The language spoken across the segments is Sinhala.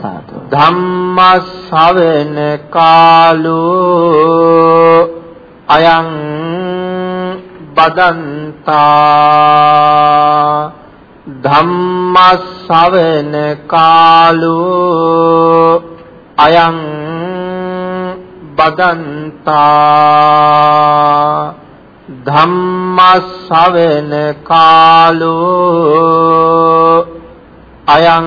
සාදු. ධම්ම ශවෙන කාලෝ අයං බදන්තා. ධම්ම ශවෙන කාලෝ අයං බදන්තා. ධම්ම ශවෙන කාලෝ අයං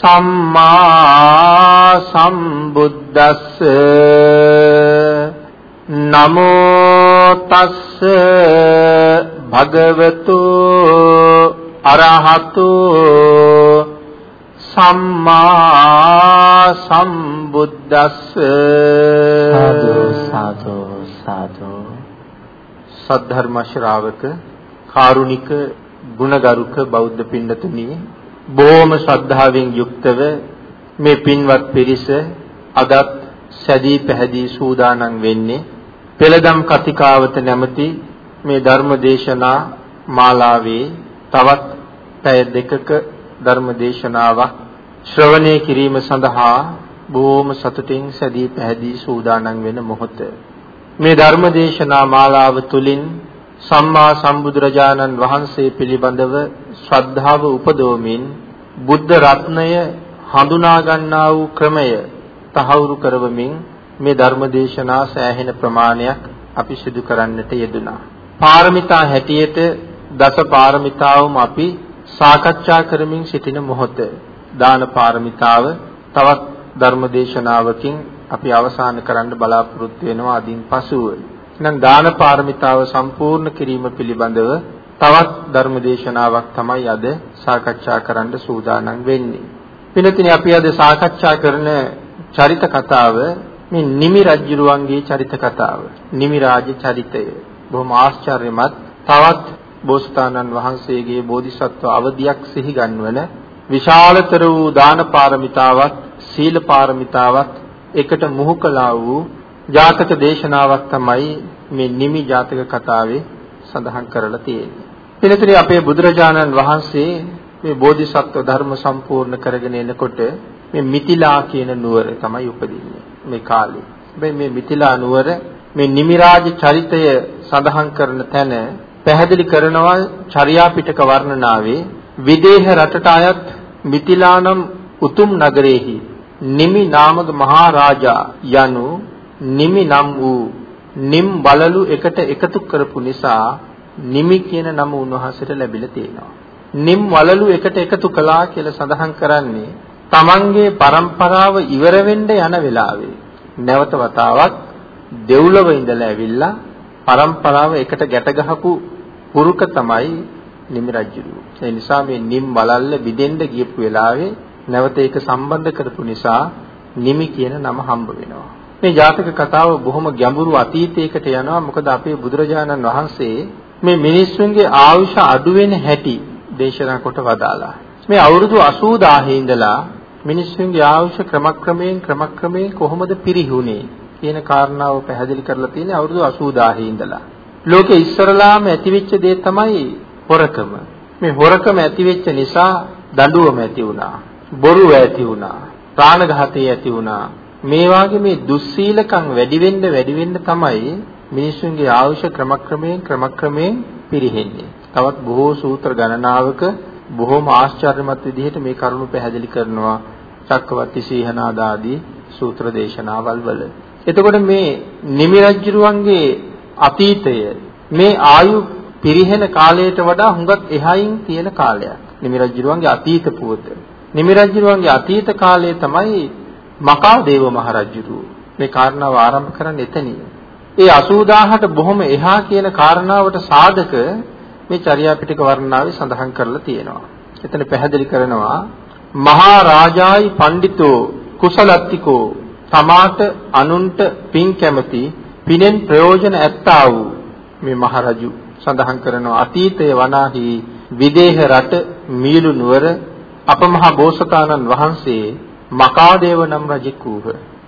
සම්මා සම්බුද්දස්ස නමෝ තස්ස භගවතු අරහතු සම්මා සම්බුද්දස්ස සාදු සාදු සාදු. සද්ධර්ම ශ්‍රාවක කාරුණික ගුණගරුක බෞද්ධ පින්නතුනි බොහොම ශ්‍රද්ධාවෙන් යුක්තව මේ පින්වත් පිරිස අදත් සැදී පැහැදී සූදානම් වෙන්නේ පෙළදම් කතිකාවත නැමැති මේ ධර්ම දේශනා මාලාවේ තවත් පැය දෙකක ධර්ම දේශනාවක් ශ්‍රවණය කිරීම සඳහා බොහොම සතුටින් සැදී පැහැදී සූදානම් වෙන මොහොත. මේ ධර්ම දේශනා මාලාව තුළින් සම්මා සම්බුදුරජාණන් වහන්සේ පිළිබඳව ශ්‍රද්ධාව උපදවමින් බුද්ධ රත්නය හඳුනා ගන්නා වූ ක්‍රමය තහවුරු කරවමින් මේ ධර්ම දේශනා සෑහෙන ප්‍රමාණයක් අපි සිදු කරන්නට යෙදුනා. පාරමිතා හැටියට දස පාරමිතාවම අපි සාකච්ඡා කරමින් සිටින මොහොත දාන පාරමිතාව තවත් ධර්ම දේශනාවකින් අපි අවසන් කරන්න බලාපොරොත්තු වෙනවා අදින් පසුව. එහෙනම් දාන පාරමිතාව සම්පූර්ණ කිරීම පිළිබඳව තවත් ධර්ම දේශනාවක් තමයි අද සාකච්ඡා කරන්න සූදානම් වෙන්නේ. පිළිතුරේ අපි අද සාකච්ඡා කරන චරිත කතාව මේ නිමි රජුරුවන්ගේ චරිත කතාව. නිමි රාජ චරිතය. බොහොම ආශ්චර්යමත් තවත් බෝසතාණන් වහන්සේගේ බෝධිසත්ව අවධියක් සිහි ගන්වන විශාලතර වූ දාන පාරමිතාවත් සීල පාරමිතාවත් එකට මුහු කළා වූ ජාතක දේශනාවක් තමයි මේ නිමි ජාතක කතාවේ සඳහන් කරලා තියෙන්නේ. පිළිතුරේ අපේ බුදුරජාණන් වහන්සේ මේ බෝධිසත්ව ධර්ම සම්පූර්ණ කරගෙන එනකොට මේ මිතිලා කියන නුවර තමයි උපදින්නේ මේ කාලේ. හැබැයි මේ මිතිලා නුවර මේ නිමිරාජ චරිතය සඳහන් කරන තැන පැහැදිලි කරනවා චර්යා පිටක වර්ණනාවේ විදේහ රටට අයත් මිතිලානම් උතුම් නගරේහි නිමි නාමක මහරජා යනු නිමි නම් වූ නිම් බලලු එකට එකතු කරපු නිසා නිමි කියන නම උන්වහන්සේට ලැබිලා තියෙනවා. නිම් වලලු එකට එකතු කළා කියලා සඳහන් කරන්නේ තමන්ගේ પરම්පරාව ඉවර වෙන්න යන වෙලාවේ නැවත වතාවක් දෙව්ලොව ඉඳලා ඇවිල්ලා પરම්පරාව එකට ගැට ගහපු පුරුක තමයි නිමි රජුරු. ඒ නිසා මේ නිම් වලල්ල බිදෙන්න ගියපු වෙලාවේ නැවත ඒක සම්බන්ධ කරපු නිසා නිමි කියන නම හම්බ වෙනවා. මේ ජාතක කතාව බොහොම ගැඹුරු අතීතයකට යනවා. මොකද අපේ බුදුරජාණන් වහන්සේ මේ මිනිස්සුන්ගේ ආයුෂ අඩු වෙන හැටි දේශනා කොට වදාලා. මේ අවුරුදු 80000 ඉඳලා මිනිස්සුන්ගේ ආයුෂ ක්‍රමක්‍රමයෙන් ක්‍රමක්‍රමයෙන් කොහොමද පිරිහුනේ කියන කාරණාව පැහැදිලි කරලා තියෙන්නේ අවුරුදු 80000 ඉඳලා. ලෝකෙ ඉස්සරලාම ඇතිවෙච්ච දේ තමයි හොරකම. මේ හොරකම ඇතිවෙච්ච නිසා දඬුවම ඇති වුණා. බොරුව ඇති වුණා. ප්‍රාණඝාතය ඇති වුණා. මේ වාගේ මේ දුස්සීලකම් වැඩි වෙන්න වැඩි වෙන්න තමයි මිනිසුන්ගේ ආයුෂ ක්‍රමක්‍රමයෙන් ක්‍රමක්‍රමයෙන් පිරිහෙන්නේ. තවත් බොහෝ සූත්‍ර ගණනාවක බොහෝම ආශ්චර්යමත් විදිහට මේ කරුණු පැහැදිලි කරනවා. චක්කවර්ති සීහනාද ආදී සූත්‍ර දේශනාවල් වල. එතකොට මේ නිමි රජුරුවන්ගේ අතීතය මේ ආයු පිරිහෙන කාලයට වඩා හුඟක් එහයින් තියෙන කාලයක්. නිමි රජුරුවන්ගේ අතීත පුවත. නිමි රජුරුවන්ගේ අතීත කාලය තමයි මකාදේව මහරජුරුව. මේ කාරණාව ආරම්භ කරන්නේ එතනින්. ඒ 80000ට බොහොම එහා කියන කාරණාවට සාධක මේ චර්යා පිටක වර්ණනාවේ සඳහන් කරලා තියෙනවා. එතන පැහැදිලි කරනවා මහා රාජායි පඬිතෝ කුසලත්තිකෝ තමාට අනුන්ට පින් කැමති පිනෙන් ප්‍රයෝජන ඇත්තා වූ මේ මහරජු සඳහන් කරනවා අතීතයේ වනාහි විදේහ රට මීලු නුවර අපමහ බෝසතාණන් වහන්සේ මකාදේව නම් රජෙක් වූහ.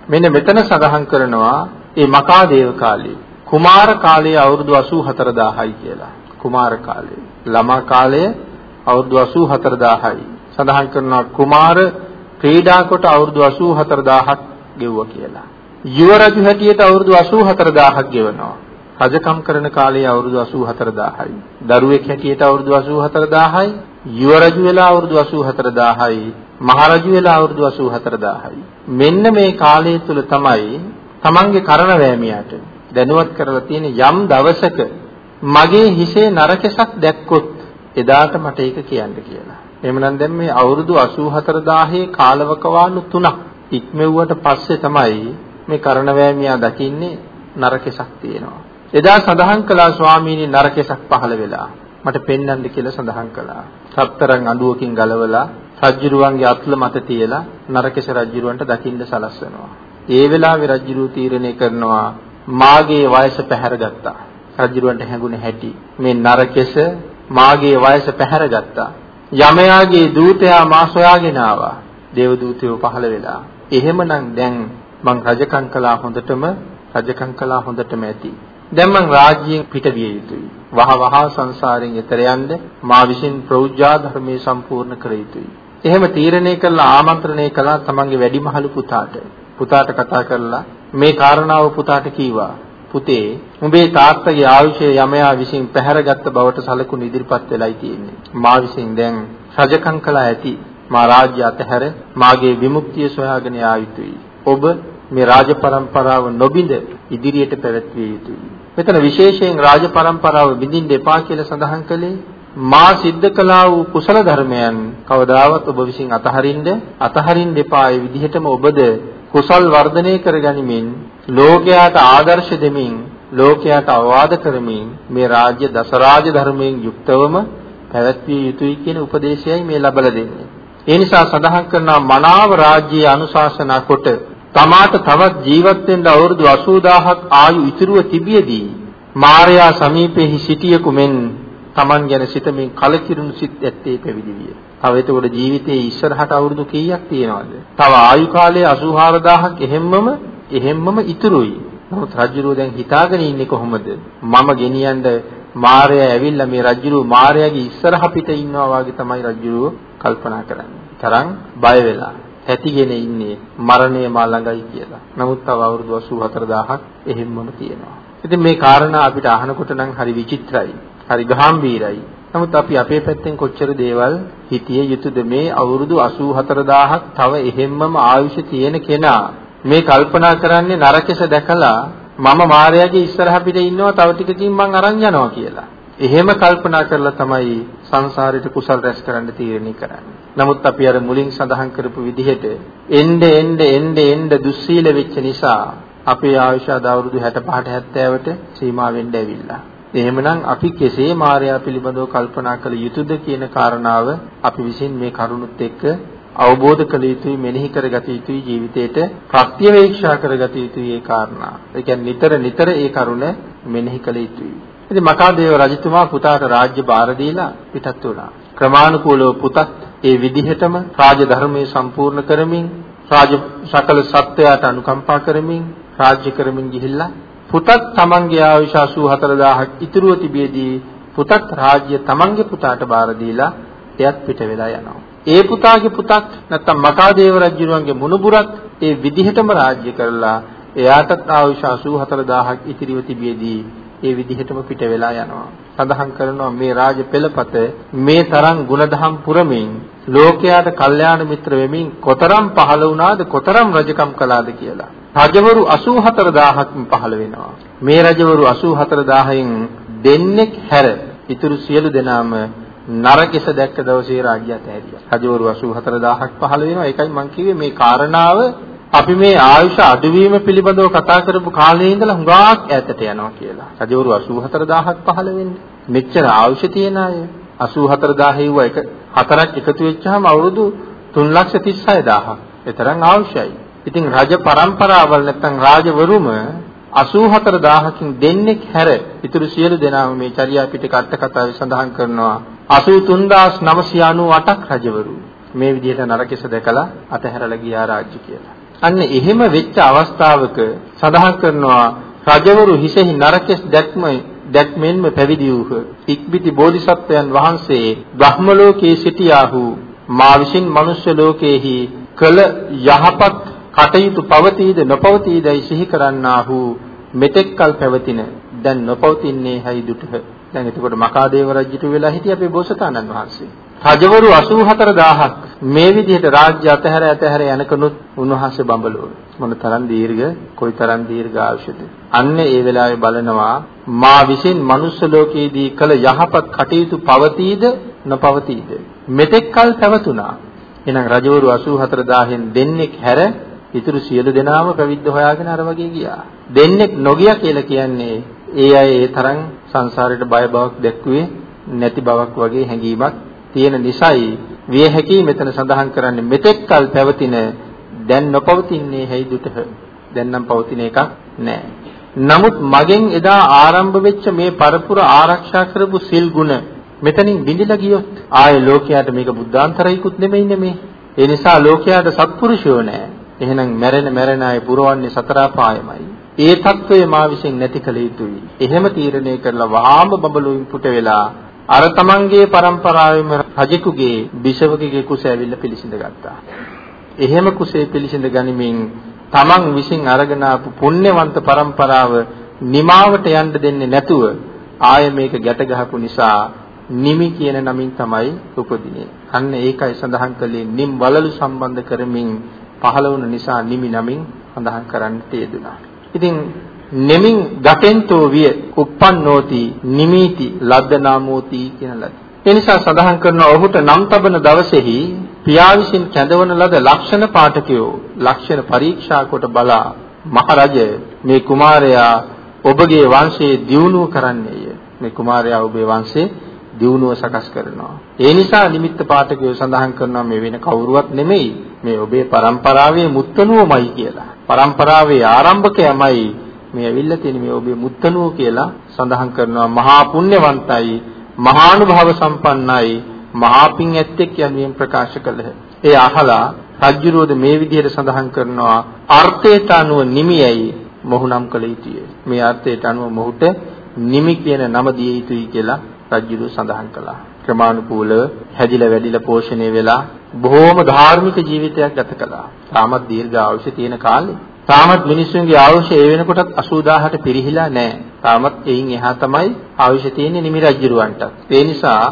මෙන්න මෙතන සඳහන් කරනවා ඒ මකාදේව කාලේ කුමාර කාලයේ අවුරුදු 84000යි කියලා. කුමාර කාලය. ළමා කාලය අවුරුදු 84000යි. සඳහන් කරනවා කුමාර ක්‍රීඩා කොට අවුරුදු 84000ක් ගෙවුවා කියලා. යුව රජු හැටියට අවුරුදු 84000ක් ගෙවනවා. රජකම් කරන කාලයේ අවුරුදු 84000යි. දරුවෙක් හැටියට අවුරුදු 84000යි. යුව රජු වෙලා අවුරුදු 84000යි. මහරජු වෙලා අවුරුදු 84000යි. මෙන්න මේ කාලය තුල තමයි තමන්ගේ කරන වෑමියාට දැනුවත් කරලා තියෙන යම් දවසක මගේ හිසේ නරකසක් දැක්කොත් එදාට මට ඒක කියන්න කියලා. එහෙමනම් දැන් මේ අවුරුදු 84000 කාලවකවානු තුනක් ඉක්මෙව්වට පස්සේ තමයි මේ කරණවැමියා දකින්නේ නරකසක් තියෙනවා. එදා සඳහන් කළා ස්වාමීනි නරකසක් පහළ වෙලා මට පෙන්වන්න කියලා සඳහන් කළා. සතරන් අඬුවකින් ගලවලා රජ්ජුරුවන්ගේ අත්ල මත තියලා නරකස රජ්ජුරුවන්ට දකින්න සලස්වනවා. ඒ වෙලාවේ රජ්ජුරුව තීරණය කරනවා මාගේ වයස පැහැරගත්තා. රජුරවන්ට හැඟුණ හැටි. මේ නරකෙස මාගේ වයස පැහැරගත්තා යමයාගේ දූතයා මා සොයාගෙන ආවා. දේව දූතයෝ පහළ වෙලා එහෙමනම් දැන් මං රජකම් කළා හොඳටම රජකම් කළා හොඳටම ඇති. දැන් මං රාජ්‍යයෙන් පිට විය යුතුයි. වහ වහ සංසාරයෙන් එතර යන්න මා විසින් ප්‍රෞජ්ජා ධර්මයේ සම්පූර්ණ කර යුතුයි. එහෙම තීරණය කළා ආමන්ත්‍රණය කළා තමන්ගේ වැඩිමහලු පුතාට. පුතාට කතා කරලා මේ කාරණාව පුතාට කීවා. පුතේ උඹේ තාත්තගේ ආයුෂය යමයා විසින් පැහැරගත් බවට සැලකුණු ඉදිරිපත් වෙලයි තියෙන්නේ. මා විසින් දැන් රජකම් කළා ඇති. මා රාජ්‍ය අතහැර මාගේ විමුක්තිය සොයාගෙන යා යුතුයි. ඔබ මේ රාජ પરම්පරාව නොබිඳ ඉදිරියට පැවැත්විය යුතුයි. මෙතන විශේෂයෙන් රාජ પરම්පරාව බිඳින්න එපා කියලා සඳහන් කළේ මා සිද්ධ කළා වූ කුසල ධර්මයන් කවදාවත් ඔබ විසින් අතහරින්න අතහරින්න එපා ඒ විදිහටම ඔබද කුසල් වර්ධනය කරගනිමින් ලෝකයාට ආදර්ශ දෙමින් ලෝකයාට අවවාද කරමින් මේ රාජ්‍ය දසරාජ ධර්මයෙන් යුක්තවම පැවැත්විය යුතුයි කියන උපදේශයයි මේ ලබලා දෙන්නේ. ඒ නිසා සඳහන් කරනවා මනාව රාජ්‍යයේ අනුශාසනා කොට තමාට තවත් ජීවත් වෙන්න අවුරුදු 80000ක් ආයු ඉතිරුව තිබියදී මාර්යා සමීපෙහි සිටියෙකු මෙන් Taman ගැන සිතමින් කලකිරුණු සිත් ඇත්තේ පැවිදි විය. තව එතකොට ජීවිතයේ ඉස්සරහට අවුරුදු කීයක් තියෙනවද? තව ආයු කාලය 84000ක් එහෙම්මම එහෙම්මම ඉතුරුයි. නමුත් රජුරෝ දැන් හිතාගෙන ඉන්නේ කොහොමද? මම ගෙනියන්න මාරය ඇවිල්ලා මේ රජුරෝ මාරයාගේ ඉස්සරහ පිට ඉන්නවා වගේ තමයි රජුරෝ කල්පනා කරන්නේ. තරම් බය වෙලා ඇතිගෙන ඉන්නේ මරණය මා ළඟයි කියලා. නමුත් තව අවුරුදු 84000ක් එහෙම්මම තියෙනවා. ඉතින් මේ කාරණා අපිට අහනකොට නම් හරි විචිත්‍රයි. හරි ගාම්භීරයි. නමුත් අපි අපේ පැත්තෙන් කොච්චර දේවල් හිතිය යුතුද මේ අවුරුදු 84000ක් තව එහෙම්මම ආයුෂ තියෙන කෙනා මේ කල්පනා කරන්නේ නරකෙස දැකලා මම මායාවේ ඉස්සරහ පිට ඉන්නවා තව ටිකකින් මං අරන් යනවා කියලා. එහෙම කල්පනා කරලා තමයි සංසාරෙට කුසල් රැස් කරන්න තීරණය කරන්නේ. නමුත් අපි අර මුලින් සඳහන් කරපු විදිහට එnde එnde එnde එnde දුස්සීල වෙච්ච නිසා අපේ ආයුෂ අද අවුරුදු 65ට 70ට සීමා වෙන්න ඇවිල්ලා. එහෙමනම් අපි කෙසේ මායя පිළිබඳව කල්පනා කළ යුතුද කියන කාරණාව අපි විසින් මේ කරුණුත් එක්ක අවබෝධ කළ යුතුයි මෙනෙහි කරගත යුතුයි ජීවිතේට ප්‍රත්‍යවේක්ෂා කරගත යුතුයි ඒ කාරණා. ඒ කියන්නේ නිතර නිතර ඒ කරුණ මෙනෙහි කළ යුතුයි. ඉතින් මකාදේව රජතුමා පුතාට රාජ්‍ය බාර දීලා පිටත් වුණා. ක්‍රමානුකූලව පුතත් ඒ විදිහටම රාජ ධර්මයේ සම්පූර්ණ කරමින් රාජ සකල සත්වයාට අනුකම්පා කරමින් රාජ්‍ය කරමින් ගිහිල්ලා පුතත් තමන්ගේ ආයුෂ 84000ක් ඉතුරුව තිබියදී පුතත් රාජ්‍ය තමන්ගේ පුතාට බාර දීලා එයත් පිට වෙලා යනවා. ඒ පුතාගේ පුතත් නැත්තම් මකාදේව රජුරුවන්ගේ මුණුබුරත් ඒ විදිහටම රාජ්‍ය කරලා එයාටත් ආයුෂ 84000ක් ඉතිරිව තිබියදී ඒ විදිහටම පිට වෙලා යනවා. සඳහන් කරනවා මේ රාජ පෙළපත මේ තරම් ಗುಣධම් පුරමින් ලෝකයාට කල්යාණ මිත්‍ර වෙමින් කොතරම් පහළ වුණාද කොතරම් රජකම් කළාද කියලා. රජවරු 84000ක්ම පහළ වෙනවා. මේ රජවරු 84000න් දෙන්නෙක් හැර ඉතුරු සියලු දෙනාම නරකෙස දැක්ක දවසේ රාජ්‍යයට ඇරියා. රජවරු 84000ක් පහළ වෙනවා. ඒකයි මම කිව්වේ මේ කාරණාව අපි මේ ආයුෂ අඩුවීම පිළිබඳව කතා කරපු කාලේ ඉඳලා හුඟක් ඈතට යනවා කියලා. රජවරු 84000ක් පහළ වෙන්නේ. මෙච්චර ආයුෂ තියන අය 84000 වුව එක හතරක් එකතු වෙච්චාම අවුරුදු 336000ක්. ඒ තරම් ආයුෂයි. ඉතින් රජ පරම්පරාවල් නැත්නම් රාජවරුම 84000කින් දෙන්නෙක් හැර ඉතුරු සියලු දෙනාම මේ චර්යා පිටක අට කතාවේ සඳහන් කරනවා 83998ක් රජවරු මේ විදිහට නරකෙස දැකලා අතහැරලා ගියා රාජ්‍ය කියලා. අන්න එහෙම වෙච්ච අවස්ථාවක සඳහන් කරනවා රජවරු හිසෙහි නරකෙස් දැක්ම දැක්මෙන්ම පැවිදි වූහ. ඉක්බිති බෝධිසත්වයන් වහන්සේ බ්‍රහ්ම ලෝකයේ සිටියාහු මා විසින් මනුෂ්‍ය ලෝකයේහි කළ යහපත් කටයුතු පවතීද නොපවතීදයි සිහි කරන්නාහු? මෙතෙක්කල් පැවතින දැන් නොපවතින්නේ හැයි දුටහ. දැන් එතකොට මකාදේව රජුට වෙලා හිටිය අපේ බෝසතාණන් වහන්සේ. රජවරු 84000ක් මේ විදිහට රාජ්‍ය අතහැර අතහැර යනකනුත් උන්වහන්සේ බඹලුව මොන තරම් දීර්ඝ කොයි තරම් දීර්ඝ ආයුෂද? අන්න ඒ වෙලාවේ බලනවා මා විසින් මනුස්ස ලෝකයේදී කළ යහපත් කටයුතු පවතීද නොපවතීද? මෙතෙක්කල් පැවතුණා. එහෙනම් රජවරු 84000න් දෙන්නෙක් හැර ඉතුරු සියලු දෙනාම පැවිද්ද හොයාගෙන අර වගේ ගියා. දෙන්නෙක් නොගියා කියලා කියන්නේ ඒ අය ඒ තරම් සංසාරයට බය බවක් දැක්ුවේ නැති බවක් වගේ හැඟීමක් තියෙන නිසායි විය හැකි මෙතන සඳහන් කරන්නේ මෙතෙක්කල් පැවතින දැන් නොපවතින්නේ හේදුතහ දැන් නම් පවතින එකක් නැහැ. නමුත් මගෙන් එදා ආරම්භ වෙච්ච මේ පරපුර ආරක්ෂා කරපු සිල් ගුණ මෙතනින් බිඳිලා ගියොත් ආයේ ලෝකයට මේක බුද්ධාන්තරයිකුත් නෙමෙයිනේ මේ. ඒ නිසා ලෝකයට සත්පුරුෂයෝ නැහැ. එහෙනම් මැරෙන මැරෙන අය පුරවන්නේ සතර පායමයි. ඒ తত্ত্বය මා විසින් නැති කළ යුතුයි. එහෙම තීරණය කරලා වහාම බබළුවින් පුට වෙලා අර තමන්ගේ પરම්පරාවෙම රජෙකුගේ බිෂවකගේ කුස ඇවිල්ලා පිළිසිඳ ගත්තා. එහෙම කුසේ පිළිසිඳ ගනිමින් තමන් විසින් අරගෙන ආපු පුණ්‍යවන්ත પરම්පරාව නිමාවට යන්න දෙන්නේ නැතුව ආය මේක ගැට ගහපු නිසා නිමි කියන නමින් තමයි උපදිනේ. අන්න ඒකයි සඳහන් කළේ නිම් වලලු සම්බන්ධ කරමින් පහළ වුණ නිසා නිමි නමින් සඳහන් කරන්නට යෙදුනා. ඉතින් නෙමින් ගතෙන්තෝ විය uppannoti නිමීති ලද්දනාමෝති කියන ලද. ඒ නිසා සඳහන් කරන ඔහුට නම් තබන දවසේහි පියා විසින් කැඳවන ලද ලක්ෂණ පාඨකයෝ ලක්ෂණ පරීක්ෂා කොට බලා මහරජ මේ කුමාරයා ඔබගේ වංශයේ දියුණුව කරන්නේය. මේ කුමාරයා ඔබේ වංශයේ දියුණුව සකස් කරනවා. ඒ නිසා නිමිත්ත පාඨකයෝ සඳහන් කරනවා මේ වෙන කවුරුවත් නෙමෙයි මේ ඔබේ પરම්පරාවේ මුත්තණුවමයි කියලා. પરම්පරාවේ ආරම්භකයමයි මේ ඇවිල්ලා තියෙන මේ ඔබේ මුත්තණුව කියලා සඳහන් කරනවා මහා පුණ්‍යවන්තයි මහානුභාව සම්පන්නයි මහා පිං ඇත්තෙක් යනුවෙන් ප්‍රකාශ කළහ. ඒ අහලා රජ්ජුරුවද මේ විදිහට සඳහන් කරනවා අර්ථයට අනුව නිමියයි මොහුනම් කළ යුතුය. මේ අර්ථයට අනුව මොහුට නිමි කියන නම දිය යුතුයි කියලා රජ්ජුරුව සඳහන් කළා. ක්‍රමානුකූලව හැදිලා වැඩිලා පෝෂණය වෙලා බොහෝම ධාර්මික ජීවිතයක් ගත කළා. තාමත් දීර්ඝ ආයුෂ තියෙන කාලේ. තාමත් මිනිස්සුන්ගේ ආයුෂ ඒ වෙනකොටත් 80000ට පිරිහිලා නැහැ. තාමත් එයින් එහා තමයි ආයුෂ තියෙන්නේ නිමි රජුරවන්ට. ඒ නිසා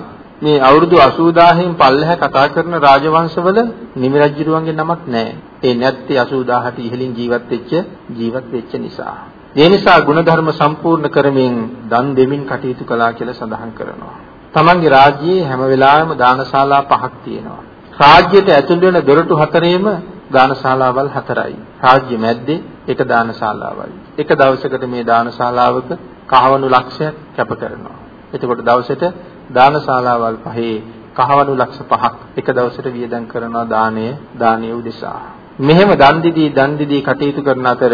මේ අවුරුදු 80000න් පල්ලෙහ කතා කරන රාජවංශවල නිමි රජුරුවන්ගේ නමක් නැහැ. ඒ නැත්තේ 80000ට ඉහළින් ජීවත් වෙච්ච ජීවත් වෙච්ච නිසා. ඒ නිසා ಗುಣධර්ම සම්පූර්ණ කරමින් දන් දෙමින් කටයුතු කළා කියලා සඳහන් කරනවා. තමන්ගේ රාජ්‍යයේ හැම වෙලාවෙම දානශාලා පහක් තියෙනවා. රාජ්‍යයට ඇතුළු වෙන දොරටු හතරේම දානශාලාවල් හතරයි. රාජ්‍ය මැද්දේ එක දානශාලාවයි. එක දවසකට මේ දානශාලාවක කහවණු ලක්ෂයක් කැප කරනවා. එතකොට දවසට දානශාලාවල් පහේ කහවණු ලක්ෂ පහක් එක දවසට වියදම් කරනවා දානය දානිය උදෙසා. මෙහෙම දන් දීදී දන් දීදී කටයුතු කරන අතර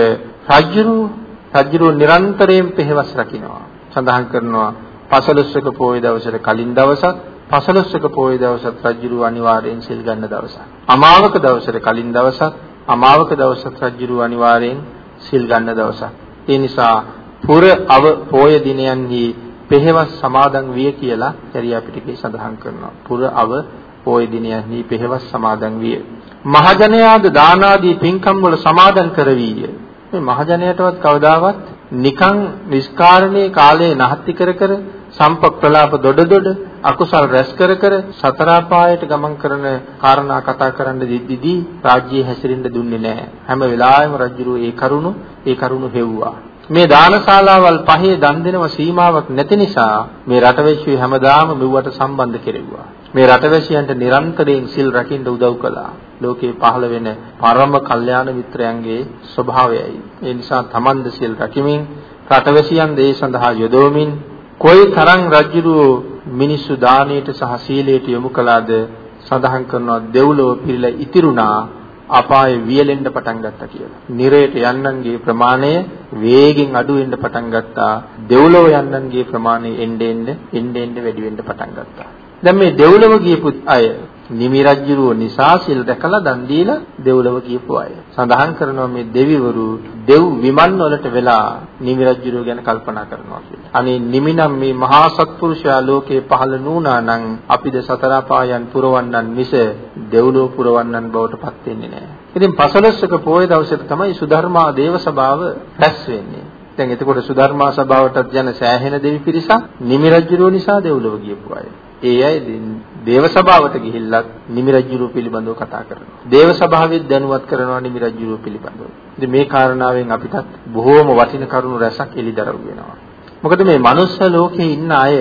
රජුරු රජුරු නිරන්තරයෙන් පෙහෙවස් රකින්නවා. සඳහන් කරනවා පසළොස්වක පොයේ දවසට කලින් දවසක් පසළොස්වක පොයේ දවසත් රජුරු අනිවාර්යෙන් සිල් ගන්න දවසක්. අමාවක දවසට කලින් දවසක් අමාවක දවසත් රජුරු අනිවාර්යෙන් සිල් ගන්න දවසක්. ඒ නිසා පුර අව පොය දිනයන්හි පෙහෙවස් සමාදන් විය කියලා චර්යා පිටකේ සඳහන් කරනවා. පුර අව පොය දිනයන්හි පෙහෙවස් සමාදන් විය. මහජනයාද දාන ආදී පින්කම් වල සමාදන් කරවීය. මේ මහජනයටවත් කවදාවත් නිකං නිස්කාරණේ කාලේ නහත්ති කර කර සම්ප ප්‍රලාප දොඩ දොඩ අකුසල් රැස් කර කර සතර අපායට ගමන් කරන කාරණා කතා කරන්න දෙද්දිදී රාජ්‍යය හැසිරෙන්න දුන්නේ නැහැ. හැම වෙලාවෙම රජුරෝ ඒ කරුණු ඒ කරුණු හෙව්වා. මේ දානශාලාවල් පහේ දන් දෙනව සීමාවක් නැති නිසා මේ රටවැසියෝ හැමදාම මෙව්වට සම්බන්ධ කෙරෙව්වා. මේ රටවැසියන්ට නිරන්තරයෙන් සිල් රකින්න උදව් කළා. ලෝකේ පහළ වෙන පරම කල්යාණ මිත්‍රයන්ගේ ස්වභාවයයි. ඒ නිසා තමන්ද සිල් රකිමින් රටවැසියන් දේ සඳහා යොදවමින් කොයි තරම් රජුරෝ මිනිස්සු දානයට සහ සීලයට යොමු කළාද සඳහන් කරනවා දෙව්ලොව පිරීලා ඉතිරුණා අපායේ වියලෙන්න පටන් ගත්තා කියලා. නිරයට යන්නන්ගේ ප්‍රමාණය වේගෙන් අඩු වෙන්න පටන් ගත්තා. දෙව්ලොව යන්නන්ගේ ප්‍රමාණය එන්න එන්න එන්න එන්න වැඩි වෙන්න පටන් ගත්තා. දැන් මේ දෙව්ලොව ගියපු අය නිමි රජුරුව නිසා සිල් දැකලා දන් දීලා දෙව්ලොව කියපු අය. සඳහන් කරනවා මේ දෙවිවරු දෙව් විමන් වලට වෙලා නිමි රජුරුව ගැන කල්පනා කරනවා කියලා. අනේ නිමි නම් මේ මහා සත්පුරුෂයා ලෝකේ පහළ නුණා නම් අපිද සතර පායන් පුරවන්නන් මිස දෙව්ලොව පුරවන්නන් බවට පත් වෙන්නේ නැහැ. ඉතින් පසළොස්වක පොය දවසට තමයි සුධර්මා දේව සභාව රැස් වෙන්නේ. දැන් එතකොට සුධර්මා සභාවටත් යන සෑහෙන දෙවි පිරිසක් නිමි රජුරුව නිසා දෙව්ලොව ගියපු අය. ඒ අය දේව සභාවට ගිහිල්ලත් නිමි රජුරුව පිළිබඳව කතා කරනවා. දේව සභාවෙත් දැනුවත් කරනවා නිමි රජුරුව පිළිබඳව. ඉතින් මේ කාරණාවෙන් අපිටත් බොහෝම වටින කරුණු රැසක් එළිදරව් වෙනවා. මොකද මේ මනුස්ස ලෝකේ ඉන්න අය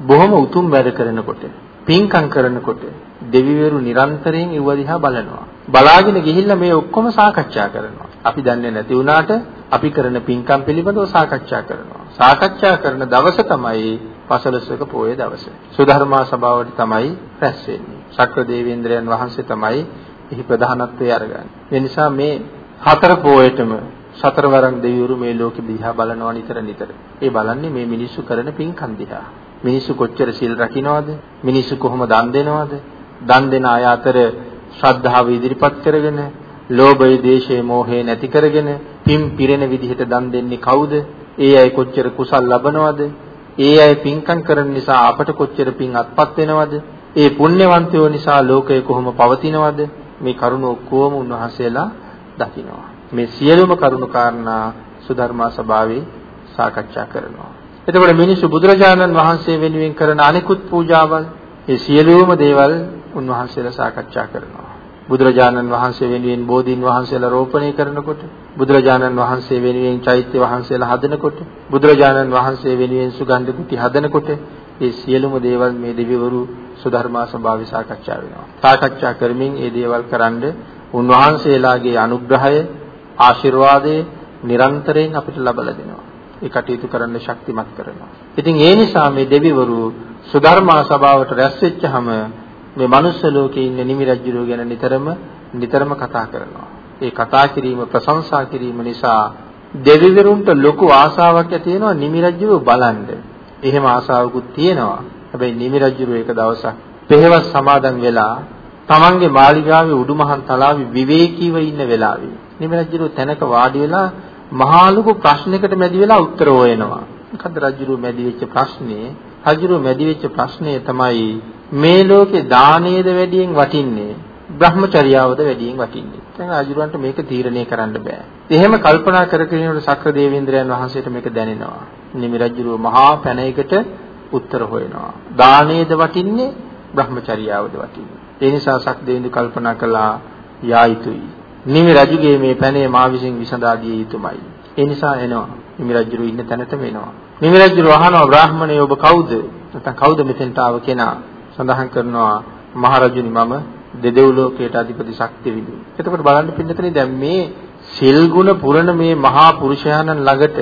බොහොම උතුම් වැඩ කරනකොට, පින්කම් කරනකොට දෙවිවරු නිරන්තරයෙන් ඉව දිහා බලනවා. බලාගෙන ගිහිල්ලා මේ ඔක්කොම සාකච්ඡා කරනවා. අපි දන්නේ නැති වුණාට අපි කරන පින්කම් පිළිබඳව සාකච්ඡා කරනවා. සාකච්ඡා කරන දවස තමයි පසළොස්වක පෝය දවස. සුධර්මා සභාවට තමයි රැස් වෙන්නේ. ශක්‍ර දේවේන්ද්‍රයන් වහන්සේ තමයි එහි ප්‍රධානත්වය අරගන්නේ. ඒ නිසා මේ හතර පෝයටම සතරවරන් දෙවිවරු මේ ලෝකෙ දිහා බලනවා නිතර නිතර. ඒ බලන්නේ මේ මිනිස්සු කරන පින්කම් දිහා. මිනිස්සු කොච්චර සිල් රකින්නවද? මිනිස්සු කොහොම දන් දෙනවද? දන් දෙන අය අතර ශ්‍රද්ධාව ඉදිරිපත් කරගෙන, ලෝභය, දේශය, මෝහය නැති කරගෙන, පින් පිරෙන විදිහට දන් දෙන්නේ කවුද? ඒ අය කොච්චර කුසල් ලබනවද? ඒ අය පින්කම් කරන නිසා අපට කොච්චර පින් අත්පත් වෙනවද? ඒ පුණ්‍යවන්තයෝ නිසා ලෝකය කොහොම පවතිනවද? මේ කරුණ ඔක්කොම උන්වහන්සේලා දකිනවා. මේ සියලුම කරුණු කාරණා සුධර්මා සභාවේ සාකච්ඡා කරනවා. එතකොට මිනිස්සු බුදුරජාණන් වහන්සේ වෙනුවෙන් කරන අනිකුත් පූජාවල් ඒ සියලුම දේවල් උන්වහන්සේලා සාකච්ඡා කරනවා. බුදුරජාණන් වහන්සේ වෙනුවෙන් බෝධීන් වහන්සේලා රෝපණය කරනකොට බුදුරජාණන් වහන්සේ වෙනුවෙන් චෛත්‍ය වහන්සේලා හදනකොට බුදුරජාණන් වහන්සේ වෙනුවෙන් සුගන්ධ කුටි හදනකොට මේ සියලුම දේවල් මේ දෙවිවරු සුධර්මා සභාවේ සාකච්ඡා වෙනවා. සාකච්ඡා කරමින් මේ දේවල් කරන්ඩ උන්වහන්සේලාගේ අනුග්‍රහය ආශිර්වාදය නිරන්තරයෙන් අපිට ලබලා දෙනවා. ඒ කටයුතු කරන්න ශක්තිමත් කරනවා. ඉතින් ඒ නිසා මේ දෙවිවරු සුධර්මා සභාවට රැස් වෙච්චහම මේ මනුස්ස ලෝකේ ඉන්න නිමි රජුරෝ ගැන නිතරම නිතරම කතා කරනවා. ඒ කතා කිරීම ප්‍රශංසා කිරීම නිසා දෙවිවරුන්ට ලොකු ආසාවක් ඇති වෙනවා නිමි රජුරෝ බලන්න. එහෙම ආසාවකුත් තියෙනවා. හැබැයි නිමි රජුරෝ එක දවසක් පෙරවස් සමාදන් වෙලා තමන්ගේ මාලිගාවේ උඩුමහන් තලාවේ විවේකීව ඉන්න වෙලාවේ නිමි රජුරෝ තැනක වාඩි වෙලා මහා ලොකු ප්‍රශ්නයකට මැදි වෙලා උත්තර හොයනවා. මොකද්ද රජුරෝ මැදි වෙච්ච ප්‍රශ්නේ? රජුරෝ මැදි වෙච්ච ප්‍රශ්නේ තමයි මේ ලෝකේ දානයේද වැඩියෙන් වටින්නේ බ්‍රහ්මචර්යාවද වැඩියෙන් වටින්නේ. දැන් රජුරන්ට මේක තීරණය කරන්න බෑ. එහෙම කල්පනා කර කිනකොට සක්‍ර දේවේන්ද්‍රයන් වහන්සේට මේක දැනෙනවා. නිමි රජුරෝ මහා පැනයකට උත්තර හොයනවා. දානයේද වටින්නේ බ්‍රහ්මචර්යාවද වටින්නේ. ඒ නිසා සක්දේවිඳු කල්පනා කළා යා යුතුයි. නිමි රජුගේ මේ පැනේ මා විසින් විසඳා දිය යුතුමයි. ඒ නිසා එනවා. නිමි රජුරු ඉන්න තැනටම එනවා. නිමි රජුරු අහනවා බ්‍රාහ්මණය ඔබ කවුද? නැත්නම් කවුද මෙතෙන්ට ආව කෙනා? සඳහන් කරනවා මහරජුනි මම දෙදෙව් ලෝකයට අධිපති ශක්තිය විදු. එතකොට බලන්න පින්නතනේ දැන් මේ සිල් ගුණ පුරණ මේ මහා පුරුෂයාණන් ළඟට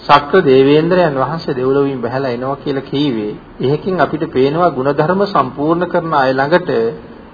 සක්‍ර දේවේන්ද්‍රයන් වහන්සේ දෙව්ලොවින් බහැලා එනවා කියලා කීවේ. එහෙකින් අපිට පේනවා ಗುಣධර්ම සම්පූර්ණ කරන අය ළඟට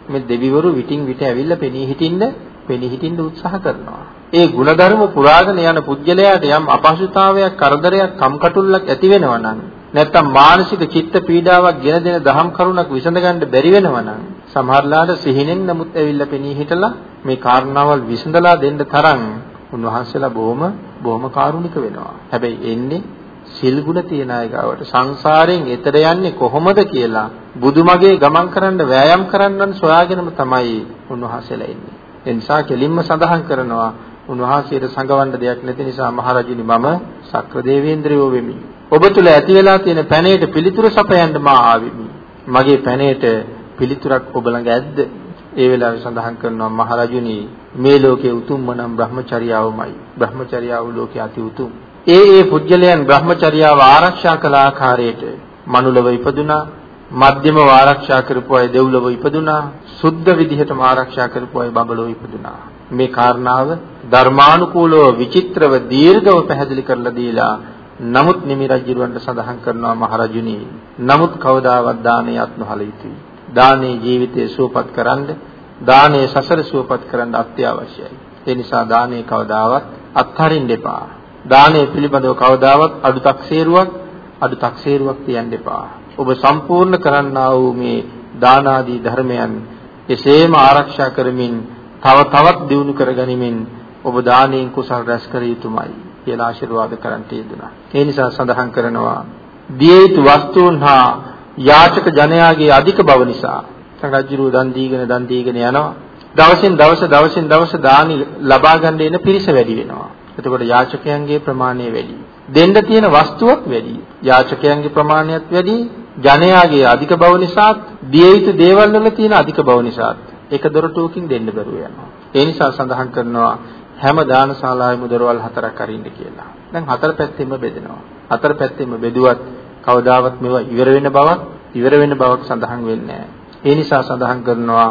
මේ දෙවිවරු විටින් විට ඇවිල්ලා පෙනී හිටින්න පෙනී හිටින්න උත්සාහ කරනවා. ඒ ಗುಣධර්ම පුරාගෙන යන පුජ්‍යලයාට යම් අපහසුතාවයක් කරදරයක් කම්කටොල්ලක් ඇති වෙනවා නම් නැත්තම් මානසික චිත්ත පීඩාවක් ගෙන දෙන දහම් කරුණක් විසඳගන්න බැරි වෙනවා නම් සමහරලාට සිහිනෙන් නමුත් ඇවිල්ලා පෙනී හිටලා මේ කාරණාවල් විසඳලා දෙන්න තරම් උන්වහන්සේලා බොහොම බොහොම කාරුණික වෙනවා. හැබැයි එන්නේ සිල් ගුණ තියන අය ගාවට සංසාරයෙන් එතර යන්නේ කොහොමද කියලා බුදුමගේ ගමන් කරන්න වෑයම් කරන්නන් සොයාගෙනම තමයි උන්වහන්සේලා ඉන්නේ. ඒ නිසා කෙලින්ම සඳහන් කරනවා උන්වහන්සේට සංගවන්න දෙයක් නැති නිසා මහරජුනි මම සක්‍ර දේවේන්ද්‍රයෝ වෙමි. ඔබ තුල ඇති වෙලා තියෙන පැනේට පිළිතුරු සපයන්න මා ආවිමි. මගේ පැනේට පිළිතුරක් ඔබ ළඟ ඇද්ද? ඒ වෙලාවේ සඳහන් කරනවා මහරජුනි මේ ලෝකයේ උතුම්ම නම් Brahmacharyaවමයි. Brahmacharyaව ලෝකයේ අති උතුම්. ඒ ඒ පුජ්‍යලයන් Brahmacharyaව ආරක්ෂා කළ ආකාරයට මනුලව ඉපදුනා මධ්‍යම ආරක්ෂා කරපු අය දෙව්ලොව ඉපදුනා සුද්ධ විදිහටම ආරක්ෂා කරපු අය බඹලොව ඉපදුනා මේ කාරණාව ධර්මානුකූලව විචිත්‍රව දීර්ඝව පැහැදිලි කරලා දීලා නමුත් නිමි රජුරවන්ට සඳහන් කරනවා මහරජුනි නමුත් කවදාවත් දානේ අත්නහල යුතුයි. දානේ ජීවිතය සුවපත් කරන්න දානේ සසර සුවපත් කරන්න අත්‍යවශ්‍යයි. ඒ නිසා දානේ කවදාවත් අත්හරින්න එපා. දානේ පිළිබඳව කවදාවත් අඩු තක්සේරුවක් අඩු තක්සේරුවක් තියන්න එපා. ඔබ සම්පූර්ණ කරන්නා වූ මේ දාන ආදී ධර්මයන් එසේම ආරක්ෂා කරමින් තව තවත් දියුණු කරගනිමින් ඔබ දානයෙන් කුසල් රැස් කර යුතුමයි. කියලා ආශිර්වාද කරන්ට යෙදුනා. ඒ නිසා සඳහන් කරනවා දිය යුතු වස්තුන් හා යාචක ජනයාගේ අධික බව නිසා රජුරු දන් දීගෙන දන් දීගෙන යනවා. දවසින් දවස දවසින් දවස දානි ලබා ගන්න එන පිරිස වැඩි වෙනවා. එතකොට යාචකයන්ගේ ප්‍රමාණය වැඩි. දෙන්න තියෙන වස්තුවක් වැඩි. යාචකයන්ගේ ප්‍රමාණයත් වැඩි. ජනයාගේ අධික බව නිසාත් දිය යුතු දේවල් වල තියෙන අධික බව නිසාත් එක දොරටුවකින් දෙන්න බැරුව යනවා. ඒ නිසා සඳහන් කරනවා හැම දානශාලාවෙම දොරවල් හතරක් අරින්න කියලා. දැන් හතර පැත්තෙම බෙදෙනවා. හතර පැත්තෙම බෙදුවත් කවදාවත් මේවා ඉවර වෙන බවක් ඉවර වෙන බවක් සඳහන් වෙන්නේ ඒ නිසා සඳහන් කරනවා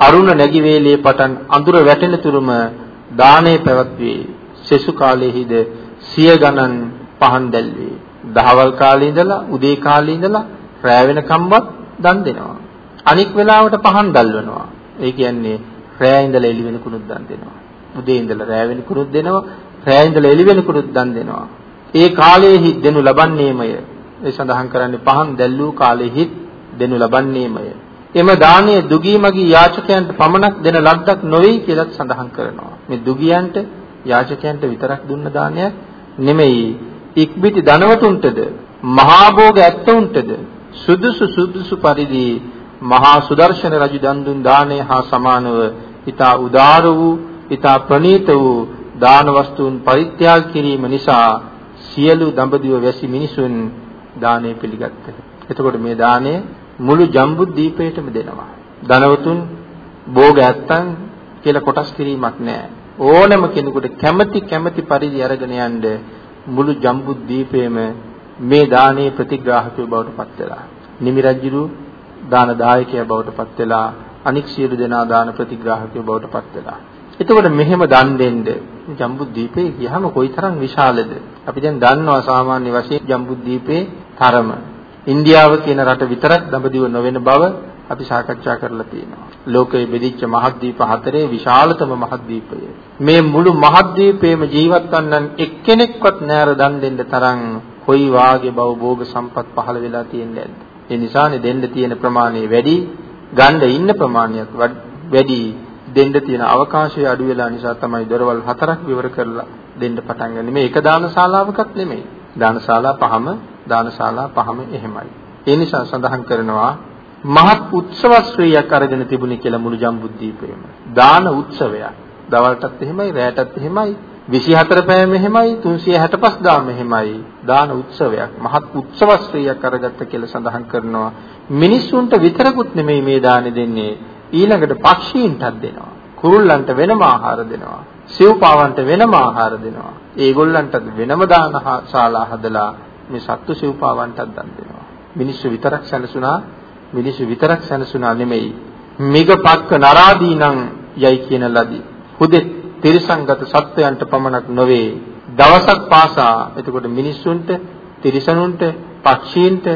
අරුණ නැගි වේලේ පටන් අඳුර වැටෙන තුරුම දානේ පැවැත්වේ. සෙසු කාලයේහිද සිය ගණන් පහන් දැල්වේ. දහවල් කාලේ ඉඳලා උදේ කාලේ ඉඳලා රෑ වෙනකම්වත් දන් දෙනවා. අනික් වෙලාවට පහන් දැල්වනවා. ඒ කියන්නේ රෑ ඉඳලා එළි වෙනකුනුත් දන් දෙනවා. උදේ ඉඳලා රෑ වෙනකුනුත් දෙනවා. රෑ ඉඳලා එළි වෙනකුනුත් දන් දෙනවා. ඒ කාලයේහි දෙනු ලබන්නේමය. ඒ සඳහන් කරන්නේ පහන් දැල්ලූ කාලෙහි දෙනු ලබන්නේමය. එම දානීය දුගී මගී යාචකයන්ට පමණක් දෙන ලද්දක් නොවේ කියලා සඳහන් කරනවා. මේ දුගියන්ට යාචකයන්ට විතරක් දුන්න දානයක් නෙමෙයි. ඉක්බිති ධනවතුන්ටද මහා භෝග ඇත්තවුන්ටද සුදුසු සුදුසු පරිදි මහා සුදර්ශන රජු දන් දුන් දාණය හා සමානව ඊතා උදාර වූ ඊතා ප්‍රණීත වූ දාන වස්තුන් පරිත්‍යාග කිරීම නිසා සියලු දඹදිව වැසි මිනිසුන් දාණය පිළිගත්තා. එතකොට මේ දාණය මුළු ජම්බුද්දීපයටම දෙනවා. ධනවතුන් භෝග ඇත්තන් කියලා කොටස් කිරීමක් නැහැ. ඕනම කෙනෙකුට කැමැති කැමැති පරිදි අරගෙන යන්න මුළු ජම්බුද්දීපයේම මේ දානයේ ප්‍රතිග්‍රාහකයෝ බවට පත් වෙලා. නිමි රජුරු දාන දායකයා බවට පත් වෙලා අනික් සියලු දෙනා දාන ප්‍රතිග්‍රාහකයෝ බවට පත් වෙලා. එතකොට මෙහෙම දන් දෙන්න ජම්බුද්දීපේ ගියහම කොයිතරම් විශාලද? අපි දැන් දන්නවා සාමාන්‍ය වශයෙන් ජම්බුද්දීපේ තරම. ඉන්දියාව කියන රට විතරක් දඹදිව නොවන බව අපි සාකච්ඡා කරලා තියෙනවා. ලෝකයේ බෙදිච්ච මහද්වීප හතරේ විශාලතම මහද්වීපය. මේ මුළු මහද්වීපයේම ජීවත් වන්නන් එක්කෙනෙක්වත් නෑර දන් දෙන්න තරම් කොයි වාගේ බව භෝග සම්පත් පහළ වෙලා තියෙන්නේ නැද්ද? ඒ නිසානේ දෙන්න තියෙන ප්‍රමාණය වැඩි, ගන්න ඉන්න ප්‍රමාණයත් වැඩි, දෙන්න තියෙන අවකාශය අඩු වෙලා නිසා තමයි දොරවල් හතරක් විවර කරලා දෙන්න පටන් ගන්නේ. මේ එක දානශාලාවකත් නෙමෙයි. දානශාලා පහම, දානශාලා පහම එහෙමයි. ඒ නිසා සඳහන් කරනවා මහත් උත්සව ශ්‍රීයක් අරගෙන තිබුණේ කියලා මුළු ජම්බුද්දීපයේම. දාන උත්සවයක්. දවල්ටත් එහෙමයි, රැයටත් එහෙමයි, 24 පැයම එහෙමයි 365 දාම එහෙමයි දාන උත්සවයක් මහත් උත්සව ශ්‍රීයක් අරගත්ත කියලා සඳහන් කරනවා මිනිස්සුන්ට විතරකුත් නෙමෙයි මේ දානෙ දෙන්නේ ඊළඟට පක්ෂීන්ටත් දෙනවා. කුරුල්ලන්ට වෙනම ආහාර දෙනවා. සිව්පාවන්ට වෙනම ආහාර දෙනවා. ඒගොල්ලන්ට වෙනම දාන ශාලා හදලා මේ සත්තු සිව්පාවන්ටත් දන් දෙනවා. මිනිස්සු විතරක් සැනසුණා මිනිස්සු විතරක් සැනසුණා නෙමෙයි. මිගපක්ක නරාදීනං යයි කියන ලදී. හුදෙත් තිරිසංගත සත්වයන්ට පමණක් නොවේ. දවසක් පාසා එතකොට මිනිස්සුන්ට තිරිසනුන්ට පක්ෂීන්ට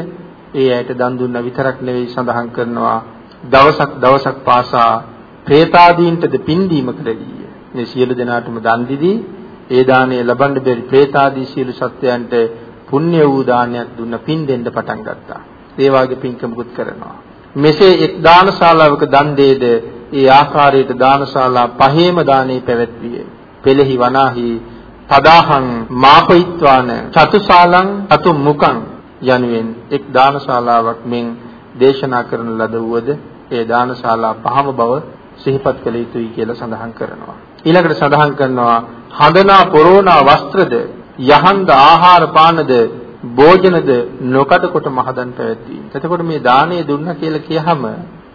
ඒ ඇයට දන් දුන්න විතරක් නෙවෙයි සඳහන් කරනවා. දවසක් දවසක් පාසා പ്രേතාදීන්ටද පින්දීම කළේය. මේ සියලු දෙනාටම දන් දීදී ඒ දාණය ලබන්න බැරි പ്രേතාදී සියලු සත්වයන්ට පුණ්‍ය වූ දානයක් දුන්න පින් දෙන්න පටන් ගත්තා. ඒ වාගේ පින්කමකුත් කරනවා. මෙසේ එක් දානශාලාවක දන් දෙයේද ඒ ආකාරයට දානශාලා පහේම දානේ පැවැත්විය. පෙළෙහි වනාහි පදාහං මාපිත්වාන චතුසාලං අතු මුකං යනුවෙන් එක් දානශාලාවක් මෙන් දේශනා කරන ලද වූද ඒ දානශාලා පහම බව සිහිපත් කළ යුතුයි කියලා සඳහන් කරනවා. ඊළඟට සඳහන් කරනවා හඳනා පොරෝනා වස්ත්‍රද යහන්ද ආහාර පානද භෝජනද නොකඩ කොට මහදන් පැවැත්වීම. එතකොට මේ දාණය දුන්නා කියලා කියහම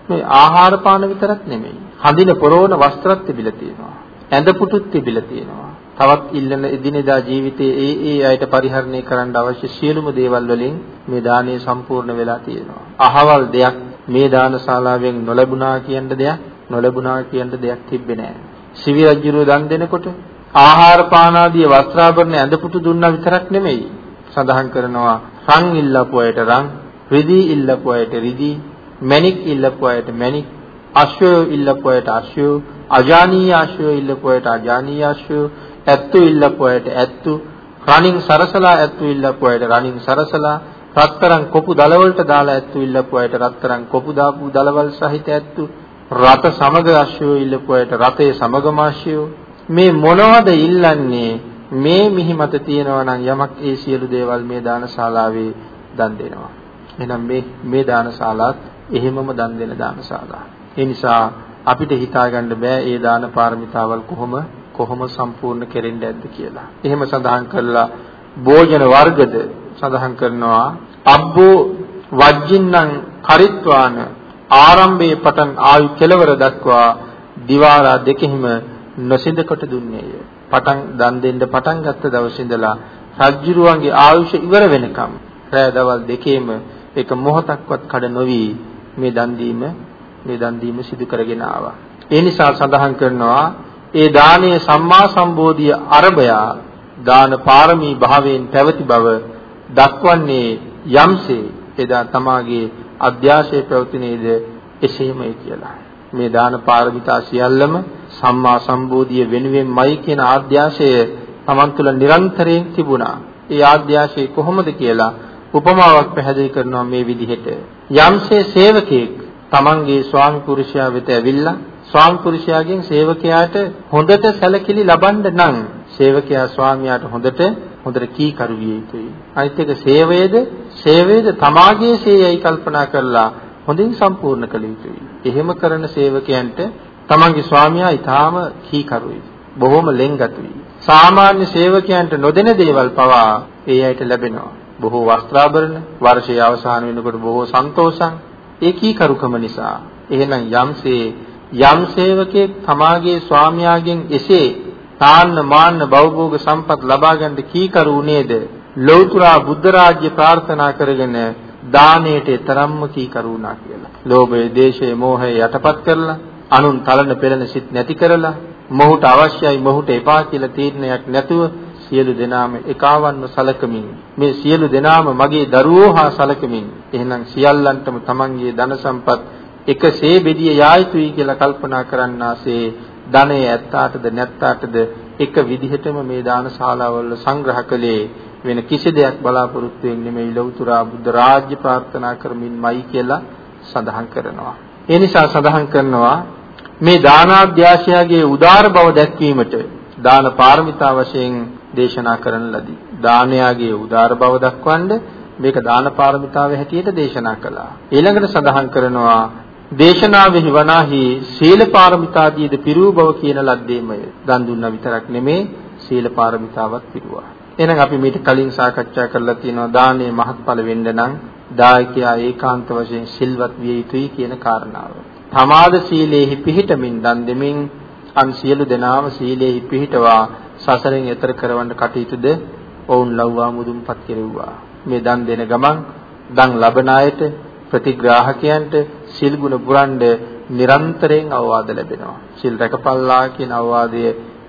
මේ ආහාර පාන විතරක් නෙමෙයි. හඳින පොරෝණ වස්ත්‍රත් තිබිලා තියෙනවා. ඇඳ පුටුත් තිබිලා තියෙනවා. තවත් ඉල්ලන එදිනෙදා ජීවිතයේ ඒ ඒ අයට පරිහරණය කරන්න අවශ්‍ය සියලුම දේවල් වලින් මේ දාණය සම්පූර්ණ වෙලා තියෙනවා. අහවල් දෙයක් මේ දානශාලාවෙන් නොලැබුණා කියන දෙයක් නොලැබුණා කියන දෙයක් තිබ්බේ නැහැ. සිවි රජුරුව දන් දෙනකොට ආහාර පාන ආදී වස්ත්‍රාභරණ ඇඳපුතු දුන්නා විතරක් නෙමෙයි. සඳහන් කරනවා රන් ඉල්ලපු අයට රන්, රිදී ඉල්ලපු අයට රිදී, මණික් ඉල්ලපු අයට මණික්, අශ්වය ඉල්ලපු අයට අශ්වය, අජානීය අශ්වය ඉල්ලපු අයට අජානීය අශ්වය, ඇත්තු ඉල්ලපු අයට ඇත්තු, රණින් සරසලා ඇත්තු ඉල්ලපු අයට රණින් සරසලා රත්තරන් කොපු දලවලට දාලා ඇත්තු ඉල්ලපු අයට රත්තරන් කොපු දාපු දලවල් සහිත ඇත්තු රත සමග අශ්වය ඉල්ලපු අයට රතේ සමගම අශ්වය මේ මොනවද ඉල්ලන්නේ? මේ මිහි මත තියෙනවා නම් යමක් ඒ සියලු දේවල් මේ දානශාලාවේ දන් දෙනවා. එහෙනම් මේ මේ දානශාලාත් එහෙමම දන් දෙන දානශාලා. ඒ නිසා අපිට හිතාගන්න බෑ ඒ දාන පාරමිතාවල් කොහොම කොහොම සම්පූර්ණ කෙරෙන්නේ නැද්ද කියලා. එහෙම සඳහන් කරලා භෝජන වර්ගද සඳහන් කරනවා අබ්බෝ වජ්ජින්නම් කරිත්වාන ආරම්භයේ පටන් ආයු කෙලවර දක්වා දිවාරා දෙකෙහිම නොසිඳ කොට දුන්නේය. පටන් දන් දෙන්න පටන් ගත්ත දවසේ ඉඳලා රජ්ජුරුවන්ගේ ආයුෂ ඉවර වෙනකම් රෑ දවල් දෙකේම එක මොහොතක්වත් කඩ නොවි මේ දන් දීම මේ දන් දීම සිදු කරගෙන ආවා. ඒ නිසා සඳහන් කරනවා ඒ දානීය සම්මා සම්බෝධිය අරබයා දාන පාරමී භාවයෙන් පැවති බව දක්වන්නේ යම්සේ එදා තමාගේ අධ්‍යාශය පැවතුනේද එසේමයි කියලා. මේ දාන පාරමිතා සියල්ලම සම්මා සම්බෝධිය වෙනුවෙන්මයි කියන ආධ්‍යාශය තමන් තුළ නිරන්තරයෙන් තිබුණා. ඒ ආධ්‍යාශය කොහොමද කියලා උපමාවක් පැහැදිලි කරනවා මේ විදිහට. යම්සේ සේවකෙක් තමන්ගේ ස්වාමි පුරුෂයා වෙත ඇවිල්ලා ස්වාමි පුරුෂයාගෙන් සේවකයාට හොඳට සැලකිලි ලබන්න නම් සේවකයා ස්වාමියාට හොඳට හොඳට කීකරු විය යුතුයි. අනිත් එක සේවයේද සේවයේද තමාගේ සේයයි කල්පනා කරලා හොඳින් සම්පූර්ණ කළ යුතුයි. එහෙම කරන සේවකයන්ට තමන්ගේ ස්වාමියා ඊටාම කීකරුයි. බොහොම ලෙන්ගතුයි. සාමාන්‍ය සේවකයන්ට නොදෙන දේවල් පවා ඒ අයට ලැබෙනවා. බොහෝ වස්ත්‍රාභරණ වර්ෂයේ අවසාන වෙනකොට බොහෝ සන්තෝෂං ඒ කීකරුකම නිසා. එහෙනම් යම්සේ යම් සේවකෙක් තමාගේ ස්වාමියාගෙන් එසේ තාන්න මාන්න භවභෝග සම්පත් ලබා ගන්න කීකරු නේද? ලෞතුරා බුද්ධ රාජ්‍ය ප්‍රාර්ථනා කරගෙන දානයට තරම්ම කීකරු වුණා කියලා. ලෝභය, දේශය, මෝහය යටපත් කරලා, අනුන් තලන පෙළෙන සිත් නැති කරලා, මොහුට අවශ්‍යයි මොහුට එපා කියලා තීරණයක් නැතුව සියලු දෙනාම එකවන්ව සලකමින් මේ සියලු දෙනාම මගේ දරුවෝ හා සලකමින් එහෙනම් සියල්ලන්ටම තමන්ගේ ධන සම්පත් එකසේ බෙදිය යා යුතුයි කියලා කල්පනා කරන්නාසේ ධනය ඇත්තාටද නැත්තාටද එක විදිහටම මේ දාන ශාලාවල සංග්‍රහ කළේ වෙන කිසි දෙයක් බලාපොරොත්තු වෙන්නේ නෙමෙයි ලෞතුරා බුද්ධ රාජ්‍ය ප්‍රාර්ථනා කරමින්මයි කියලා සඳහන් කරනවා. ඒ නිසා සඳහන් කරනවා මේ දානාධ්‍යාශයගේ උදාර බව දැක්වීමට දාන පාරමිතා වශයෙන් දේශනා කරන ලදී. දානයාගේ උදාර බව දක්වන්න මේක දාන පාරමිතාවේ හැටියට දේශනා කළා. ඊළඟට සඳහන් කරනවා දේශනාවෙහි වනාහි සීල පාරමිතාදීද පිරූ බව කියන ලද්දේමය. දන් දුන්නා විතරක් නෙමේ සීල පාරමිතාවක් පිරුවා. එහෙනම් අපි මීට කලින් සාකච්ඡා කරලා තියෙනවා දානයේ මහත්ඵල වෙන්න නම් දායකයා ඒකාන්ත වශයෙන් සිල්වත් විය යුතුයි කියන කාරණාව. තමාද සීලේහි පිහිටමින් දන් දෙමින් අන් සියලු දෙනාම සීලේහි පිහිටවා සසරෙන් එතර කරවන්න කටයුතුද ඔවුන් ලව්වා මුදුන්පත් කෙරෙව්වා. මේ දන් දෙන ගමන් දන් ලබන අයට ප්‍රතිග්‍රාහකයන්ට සිල් ගුණ පුරන්ඩ නිරන්තරයෙන් අවවාද ලැබෙනවා. සිල් රැකපල්ලා කියන අවවාදය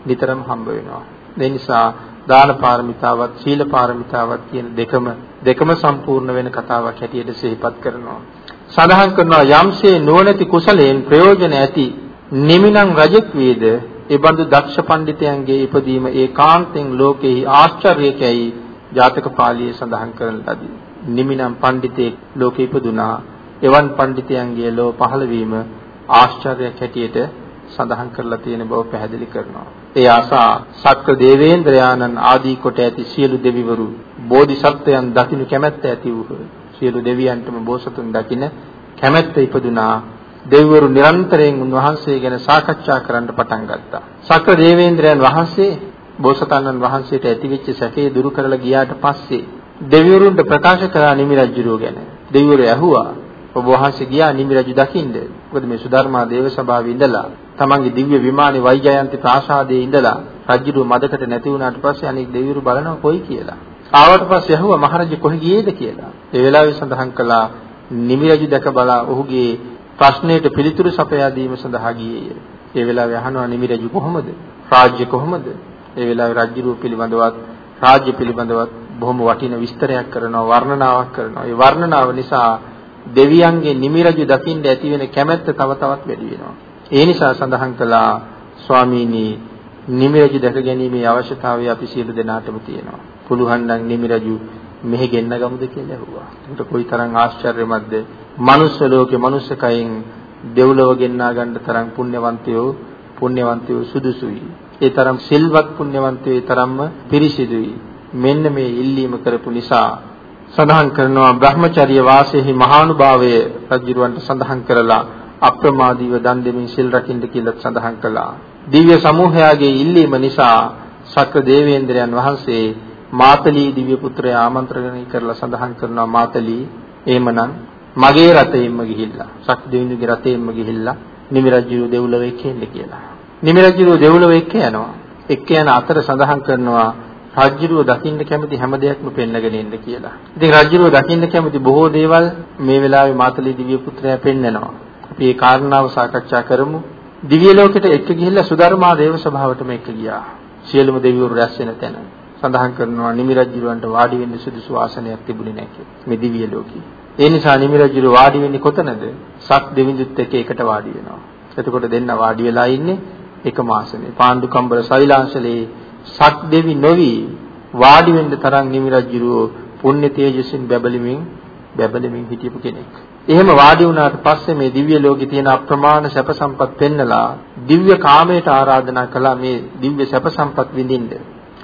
නිතරම හම්බ වෙනවා. ඒ නිසා දාන පාරමිතාවත් සීල පාරමිතාවත් කියන දෙකම දෙකම සම්පූර්ණ වෙන කතාවක් හැටියට සිහිපත් කරනවා. සඳහන් කරනවා යම්සේ නුවණැති කුසලයෙන් ප්‍රයෝජන ඇති නිමිනං රජෙක් වේද ඒ බඳු දක්ෂ පඬිතයන්ගේ ඉපදීම ඒකාන්තෙන් ලෝකෙහි ආශ්චර්යකයි ජාතක පාළියේ සඳහන් කරන ලදී. නිමිනම් පඬිතෙක් ලෝකෙ ඉපදුනා එවන් පඬිතයන්ගේ ලෝ පහළවීම ආශ්චර්යයක් හැටියට සඳහන් කරලා තියෙන බව පැහැදිලි කරනවා. ඒ ආසා සක්‍ර දේවේන්ද්‍රයාණන් ආදී කොට ඇති සියලු දෙවිවරු බෝධිසත්වයන් දකින්න කැමැත්ත ඇති වූහ. සියලු දෙවියන්ටම බෝසතුන් දකින්න කැමැත්ත ඉපදුනා. දෙවිවරු නිරන්තරයෙන් උන්වහන්සේ ගැන සාකච්ඡා කරන්න පටන් ගත්තා. සක්‍ර දේවේන්ද්‍රයන් වහන්සේ බෝසතාණන් වහන්සේට ඇතිවෙච්ච සැකේ දුරු කරලා ගියාට පස්සේ දෙවිවරුන්ට ප්‍රකාශ කළා නිමි රජුරෝ ගැන. දෙවිවරු ඇහුවා ඔබ වහන්සේ ගියා නිමි රජු දකින්න. මොකද මේ සුධර්මා දේව සභාවේ ඉඳලා තමන්ගේ දිව්‍ය විමානේ වෛජයන්ති ප්‍රාසාදයේ ඉඳලා රජුරු මදකට නැති වුණාට පස්සේ අනෙක් දෙවිවරු බලනවා කොයි කියලා. ආවට පස්සේ ඇහුවා මහරජ කොහි ගියේද කියලා. ඒ වෙලාවේ සඳහන් කළා නිමි රජු දැක බලා ඔහුගේ ප්‍රශ්නයට පිළිතුරු සපයා දීම සඳහා ගියේය. ඒ වෙලාවේ අහනවා නිමි රජු කොහොමද? රාජ්‍ය කොහොමද? ඒ වෙලාවේ රජුරු පිළිබඳවත් රාජ්‍ය පිළිබඳවත් බොහොම වටින විස්තරයක් කරනවා වර්ණනාවක් කරනවා. ඒ වර්ණනාව නිසා දෙවියන්ගේ නිමි රජු දකින්න ඇති වෙන කැමැත්ත තව තවත් වැඩි වෙනවා. ඒ නිසා සඳහන් කළා ස්වාමීනි නිමි රජු දැක ගැනීමේ අවශ්‍යතාවය අපි සියලු දෙනාටම තියෙනවා. පුළුවන් නම් නිමි රජු මෙහෙ ගෙන්න ගමුද කියලා ඇහුවා. ඒකට කොයිතරම් ආශ්චර්යමත්ද? මනුස්ස ලෝකේ මනුස්ස කයෙන් දෙව්ලොව ගෙන්නා ගන්න තරම් පුණ්‍යවන්තයෝ පුණ්‍යවන්තයෝ සුදුසුයි. ඒ තරම් සිල්වත් පුණ්‍යවන්තයෝ ඒ තරම්ම පිරිසිදුයි. මෙන්න මේ ඉල්ලීම කරපු නිසා සඳහන් කරනවා Brahmacharya වාසයේහි මහානුභාවය රජුරවන්ට සඳහන් කරලා අප්‍රමාදීව දන් දෙමින් සිල් රකින්න කියලා සඳහන් කළා. දිව්‍ය සමූහයාගේ ඉල්ලීම නිසා ශක්‍ර දේවේන්ද්‍රයන් වහන්සේ මාතලී දිව්‍ය පුත්‍රයා ආමන්ත්‍රණය කරලා සඳහන් කරනවා මාතලී එහෙමනම් මගේ රතේම්ම ගිහිල්ලා ශක්‍ර දේවේන්ද්‍රගේ රතේම්ම ගිහිල්ලා නිමිරජ්ජු දෙව්ලොව එක්ක එන්න කියලා. නිමිරජ්ජු දෙව්ලොව එක්ක යනවා. එක්ක යන අතර සඳහන් කරනවා රජ්ජුරුව දකින්න කැමති හැම දෙයක්ම පෙන්නගෙන ඉන්න කියලා. ඉතින් රජ්ජුරුව දකින්න කැමති බොහෝ දේවල් මේ වෙලාවේ මාතලී දිව්‍ය පුත්‍රයා පෙන්නනවා. අපි මේ කාරණාව සාකච්ඡා කරමු. දිව්‍ය ලෝකෙට එක්ක ගිහිල්ලා සුධර්මා දේව සභාවටම එක්ක ගියා. සියලුම දෙවිවරු රැස් වෙන තැන. සඳහන් කරනවා නිමිරජ්ජුරවන්ට වාඩි වෙන්න සුදුසු ආසනයක් තිබුණේ නැහැ කියලා. මේ දිව්‍ය ලෝකේ. ඒ නිසා නිමිරජ්ජුර වාඩි වෙන්නේ කොතනද? සක් දෙවිඳුත් එක්ක එකට වාඩි වෙනවා. එතකොට දෙන්න වාඩි වෙලා ඉන්නේ එකම ආසනේ. පාණ්ඩු කම්බල සෛලාංශලේ සක් දෙවි නොවි වාඩි වෙන්න තරම් නිමිරජ්ජුරෝ පුණ්‍ය තේජසින් බැබලෙමින් බැබලෙමින් හිටපු කෙනෙක්. එහෙම වාඩි වුණාට පස්සේ මේ දිව්‍ය ලෝකේ තියෙන අප්‍රමාණ සැප සම්පත් පෙන්නලා දිව්‍ය කාමයට ආරාධනා කළා මේ දිව්‍ය සැප සම්පත් විඳින්න.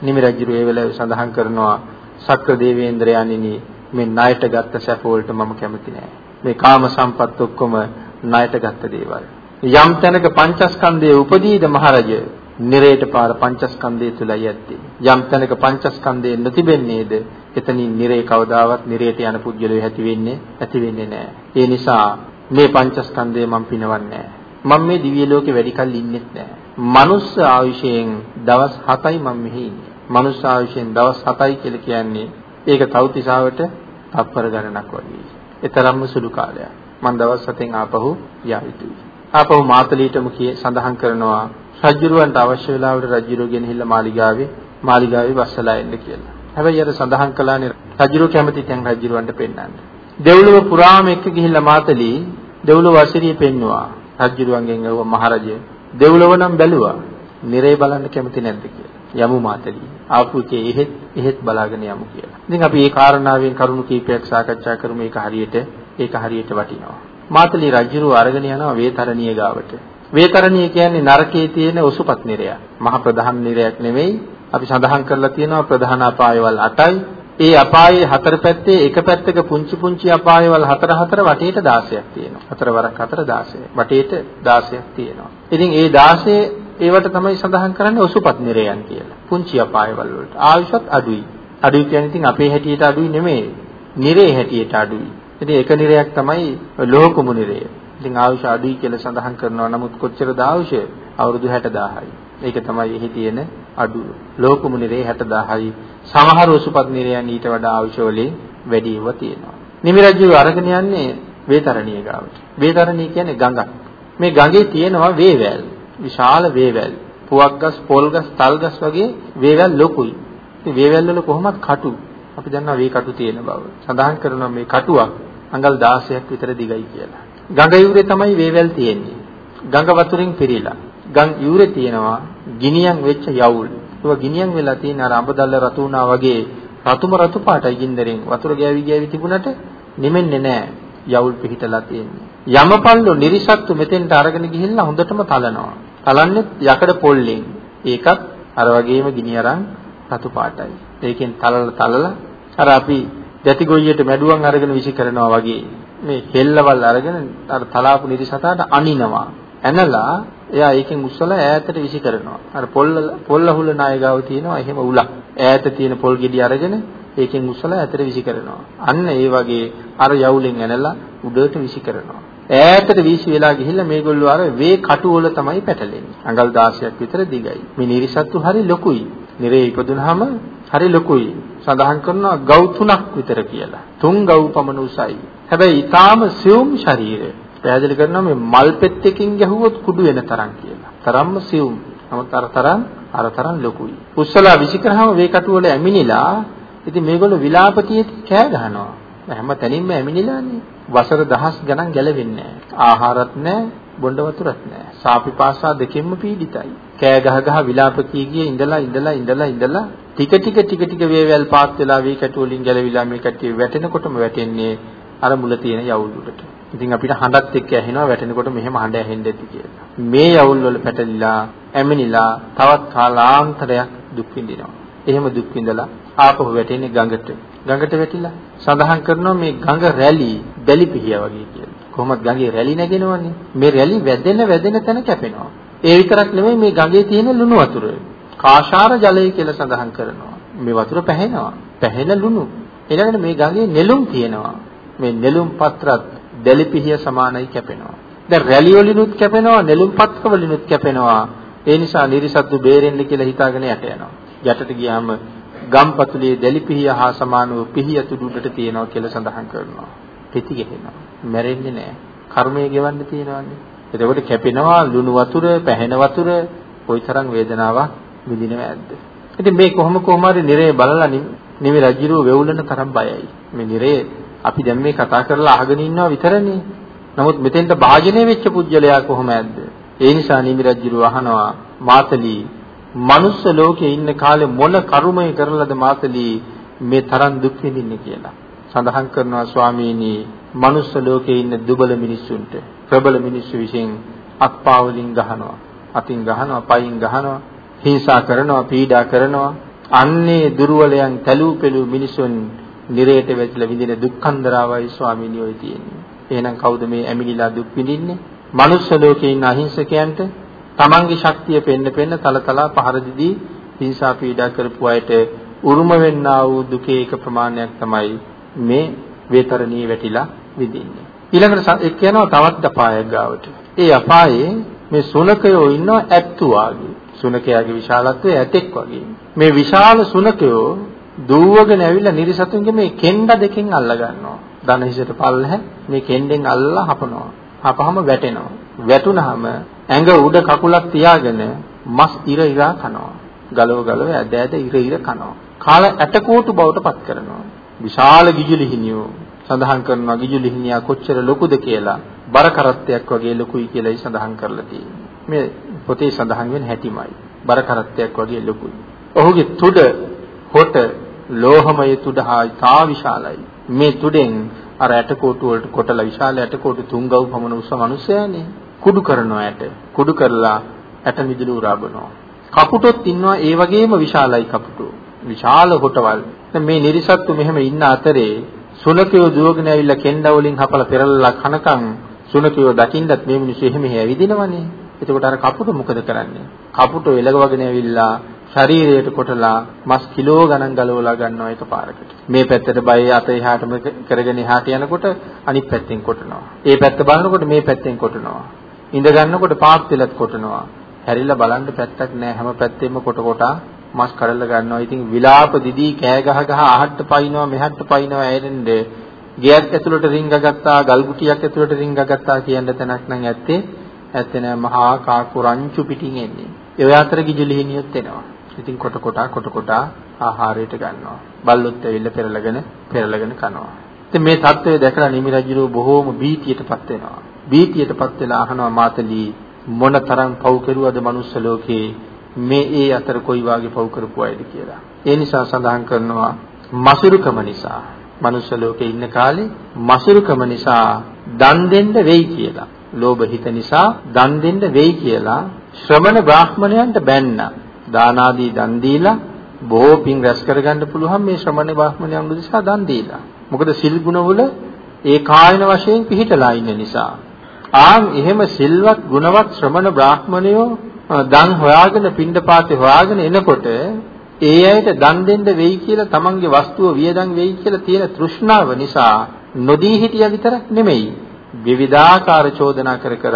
නිමි රජු ඒ වෙලාවේ සඳහන් කරනවා සක්‍ර දේවේන්ද්‍රයන්ිනි මේ ණයට ගත්ත සැප වලට මම කැමති නෑ. මේ කාම සම්පත් ඔක්කොම ණයට ගත්ත දේවල්. යම් තැනක පංචස්කන්ධයේ උපදීද මහරජ නිරේට පාර පංචස්කන්ධය තුලයි ඇත්තේ. යම් තැනක පංචස්කන්ධය නොතිබෙන්නේද එතනින් නිරේ කවදාවත් නිරේට යන පුද්ගලයෝ ඇති වෙන්නේ ඇති වෙන්නේ නැහැ. ඒ නිසා මේ පංචස්කන්ධය මම පිනවන්නේ නැහැ. මම මේ දිව්‍ය ලෝකේ වැඩි කල් ඉන්නෙත් නැහැ. මනුස්ස ආයුෂයෙන් දවස් 7යි මම මෙහි ඉන්නේ. මනුස්ස ආයුෂයෙන් දවස් 7යි කියලා කියන්නේ ඒක තවතිසාවට තප්පර ගණනක් වගේ. ඒ තරම්ම සුළු කාලයක්. මම දවස් 7න් ආපහු යා යුතුයි. ආපහු මාතලීටම සඳහන් කරනවා රජුරවන්ට අවශ්‍ය වෙලාවට රජුරෝ ගෙනහිල්ලා මාලිගාවේ මාලිගාවේ බස්සලා එන්න කියලා. හැබැයි අර සඳහන් කළානේ රජුරෝ කැමති තැන් රජුරවන්ට පෙන්වන්න. දෙව්ලොව පුරාම එක්ක ගිහිල්ලා මාතලී දෙව්ලොව අසිරිය පෙන්නවා. රජුරවන්ගෙන් ඇහුවා මහරජය දෙව්ලොව නම් බැලුවා. නිරේ බලන්න කැමති නැද්ද කියලා. යමු මාතලී. ආපු එකේ එහෙත් එහෙත් බලාගෙන යමු කියලා. ඉතින් අපි මේ කාරණාවෙන් කරුණු කීපයක් සාකච්ඡා කරමු. ඒක හරියට ඒක හරියට වටිනවා. මාතලී රජුරුව අරගෙන යනවා වේතරණිය ගාවට. වේතරණිය කියන්නේ නරකයේ තියෙන ඔසුපත් නිරය. මහ ප්‍රධාන නිරයක් නෙමෙයි. අපි සඳහන් කරලා තියෙනවා ප්‍රධාන අපායවල 8යි. ඒ අපායේ හතර පැත්තේ එක පැත්තක පුංචි පුංචි අපායවල හතර හතර වටේට 16ක් තියෙනවා. හතර වරක් හතර 16. වටේට 16ක් තියෙනවා. ඉතින් ඒ 16 ඒවට තමයි සඳහන් කරන්නේ ඔසුපත් නිරයන් කියලා. පුංචි අපායවල වලට. ආයුෂත් අඩුයි. අඩුයි කියන්නේ ඉතින් අපේ හැටියට අඩුයි නෙමෙයි. නිරේ හැටියට අඩුයි. ඉතින් එක නිරයක් තමයි ලෝකමු නිරය. ඉතින් ආයුෂ අඩුයි කියලා සඳහන් කරනවා. නමුත් කොච්චරද ආයුෂ? අවුරුදු 60000යි. ඒක තමයි එහි තියෙන අඩු. ලෝකමු නිරේ 60000යි. සමහර උසුපත් නිරයන් ඊට වඩා ආයුෂ වලින් වැඩිව තියෙනවා. නිමිරජ්ජු අරගෙන යන්නේ වේතරණිය ගාවට. වේතරණිය කියන්නේ ගඟක්. මේ ගඟේ තියෙනවා වේවැල්. විශාල වේවැල්. පුවක් ගස්, පොල් ගස්, තල් ගස් වගේ වේවැල් ලොකුයි. ඉතින් වේවැල් වල කොහොමද කටු? අපි දන්නවා වේ කටු තියෙන බව. සඳහන් කරනවා මේ කටුවක් අඟල් 16ක් විතර දිගයි කියලා. ගඟ යුරේ තමයි වේවැල් තියෙන්නේ. ගඟ වතුරින් පිරීලා. ගම් යුරේ තියෙනවා ගිනියම් වෙච්ච යවුල්. ඒවා ගිනියම් වෙලා තියෙන අර අඹදල්ල රතු වුණා වගේ රතුම රතු පාටයි ගින්දරෙන් වතුර ගෑවි ගෑවි තිබුණට නිමෙන්නේ නැහැ. යවුල් පිහිටලා තියෙන්නේ. යමපල්ලු නිරිසත්තු මෙතෙන්ට අරගෙන ගිහිල්ලා හොඳටම තලනවා. තලන්නේ යකඩ පොල්ලෙන්. ඒකත් අර වගේම ගිනි අරන් රතු පාටයි. ඒකෙන් තලලා තලලා අර අපි දැති ගොයියට මැඩුවන් අරගෙන විසි කරනවා වගේ මේ හෙල්ලවල් අරගෙන අර තලාපු නිරිසතාට අනිනවා. ඇනලා එයා ඒකෙන් උස්සලා ඈතට විසි කරනවා. අර පොල්ල පොල්ල හුල නායගාව තියෙනවා එහෙම උලක්. ඈත තියෙන පොල් ගෙඩි අරගෙන ඒකෙන් උස්සලා ඇතට විසි කරනවා. අන්න ඒ වගේ අර යවුලෙන් ඇනලා උඩට විසි කරනවා. ඈතට වීසි වෙලා ගිහිල්ලා මේගොල්ලෝ අර වේ කටු වල තමයි පැටලෙන්නේ. අඟල් 16ක් විතර දිගයි. මේ නිරිසත්තු හරි ලොකුයි. නිරේ ඉපදුනහම හරි ලොකුයි. සඳහන් කරනවා ගව් තුනක් විතර කියලා. තුන් ගව් පමණ උසයි. හැබැයි ඊටාම සියුම් ශරීරය. පැහැදිලි කරනවා මේ මල් පෙත්තකින් ගැහුවොත් කුඩු වෙන තරම් කියලා. තරම්ම සියුම්. නමුත් අර තරම් අර තරම් ලොකුයි. උස්සලා විසිකරාම වේ කටු වල ඇමිනිලා ඉතින් මේගොල්ලෝ විලාපතියෙත් කෑ ගහනවා. හැම තැනින්ම ඇමිනිලානේ. වසර දහස් ගණන් ගැලවෙන්නේ නැහැ. ආහාරත් නැහැ, බොණ්ඩ වතුරත් නැහැ. සාපිපාසා දෙකෙන්ම පීඩිතයි. කෑ ගහ ගහ විලාප කී ගිය ඉඳලා ඉඳලා ඉඳලා ඉඳලා ටික ටික ටික ටික වේවැල් පාත් වෙලා වී කැටු වලින් ගැලවිලා මේ කට්ටිය වැටෙනකොටම වැටෙන්නේ අර මුල තියෙන යවුල් උඩට. ඉතින් අපිට හඬත් එක්ක ඇහෙනවා වැටෙනකොට මෙහෙම හඬ ඇහෙන්න ඇති කියලා. මේ යවුල් වල පැටලිලා ඇමිනිලා තවත් කාලාන්තරයක් දුක් විඳිනවා. එහෙම දුක් විඳලා ආපහු වැටෙන්නේ ගඟට. ගඟට වැටිලා සඳහන් කරනවා මේ ගඟ රැලි බැලි පිහිය වගේ කියලා. කොහොමද ගඟේ රැලි නැගෙනවන්නේ? මේ රැලි වැදෙන වැදෙන තැන කැපෙනවා. ඒ විතරක් නෙමෙයි මේ ගඟේ තියෙන ලුණු වතුර. කාශාර ජලය කියලා සඳහන් කරනවා. මේ වතුර පැහැෙනවා. පැහැෙන ලුණු. ඊළඟට මේ ගඟේ නෙළුම් තියෙනවා. මේ නෙළුම් පත්‍රත් දැලිපිහිය සමානයි කැපෙනවා. දැන් රැලි වලිනුත් කැපෙනවා, නෙළුම් පත්‍ර වලිනුත් කැපෙනවා. ඒ නිසා නිරිසත්තු බේරෙන්න කියලා හිතාගෙන යට යනවා. යටට ගියාම ගම්පතුලේ දැලිපිහිය හා සමාන වූ පිහිය තුඩුඩට තියෙනවා කියලා සඳහන් කරනවා. පෙති ගෙහෙනවා. මැරෙන්නේ නැහැ. කර්මය ගෙවන්න තියෙනවානේ. එතකොට කැපෙනවා ලුණු වතුර, පැහැෙන වතුර, කොයිතරම් වේදනාවක් විඳිනව ඇද්ද? ඉතින් මේ කොහොම කොහම හරි නිරේ බලලා නිමි රජුරුව වෙවුලන තරම් බයයි. මේ නිරේ අපි දැන් මේ කතා කරලා අහගෙන ඉන්නවා විතරනේ. නමුත් මෙතෙන්ට භාජනය වෙච්ච පුජ්‍යලයා කොහොම ඇද්ද? ඒ නිසා නිමි රජුරුව අහනවා මාතලී මනුස්ස ලෝකේ ඉන්න කාලේ මොන කර්මය කරලාද මාතලී මේ තරම් දුක් විඳින්නේ කියලා. සඳහන් කරනවා ස්වාමීනි මනුස්ස ලෝකේ ඉන්න දුබල මිනිස්සුන්ට ප්‍රබල මිනිස්සු විසින් අත්පා වලින් ගහනවා අතින් ගහනවා පයින් ගහනවා හිංසා කරනවා පීඩා කරනවා අන්නේ දුර්වලයන් තැලූ පෙළූ මිනිසුන් නිරේට වැටිලා විඳින දුක්ඛන්දරාවයි ස්වාමීනි ඔය තියෙන්නේ. එහෙනම් කවුද මේ ඇමිලිලා දුක් විඳින්නේ? මනුස්ස ලෝකේ ඉන්න අහිංසකයන්ට තමන්ගේ ශක්තිය පෙන්න පෙන්න තලතලා පහර දීදී හිංසා පීඩා කරපු අයට උරුම වෙන්නා වූ දුකේ එක ප්‍රමාණයක් තමයි මේ වේතරණී වැටිලා විඳින්නේ. ඊළඟට එක් යනවා තවත් අපායක් ගාවට. ඒ අපායේ මේ සුනකයෝ ඉන්නවා ඇත්තු වාගේ. සුනකයාගේ විශාලත්වය ඇතෙක් වගේ. මේ විශාල සුනකයෝ දූවගෙන ඇවිල්ලා නිරිසතුන්ගේ මේ කෙන්ඩ දෙකෙන් අල්ල ගන්නවා. දන හිසට පල්ලහ මේ කෙන්ඩෙන් අල්ලලා හපනවා. හපහම වැටෙනවා. වැටුනහම ඇඟ උඩ කකුලක් තියාගෙන මස් ඉර ඉරා කනවා. ගලව ගලව ඇද ඇද ඉර ඉර කනවා. කාල ඇටකෝටු බවට පත් කරනවා. විශාල ගිජුලිහිනියෝ සඳහන් කරනවා ගිජුලිහිනියා කොච්චර ලොකුද කියලා බර කරත්තයක් වගේ ලොකුයි කියලායි සඳහන් කරලා තියෙන්නේ. මේ පොතේ සඳහන් වෙන හැටිමයි. බර කරත්තයක් වගේ ලොකුයි. ඔහුගේ තුඩ හොට ලෝහමය තුඩ හා තා විශාලයි. මේ තුඩෙන් අර ඇටකොටු වලට කොටලා විශාල ඇටකොටු තුංගව් පමණ උස මිනිසයානේ. කුඩු කරනවා ඇට. කුඩු කරලා ඇට මිදුළු උරාබනවා. කපුටොත් ඉන්නවා ඒ වගේම විශාලයි කපුටෝ. විශාල හොටවල්. මේ නිරිසත්තු මෙහෙම ඉන්න අතරේ සුනකයෝ දුවගෙන ඇවිල්ලා කෙන්ඩා වලින් හපලා පෙරලලා කනකම් සුනකයෝ දකින්නත් මේ මිනිස්සු එහෙම ඇවිදිනවනේ. එතකොට අර කපුට මොකද කරන්නේ? කපුට එලගවගෙන ඇවිල්ලා ශරීරයට කොටලා මස් කිලෝ ගණන් ගලවලා ගන්නවා එකපාරකට. මේ පැත්තට බය අත එහාටම කරගෙන එහාට යනකොට අනිත් පැත්තෙන් කොටනවා. ඒ පැත්ත බලනකොට මේ පැත්තෙන් කොටනවා. ඉඳ ගන්නකොට පාත් වෙලත් කොටනවා. හැරිලා බලන්න පැත්තක් නැහැ හැම පැත්තෙම කොට කොටා මස් කඩලා ගන්නවා. ඉතින් විලාප දිදී කෑ ගහ ගහ අහට්ට පයින්නවා මෙහට්ට පයින්නවා ඇරෙන්නේ ගෙයක් ඇතුළට රිංග ගත්තා ගල් කුටියක් ඇතුළට රිංග ගත්තා කියන තැනක් නම් ඇත්තේ ඇත්තේ නෑ මහා කාකු රංචු පිටින් එන්නේ. ඒ අතර කිජුලිහිනියොත් එනවා. ඉතින් කොට කොටා කොට කොටා ආහාරයට ගන්නවා. බල්ලොත් ඇවිල්ලා පෙරලගෙන පෙරලගෙන කනවා. ඉතින් මේ தත්ත්වය දැකලා නිමි රජුරෝ බොහෝම බීතියටපත් වෙනවා. බීතියටපත් වෙලා අහනවා මාතලී මොනතරම් පව් කෙරුවද මනුස්ස ලෝකේ මේ ඒ අතර කොයි වාගේ පව් කරපු අයද කියලා. ඒ නිසා සඳහන් කරනවා මසුරුකම නිසා මනුස්ස ලෝකේ ඉන්න කාලේ මසුරුකම නිසා දන් දෙන්න වෙයි කියලා. ලෝභ හිත නිසා දන් දෙන්න වෙයි කියලා ශ්‍රමණ බ්‍රාහ්මණයන්ට බැන්න. දාන ආදී දන් දීලා බොහෝ පින් රැස් කරගන්න පුළුවන් මේ ශ්‍රමණ බ්‍රාහ්මණයන් නිසා දන් දීලා. මොකද සිල් ගුණවල ඒ කායන වශයෙන් පිහිටලා ඉන්න නිසා. ආන් එහෙම සිල්වත් ගුණවත් ශ්‍රමණ බ්‍රාහ්මණයෝ දන් හොයාගෙන පින්ඩපාතේ හොයාගෙන එනකොට ඒ අයට දන් දෙන්න වෙයි කියලා තමන්ගේ වස්තුව වියදම් වෙයි කියලා තියෙන තෘෂ්ණාව නිසා නොදී හිටියා විතරක් නෙමෙයි විවිධාකාර චෝදනා කර කර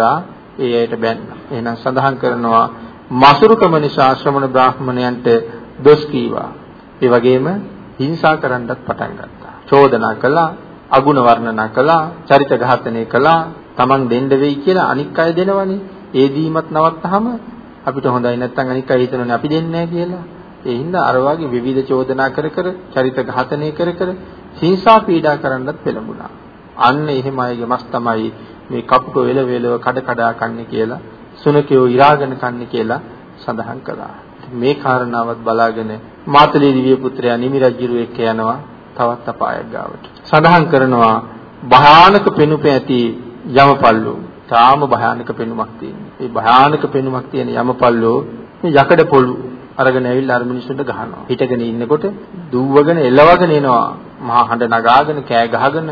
ඒ අයට බැන්න. එහෙනම් සඳහන් කරනවා මසුරුකම නිසා ශ්‍රමණ බ්‍රාහ්මණයන්ට දොස් කීවා. ඒ වගේම හිංසා කරන්නත් පටන් ගත්තා. චෝදනා කළා, අගුණ වර්ණනා කළා, චරිත ඝාතනය කළා, Taman දෙන්න වෙයි කියලා අනික් අය දෙනවනේ. ඒ දීමත් නවත්තහම අපිට හොඳයි නැත්නම් අනික් අය හිතනෝනේ අපි දෙන්නේ නැහැ කියලා. ඒ හින්දා අර වගේ විවිධ චෝදනා කර කර චරිත ඝාතනය කර කර හිංසා පීඩා කරන්නත් පෙළඹුණා. අන්න එහෙම අයගේ මස් තමයි මේ කපුක වෙල වෙලව කඩ කඩා කන්නේ කියලා සුනකයෝ ඉරාගෙන කන්නේ කියලා සඳහන් කළා. මේ කාරණාවත් බලාගෙන මාතලේ දිව්‍ය පුත්‍රයා නිමි රජුරු එක්ක යනවා තවත් අපායක් ගාවට. සඳහන් කරනවා භයානක පෙනුප ඇති යමපල්ලු. තාම භයානක පෙනුමක් තියෙන. මේ භයානක පෙනුමක් තියෙන යමපල්ලෝ මේ යකඩ පොළු අරගෙන ඇවිල්ලා අර මිනිස්සුන්ට ගහනවා. හිටගෙන ඉන්නකොට දුවගෙන එලවගෙන එනවා. මහා හඬ නගාගෙන කෑ ගහගෙන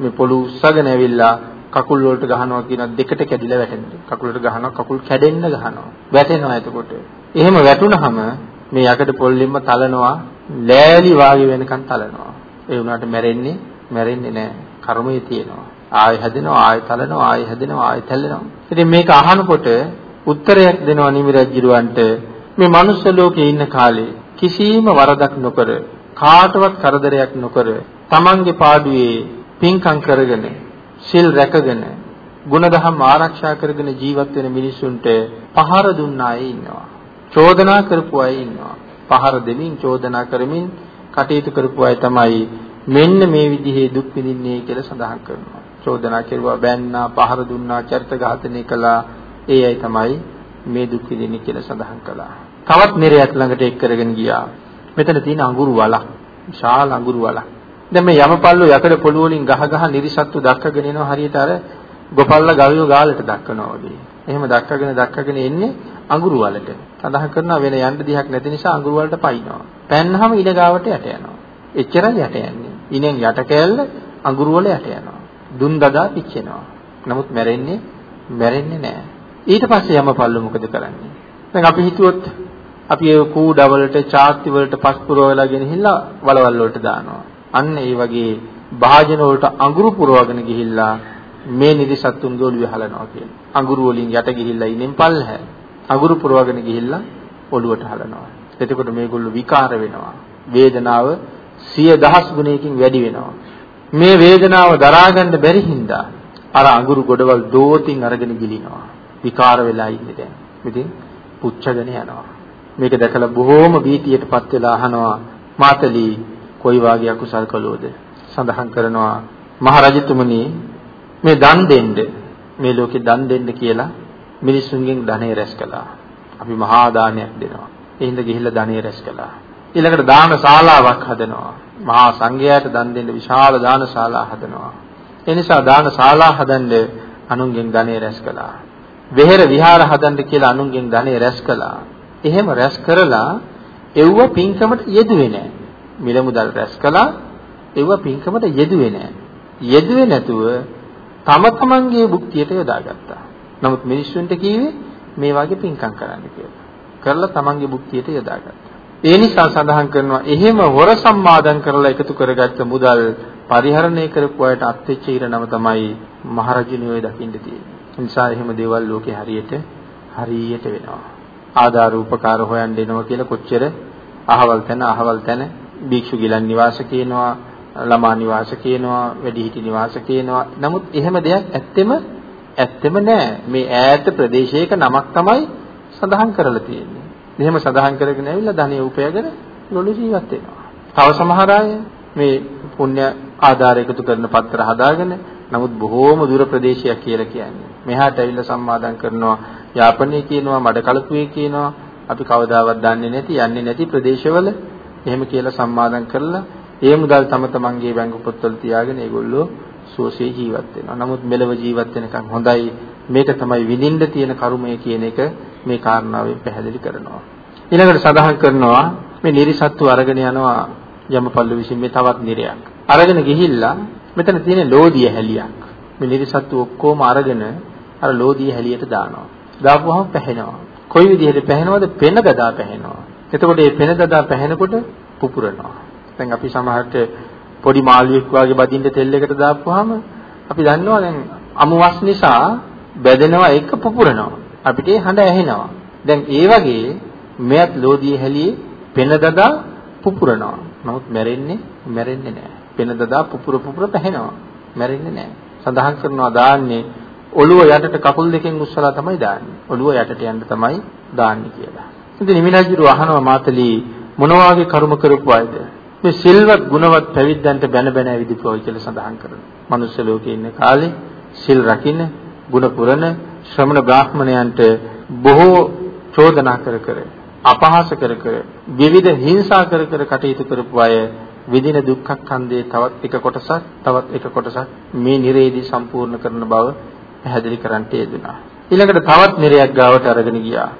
මේ පොළු උස්සගෙන ඇවිල්ලා කකුල් වලට ගහනවා කියන දෙකට කැඩිලා වැටෙනවා. කකුලට ගහනවා කකුල් කැඩෙන්න ගහනවා. වැටෙනවා එතකොට. එහෙම වැටුනහම මේ යකඩ පොල්ලින්ම තලනවා ලෑලි වාගේ වෙනකන් තලනවා. ඒ වුණාට මැරෙන්නේ මැරෙන්නේ නැහැ. කර්මයේ තියෙනවා. ආයෙ හැදෙනවා ආයෙ තලනවා ආයෙ හැදෙනවා ආයෙ තැල්ලෙනවා. ඉතින් මේක අහනකොට උත්තරයක් දෙනවා නිමි රජුරවන්ට මේ මනුස්ස ලෝකේ ඉන්න කාලේ කිසිම වරදක් නොකර කාටවත් කරදරයක් නොකර තමන්ගේ පාඩුවේ පින්කම් කරගෙන සිල් රැකගෙන ගුණධම් ආරක්ෂා කරගෙන ජීවත් වෙන මිනිසුන්ට පහර දුන්න අය ඉන්නවා. චෝදනා කරපු අය ඉන්නවා. පහර දෙමින් චෝදනා කරමින් කටයුතු කරපු අය තමයි මෙන්න මේ විදිහේ දුක් විඳින්නේ කියලා සඳහන් කරනවා. චෝදනා කෙරුවා බෑන්නා පහර දුන්නා චරිත ඝාතනය කළා ඒ අය තමයි මේ දුක් විඳින්නේ කියලා සඳහන් කළා. තවත් නිරයක් ළඟට එක් කරගෙන ගියා. මෙතන තියෙන අඟුරු වලක්. විශාල අඟුරු වලක්. දැන් මේ යමපල්ලෝ යකඩ පොළු වලින් ගහ ගහ නිරිසත්තු දක්කගෙන එනවා හරියට අර ගොපල්ලා ගවියෝ ගාලට දක්කනවා වගේ. එහෙම දක්කගෙන දක්කගෙන එන්නේ අඟුරු වලට. සඳහන් කරනවා වෙන යන්න දිහක් නැති නිසා අඟුරු වලට පයින්නවා. පැන්නාම ඉන ගාවට යට යනවා. එච්චරයි යට යන්නේ. ඉනෙන් යට කෑල්ල අඟුරු වල යට යනවා. දුන් දදා පිච්චෙනවා. නමුත් මැරෙන්නේ මැරෙන්නේ නැහැ. ඊට පස්සේ යමපල්ලෝ මොකද කරන්නේ? දැන් අපි හිතුවොත් අපි ඒ කූඩ වලට චාත්ති වලට පස් පුරවලා ගෙනහිල්ලා වලවල් වලට දානවා. අන්න ඒ වගේ භාජන වලට අඟුරු පුරවගෙන ගිහිල්ලා මේ නිදිසත්තුන්ගේ ඔළුවේ හලනවා කියන්නේ. අඟුරු වලින් යට ගිහිල්ලා ඉන්නේ පල්හැ. අඟුරු පුරවගෙන ගිහිල්ලා ඔළුවට හලනවා. එතකොට මේගොල්ලෝ විකාර වෙනවා. වේදනාව සිය දහස් ගුණයකින් වැඩි වෙනවා. මේ වේදනාව දරා ගන්න බැරි හින්දා අර අඟුරු ගොඩවල් දෝතින් අරගෙන ගිලිනවා. විකාර වෙලා ඉන්නේ දැන්. ඉතින් පුච්චගෙන යනවා. මේක දැකලා බොහෝම බීතියටපත් වෙලා අහනවා මාතලී කොයි වාගේ අකුසල් කළෝද සඳහන් කරනවා මහරජතුමනි මේ දන් දෙන්න මේ ලෝකේ දන් දෙන්න කියලා මිනිසුන්ගෙන් ධනෙ රැස් කළා. අපි මහා දානයක් දෙනවා. ඒ හින්දා ගිහිල්ලා ධනෙ රැස් කළා. ඊළඟට දාන ශාලාවක් හදනවා. මහා සංඝයාට දන් දෙන්න විශාල දාන ශාලා හදනවා. ඒ නිසා දාන ශාලා හදන්න අනුන්ගෙන් ධනෙ රැස් කළා. වෙහෙර විහාර හදන්න කියලා අනුන්ගෙන් ධනෙ රැස් කළා. එහෙම රැස් කරලා එව්ව පින්කමට යෙදුවේ නැහැ. මිල මුදල් රැස් කළා ඒව පින්කමට යෙදුවේ නැහැ. යෙදුවේ නැතුව තම තමන්ගේ භුක්තියට යොදාගත්තා. නමුත් මිනිස්සුන්ට කිව්වේ මේ වගේ පින්කම් කරන්න කියලා. කරලා තමන්ගේ භුක්තියට යොදාගත්තා. ඒ නිසා සඳහන් කරනවා එහෙම හොර සම්මාදම් කරලා එකතු කරගත්ත මුදල් පරිහරණය කරපු අයට අත්වෙච්ච ඉරණම තමයි මහරජුනියෝ දකින්න තියෙන්නේ. ඒ නිසා එහෙම දේවල් ලෝකේ හරියට හරියට වෙනවා. ආදාර උපකාර හොයන්න එනවා කියලා කොච්චර අහවල් තැන අහවල් තැන භික්ෂු ගිලන් නිවාස කියනවා ළමා නිවාස කියනවා වැඩිහිටි නිවාස කියනවා නමුත් එහෙම දෙයක් ඇත්තෙම ඇත්තෙම නෑ මේ ඈත ප්‍රදේශයක නමක් තමයි සඳහන් කරලා තියෙන්නේ. එහෙම සඳහන් කරගෙන ඇවිල්ලා ධනිය උපයගෙන ලොලු ජීවත් වෙනවා. තව සමහර අය මේ පුණ්‍ය ආධාර එකතු කරන පත්‍ර හදාගෙන නමුත් බොහෝම දුර ප්‍රදේශයක් කියලා කියන්නේ. මෙහාට ඇවිල්ලා සම්මාදම් කරනවා යාපනයේ කියනවා මඩකලපුවේ කියනවා අපි කවදාවත් දන්නේ නැති යන්නේ නැති ප්‍රදේශවල එහෙම කියලා සම්මාදම් කරලා ඒ මුදල් තම තමන්ගේ බැංකු පොත්වල තියාගෙන ඒගොල්ලෝ සුවසේ ජීවත් වෙනවා. නමුත් මෙලව ජීවත් වෙනකන් හොඳයි. මේක තමයි විඳින්න තියෙන කර්මය කියන එක මේ කාරණාවෙන් පැහැදිලි කරනවා. ඊළඟට සඳහන් කරනවා මේ නිරිසත්තු අරගෙන යනවා යමපල්ලු විසින් මේ තවත් නිරයක්. අරගෙන ගිහිල්ලා මෙතන තියෙන ලෝදිය හැලියක්. මේ නිරිසත්තු ඔක්කොම අරගෙන අර ලෝදිය හැලියට දානවා. දාපුවහම පැහැෙනවා. කොයි විදිහට පැහැෙනවද? පෙන ගදා පැහැෙනවා. එතකොට මේ පෙන දදා පැහැෙනකොට පුපුරනවා. දැන් අපි සමහරට පොඩි මාළුවෙක් වගේ බදින්න තෙල් එකට දාපුවාම අපි දන්නවා දැන් අමුවස් නිසා බැදෙනවා එක පුපුරනවා. අපිට හඬ ඇහෙනවා. දැන් ඒ වගේ මෙයත් ලෝදිය හැලියේ පෙන දදා පුපුරනවා. නමුත් මැරෙන්නේ මැරෙන්නේ නැහැ. පෙන දදා පුපුර පුපුර පැහැෙනවා. මැරෙන්නේ නැහැ. සඳහන් කරනවා දාන්නේ ඔළුව යටට කකුල් දෙකෙන් උස්සලා තමයි දාන්නේ. ඔළුව යටට යන්න තමයි දාන්නේ කියලා. ඉතින් නිමිනජිරු අහනවා මාතලී මොනවා වගේ කර්ම කරපු අයද? මේ සිල්වත් ගුණවත් පැවිද්දන්ට බැන බැන ඇවිදිපුවයි කියලා සඳහන් කරනවා. මනුස්ස ලෝකේ ඉන්න කාලේ සිල් රකින්න, ගුණ පුරන ශ්‍රමණ බ්‍රාහ්මණයන්ට බොහෝ චෝදනා කර කර අපහාස කර කර විවිධ හිංසා කර කර කටයුතු කරපු අය විදින දුක්ඛ කන්දේ තවත් එක කොටසක් තවත් එක කොටසක් මේ නිරේදී සම්පූර්ණ කරන බව පැහැදිලි කරන්නට යෙදුනා. ඊළඟට තවත් නිරයක් ගාවට අරගෙන ගියා.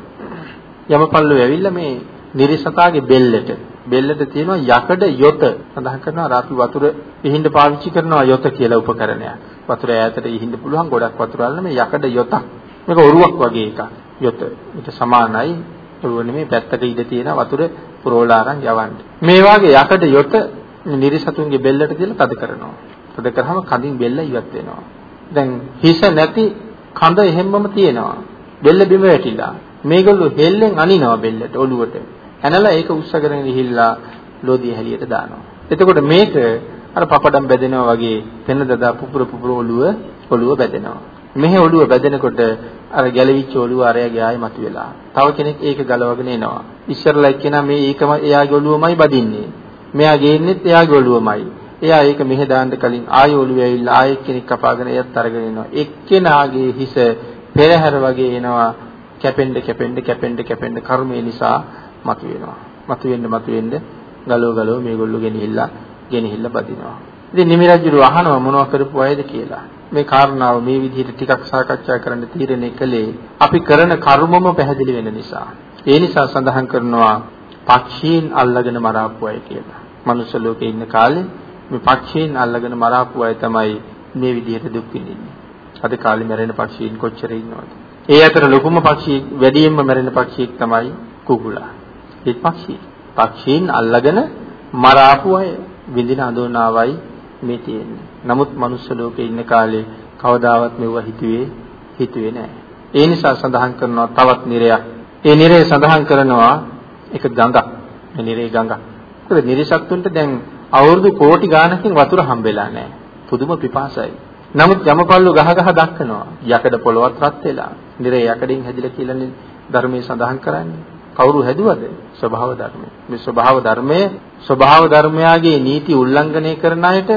යමපල්ලු ඇවිල්ලා මේ නිරිසතාගේ බෙල්ලට බෙල්ලට තියෙනවා යකඩ යොත සඳහන් කරනවා අපි වතුර ඉහිඳ පාවිච්චි කරනවා යොත කියලා උපකරණයක්. වතුර ඈතට ඉහිඳ පුළුවන් ගොඩක් වතුර අල්ලන මේ යකඩ යොතක්. මේක ඔරුවක් වගේ එකක්. යොත. ඒක සමානයි ඔරුව නෙමෙයි පැත්තට ඉඳ තියෙන වතුර පුරෝලා අරන් යවන්නේ. මේ වාගේ යකඩ යොත නිරිසතුන්ගේ බෙල්ලට දාලා තද කරනවා. තද කරාම කඳින් බෙල්ල ඉවත් වෙනවා. දැන් හිස නැති කඳ එහෙම්මම තියෙනවා. බෙල්ල බිම වැටිලා. මේගොල්ලෝ හෙල්ලෙන් අනිනවා බෙල්ලට ඔළුවට. ඇනලා ඒක උස්සගෙන ගිහිල්ලා ලෝදිය හැලියට දානවා. එතකොට මේක අර පපඩම් බැදෙනවා වගේ පෙන දදා පුපුර පුපුර ඔළුව ඔළුව බැදෙනවා. මෙහි ඔළුව බැදෙනකොට අර ගැලවිච්ච ඔළුව අරයාගේ ආයෙ මතුවෙලා. තව කෙනෙක් ඒක ගලවගෙන එනවා. ඉස්සරලා එක්කෙනා මේ ඒකම එයාගේ ඔළුවමයි බදින්නේ. මෙයා ගේන්නෙත් එයාගේ ඔළුවමයි. එයා ඒක මෙහෙ දාන්න කලින් ආයෙ ඔළුව ඇවිල්ලා ආයෙ කෙනෙක් කපාගෙන එයත් අරගෙන එනවා. එක්කෙනාගේ හිස පෙරහැර වගේ එනවා. කැපෙන්න කැපෙන්න කැපෙන්න කැපෙන්න කර්මය නිසා මතුවෙනවා. මතුවෙන්න මතුවෙන්න ගලව ගලව මේගොල්ලෝ ගෙනහිල්ලා ගෙනහිල්ලා බදිනවා. ඉතින් නිමිරජුරු අහනවා මොනව කරපු අයද කියලා. මේ කාරණාව මේ විදිහට ටිකක් සාකච්ඡා කරන්න තීරණය කළේ අපි කරන කර්මම පැහැදිලි වෙන නිසා. ඒ නිසා සඳහන් කරනවා පක්ෂීන් අල්ලගෙන මරාපු අය කියලා. මනුෂ්‍ය ලෝකේ ඉන්න කාලේ මේ පක්ෂීන් අල්ලගෙන මරාපු අය තමයි මේ විදිහට දුක් විඳින්නේ. අද කාලේ මැරෙන පක්ෂීන් කොච්චර ඉන්නවද? ඒ අතර ලොකුම පක්ෂී වැඩියෙන්ම මැරෙන පක්ෂියෙක් තමයි කුකුලා. ඒ පක්ෂී. පක්ෂීන් අල්ලගෙන මරාපු අය විඳින අඳුනාවයි මේ තියෙන්නේ. නමුත් මනුස්ස ලෝකේ ඉන්න කාලේ කවදාවත් මෙව හිතුවේ හිතුවේ නැහැ. ඒ නිසා සඳහන් කරනවා තවත් නිරයක්. ඒ නිරය සඳහන් කරනවා එක ගඟක්. මේ නිරේ ගඟක්. ඒක නිරිසත්තුන්ට දැන් අවුරුදු කෝටි ගාණකින් වතුර හම්බෙලා නැහැ. පුදුම පිපාසයි. නමුත් යමපල්ලු ගහ ගහ දක්කනවා. යකඩ පොළවත් රත් වෙලා. නිරේ යකඩින් හැදිලා කියලානේ ධර්මයේ සඳහන් කරන්නේ. කවුරු හැදුවද? ස්වභාව ධර්මය. මේ ස්වභාව ධර්මයේ ස්වභාව ධර්මයාගේ නීති උල්ලංඝනය කරන අයට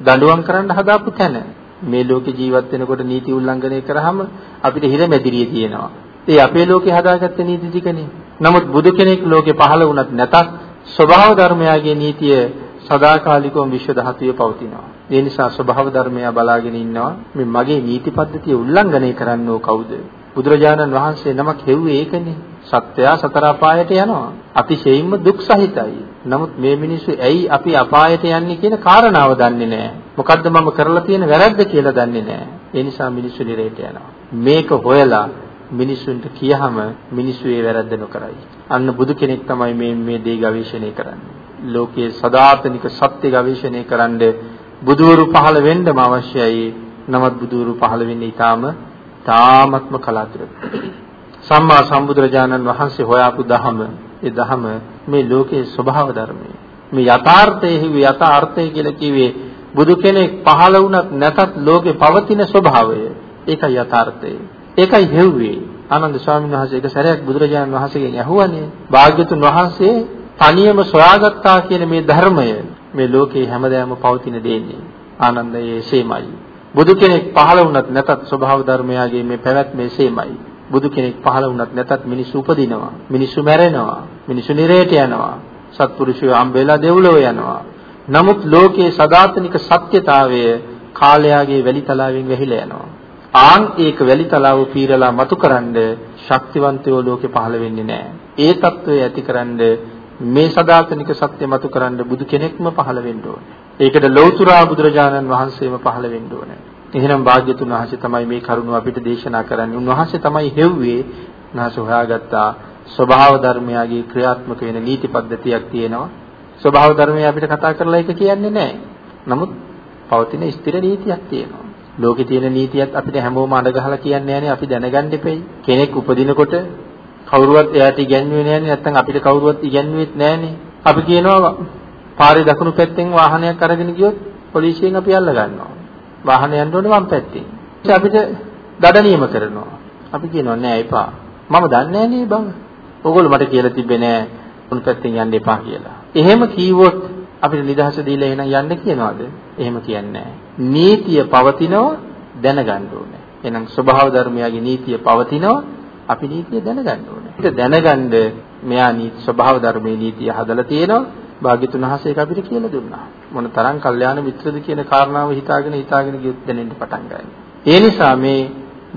දඬුවම් කරන්න හදාපු තැන. මේ ලෝකේ ජීවත් වෙනකොට නීති උල්ලංඝනය කරාම අපිට හිර මැදිරිය තියෙනවා. ඒ අපේ ලෝකේ හදාගත්ත නීති ටිකනේ. නමුත් බුදු කෙනෙක් ලෝකේ පහළ වුණත් නැතත් ස්වභාව ධර්මයාගේ නීතිය සදාකාලිකව විශ්ව ධාතුවේ පවතිනවා. ඒ නිසා ස්වභාව ධර්මය බලාගෙන ඉන්නවා. මේ මගේ නීති පද්ධතිය උල්ලංඝනය කරන්නෝ කවුද? බුදුරජාණන් වහන්සේ නමක් හෙව්වේ ඒකනේ. සත්‍යය සතර අපායට යනවා. අතිශයින්ම දුක් සහිතයි. නමුත් මේ මිනිස්සු ඇයි අපි අපායට යන්නේ කියන කාරණාව දන්නේ නැහැ. මොකද්ද මම කරලා තියෙන වැරද්ද කියලා දන්නේ නැහැ. ඒ නිසා මිනිස්සු නිරේට යනවා. මේක හොයලා මිනිසුන්ට කියහම මිනිස්සු ඒ වැරද්ද නොකරයි. අන්න බුදු කෙනෙක් තමයි මේ මේ දේ ගවේෂණය කරන්නේ. ලෝකයේ සදාතනික සත්‍ය ගවේෂණය කරන්න බුදුවරු පහළ වෙන්නම අවශ්‍යයි. නමුත් බුදුවරු පහළ වෙන්නේ ඊටාම තාමත්ම කලාතුරකින්. සම්මා සම්බුදුරජාණන් වහන්සේ හොයාපු දහම ඒ දහම මේ ලෝකයේ ස්වභාව ධර්මය. මේ යථාර්ථයේ හිවි යථාර්ථය කියලා කිව්වේ බුදු කෙනෙක් පහළ වුණත් නැතත් ලෝකේ පවතින ස්වභාවය. ඒකයි යථාර්ථය. ඒකයි හෙව්වේ. ආනන්ද ස්වාමීන් වහන්සේ එක සැරයක් බුදුරජාණන් වහන්සේගෙන් ඇහුවානේ. භාග්‍යතුන් වහන්සේ තනියම සොයාගත්තා කියන මේ ධර්මය මේ ලෝකේ හැමදාම පවතින දෙන්නේ. ආනන්දයේ එසේමයි. බුදු කෙනෙක් පහළ වුණත් නැතත් ස්වභාව ධර්මයාගේ මේ පැවැත්මේ සේමයි. බුදු කෙනෙක් පහළ වුණත් නැතත් මිනිස්සු උපදිනවා. මිනිස්සු මැරෙනවා. මිනිස්සු නිරයට යනවා. සත්පුරුෂයෝ හම්බෙලා දෙව්ලොව යනවා. නමුත් ලෝකයේ සදාතනික සත්‍යතාවය කාලයාගේ වැලිතලාවෙන් වැහිලා යනවා. ආන් ඒක වැලිතලාව පීරලා මතුකරන්න ශක්තිවන්තයෝ ලෝකේ පහළ වෙන්නේ නැහැ. ඒ తত্ত্বය ඇතිකරන්න මේ සදාතනික සත්‍ය මතුකරනද බුදු කෙනෙක්ම පහළ වෙන්න ඕනේ. ඒකට ලෞතුරා බුදුරජාණන් වහන්සේම පහළ වෙන්න ඕනේ. එහෙනම් භාග්‍යතුන් වහන්සේ තමයි මේ කරුණ අපිට දේශනා කරන්නේ. උන්වහන්සේ තමයි හෙව්වේ. උන්වහන්සේ හොයාගත්තා ස්වභාව ධර්මයාගේ ක්‍රියාත්මක වෙන නීති පද්ධතියක් තියෙනවා. ස්වභාව ධර්මය අපිට කතා කරලා ඒක කියන්නේ නැහැ. නමුත් පවතින ස්ථිර නීතියක් තියෙනවා. ලෝකේ තියෙන නීතියත් අපිට හැමෝම අඬ ගහලා කියන්නේ නැහැනේ අපි දැනගන්න දෙපෙයි. කෙනෙක් උපදිනකොට කවුරුවත් එයාට ඉගැන්වුවේ නැහැනේ නැත්නම් අපිට කවුරුවත් ඉගැන්වුවෙත් නැහැනේ. අපි කියනවා පාරේ දකුණු පැත්තෙන් වාහනයක් අරගෙන ගියොත් පොලිසියෙන් අපි අල්ල ගන්නවා. වාහනේ යන්න ඕනේ වම් පැත්තෙන්. ඒ අපිට දඩ නියම කරනවා. අපි කියනවා නෑ එපා. මම දන්නේ නෑ බං. ඕගොල්ලෝ මට කියලා තිබ්බේ නෑ උණු පැත්තෙන් යන්න එපා කියලා. එහෙම කීවොත් අපිට නිදහස දීලා එහෙනම් යන්න කියනවාද? එහෙම කියන්නේ නීතිය පවතිනවා දැනගන්න ඕනේ. එහෙනම් ස්වභාව ධර්මයාගේ නීතිය පවතිනවා අපි නීතිය දැනගන්න ඕනේ. ඒක දැනගන්න මෙයා නීති ස්වභාව ධර්මයේ නීතිය හදලා තියෙනවා. භාග්‍යතුන් වහන්සේ ඒක අපිට කියලා දුන්නා. මොන තරම් කල්යාණ මිත්‍රද කියන කාරණාව හිතාගෙන හිතාගෙන ගියොත් දැනෙන්න පටන් ගන්නවා. ඒ නිසා මේ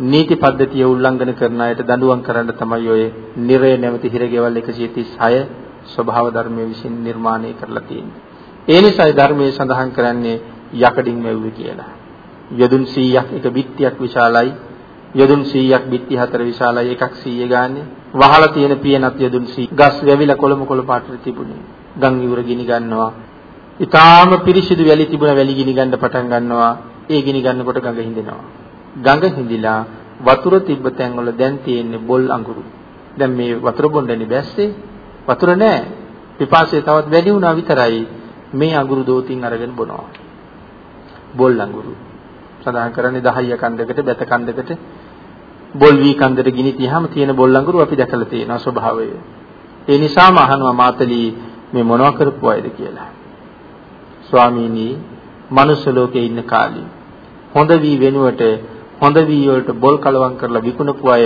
නීති පද්ධතිය උල්ලංඝන කරන අයට දඬුවම් කරන්න තමයි ඔය නිරය නැමැති හිරගෙවල් 136 ස්වභාව ධර්මයේ විසින් නිර්මාණය කරලා තියෙන්නේ. ඒ නිසායි ධර්මයේ සඳහන් කරන්නේ යකඩින් මැව්වේ කියලා. යදුන් 100ක් එක බිත්තියක් විශාලයි. යදුන් 100ක් බිත්ති හතර විශාලයි එකක් 100 ගානේ. වහලා තියෙන පියනත් යදුන් 100. ගස් වැවිලා කොළම කොළ පාටට තිබුණේ. ගම් ඉවුර ගිනි ගන්නවා. ඊටාම පිරිසිදු වැලි තිබුණ වැලි ගිනි ගන්න පටන් ගන්නවා. ඒ ගිනි ගන්නකොට ගඟ හිඳෙනවා. ගඟ හිඳිලා වතුර තිබ්බ තැන් වල දැන් තියෙන්නේ බොල් අඟුරු. දැන් මේ වතුර බොණ්ඩනේ බැස්සේ. වතුර නැහැ. පිපාසය තවත් වැඩි වුණා විතරයි. මේ අඟුරු දෝතින් අරගෙන බොනවා. බොල් අඟුරු. සඳහන් කරන්නේ 10 කන්දකට බැත කන්දකට බොල් වී කන්දට ගිනි තියහම තියෙන බොල් අඟුරු අපි දැකලා තියෙනවා ස්වභාවය. ඒ නිසාම අහනවා මාතලී මේ මොනවා කරපු අයද කියලා. ස්වාමීනි, මනුස්ස ලෝකේ ඉන්න කාලේ හොඳ වී වෙනුවට හොඳ වී වලට බොල් කලවම් කරලා විකුණපු අය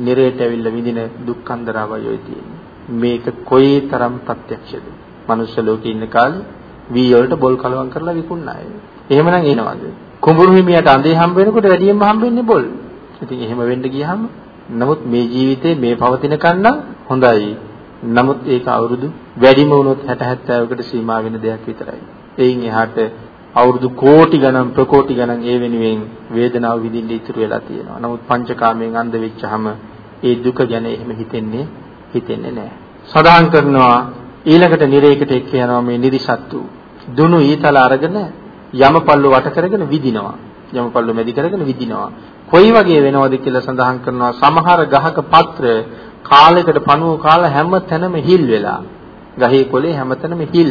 නිරේට ඇවිල්ලා විඳින දුක්ඛන්දරාවයි ඔය තියෙන්නේ. මේක කොයිතරම් ප්‍රත්‍යක්ෂද? මනුස්ස ලෝකේ ඉන්න කාලේ වී වලට බොල් කලවම් කරලා විකුණන අය. එහෙමනම් එනවද? කුඹුරු හිමියට අඳේ හම්බ වෙනකොට වැඩියෙන්ම හම්බෙන්නේ බොල්. ඉතින් එහෙම වෙන්න ගියාම නමුත් මේ ජීවිතේ මේ පවතින කන්නම් හොඳයි. නමුත් ඒක අවුරුදු වැඩිම වුණොත් 60 70කට සීමා වෙන දෙයක් විතරයි. එයින් එහාට අවුරුදු කෝටි ගණන් ප්‍රකෝටි ගණන් ඒ වෙනුවෙන් වේදනාව විඳින්න ඉතුරු වෙලා තියෙනවා. නමුත් පංචකාමයෙන් අන්ධ වෙච්චහම ඒ දුක ගැන එහෙම හිතෙන්නේ හිතෙන්නේ නැහැ. සදාන් කරනවා ඊළඟට නිරේකට එක්ක යනවා මේ නිරිසත්තු. දුනු ඊතල අරගෙන යමපල්ලු වට කරගෙන විදිනවා. යමපල්ලු මැදි කරගෙන විදිනවා. කොයි වගේ වෙනවද කියලා සඳහන් කරනවා සමහර ගහක පත්‍ර කාලයකට පණුව කාලා හැම තැනම හිල් වෙලා. ගහේ කොලේ හැම තැනම හිල්.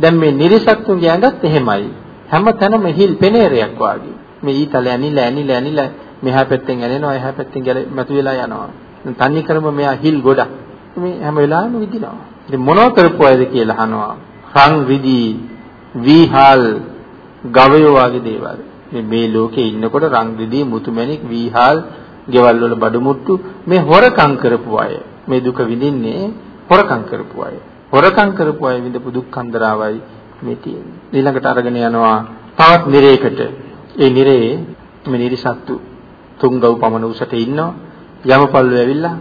දැන් මේ නිරිසත්තුන්ගේ ඇඟත් එහෙමයි. හැම තැනම හිල් පෙනේරයක් වාගේ. මේ ඊතල ඇනිලා ඇනිලා ඇනිලා මෙහා පැත්තෙන් ඇනෙනවා එහා පැත්තෙන් ගැල මතු වෙලා යනවා. තන්නේ කරම මෙයා හිල් ගොඩක්. මේ හැම වෙලාවෙම විදිනවා. ඉතින් මොනව කරපු අයද කියලා අහනවා. රන් රිදී වීහල් ගවයෝ වගේ දේවල්. මේ මේ ලෝකේ ඉන්නකොට රන් රිදී මුතුමැණික් වීහල් ගෙවල් වල බඩු මුට්ටු මේ හොරකම් කරපු අය. මේ දුක විඳින්නේ හොරකම් කරපු අය. හොරකම් කරපු අය විඳපු දුක් කන්දරාවයි මේ තියෙන්නේ. ඊළඟට අරගෙන යනවා තවත් නිරේකට. ඒ නිරේ මේ නිරිසත්තු තුන් ගව් පමණ උසට ඉන්නවා. යමපල්ලු ඇවිල්ලා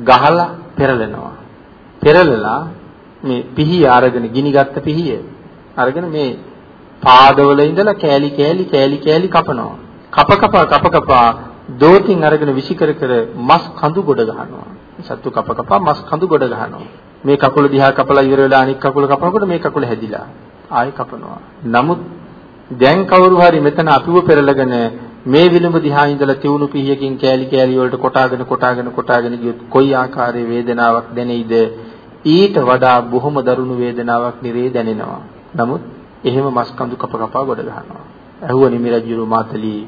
ගහලා පෙරලනවා. පෙරලලා මේ පිහිය අරගෙන ගිනිගත්ත පිහිය අරගෙන මේ පාදවල ඉඳලා කෑලි කෑලි කෑලි කෑලි කපනවා. කප කප කප කප දෝතින් අරගෙන විසිකර කර මස් කඳු ගොඩ ගහනවා. සත්තු කප කප මස් කඳු ගොඩ ගහනවා. මේ කකුල දිහා කපලා ඉවර වෙලා අනිත් කකුල කපනකොට මේ කකුල හැදිලා ආයෙ කපනවා. නමුත් දැන් කවුරු හරි මෙතන අපිව පෙරලගෙන මේ විලුඹ දිහා ඉඳලා තියුණු පිහියකින් කෑලි කෑලි වලට කොටාගෙන කොටාගෙන කොටාගෙන ගියොත් කොයි ආකාරයේ වේදනාවක් දැනෙයිද ඊට වඩා බොහොම දරුණු වේදනාවක් නිරේ දැනෙනවා. නමුත් එහෙම මස් කඳු කප කපා ගොඩ ගන්නවා. ඇහුව නිමිරජුරු මාතලී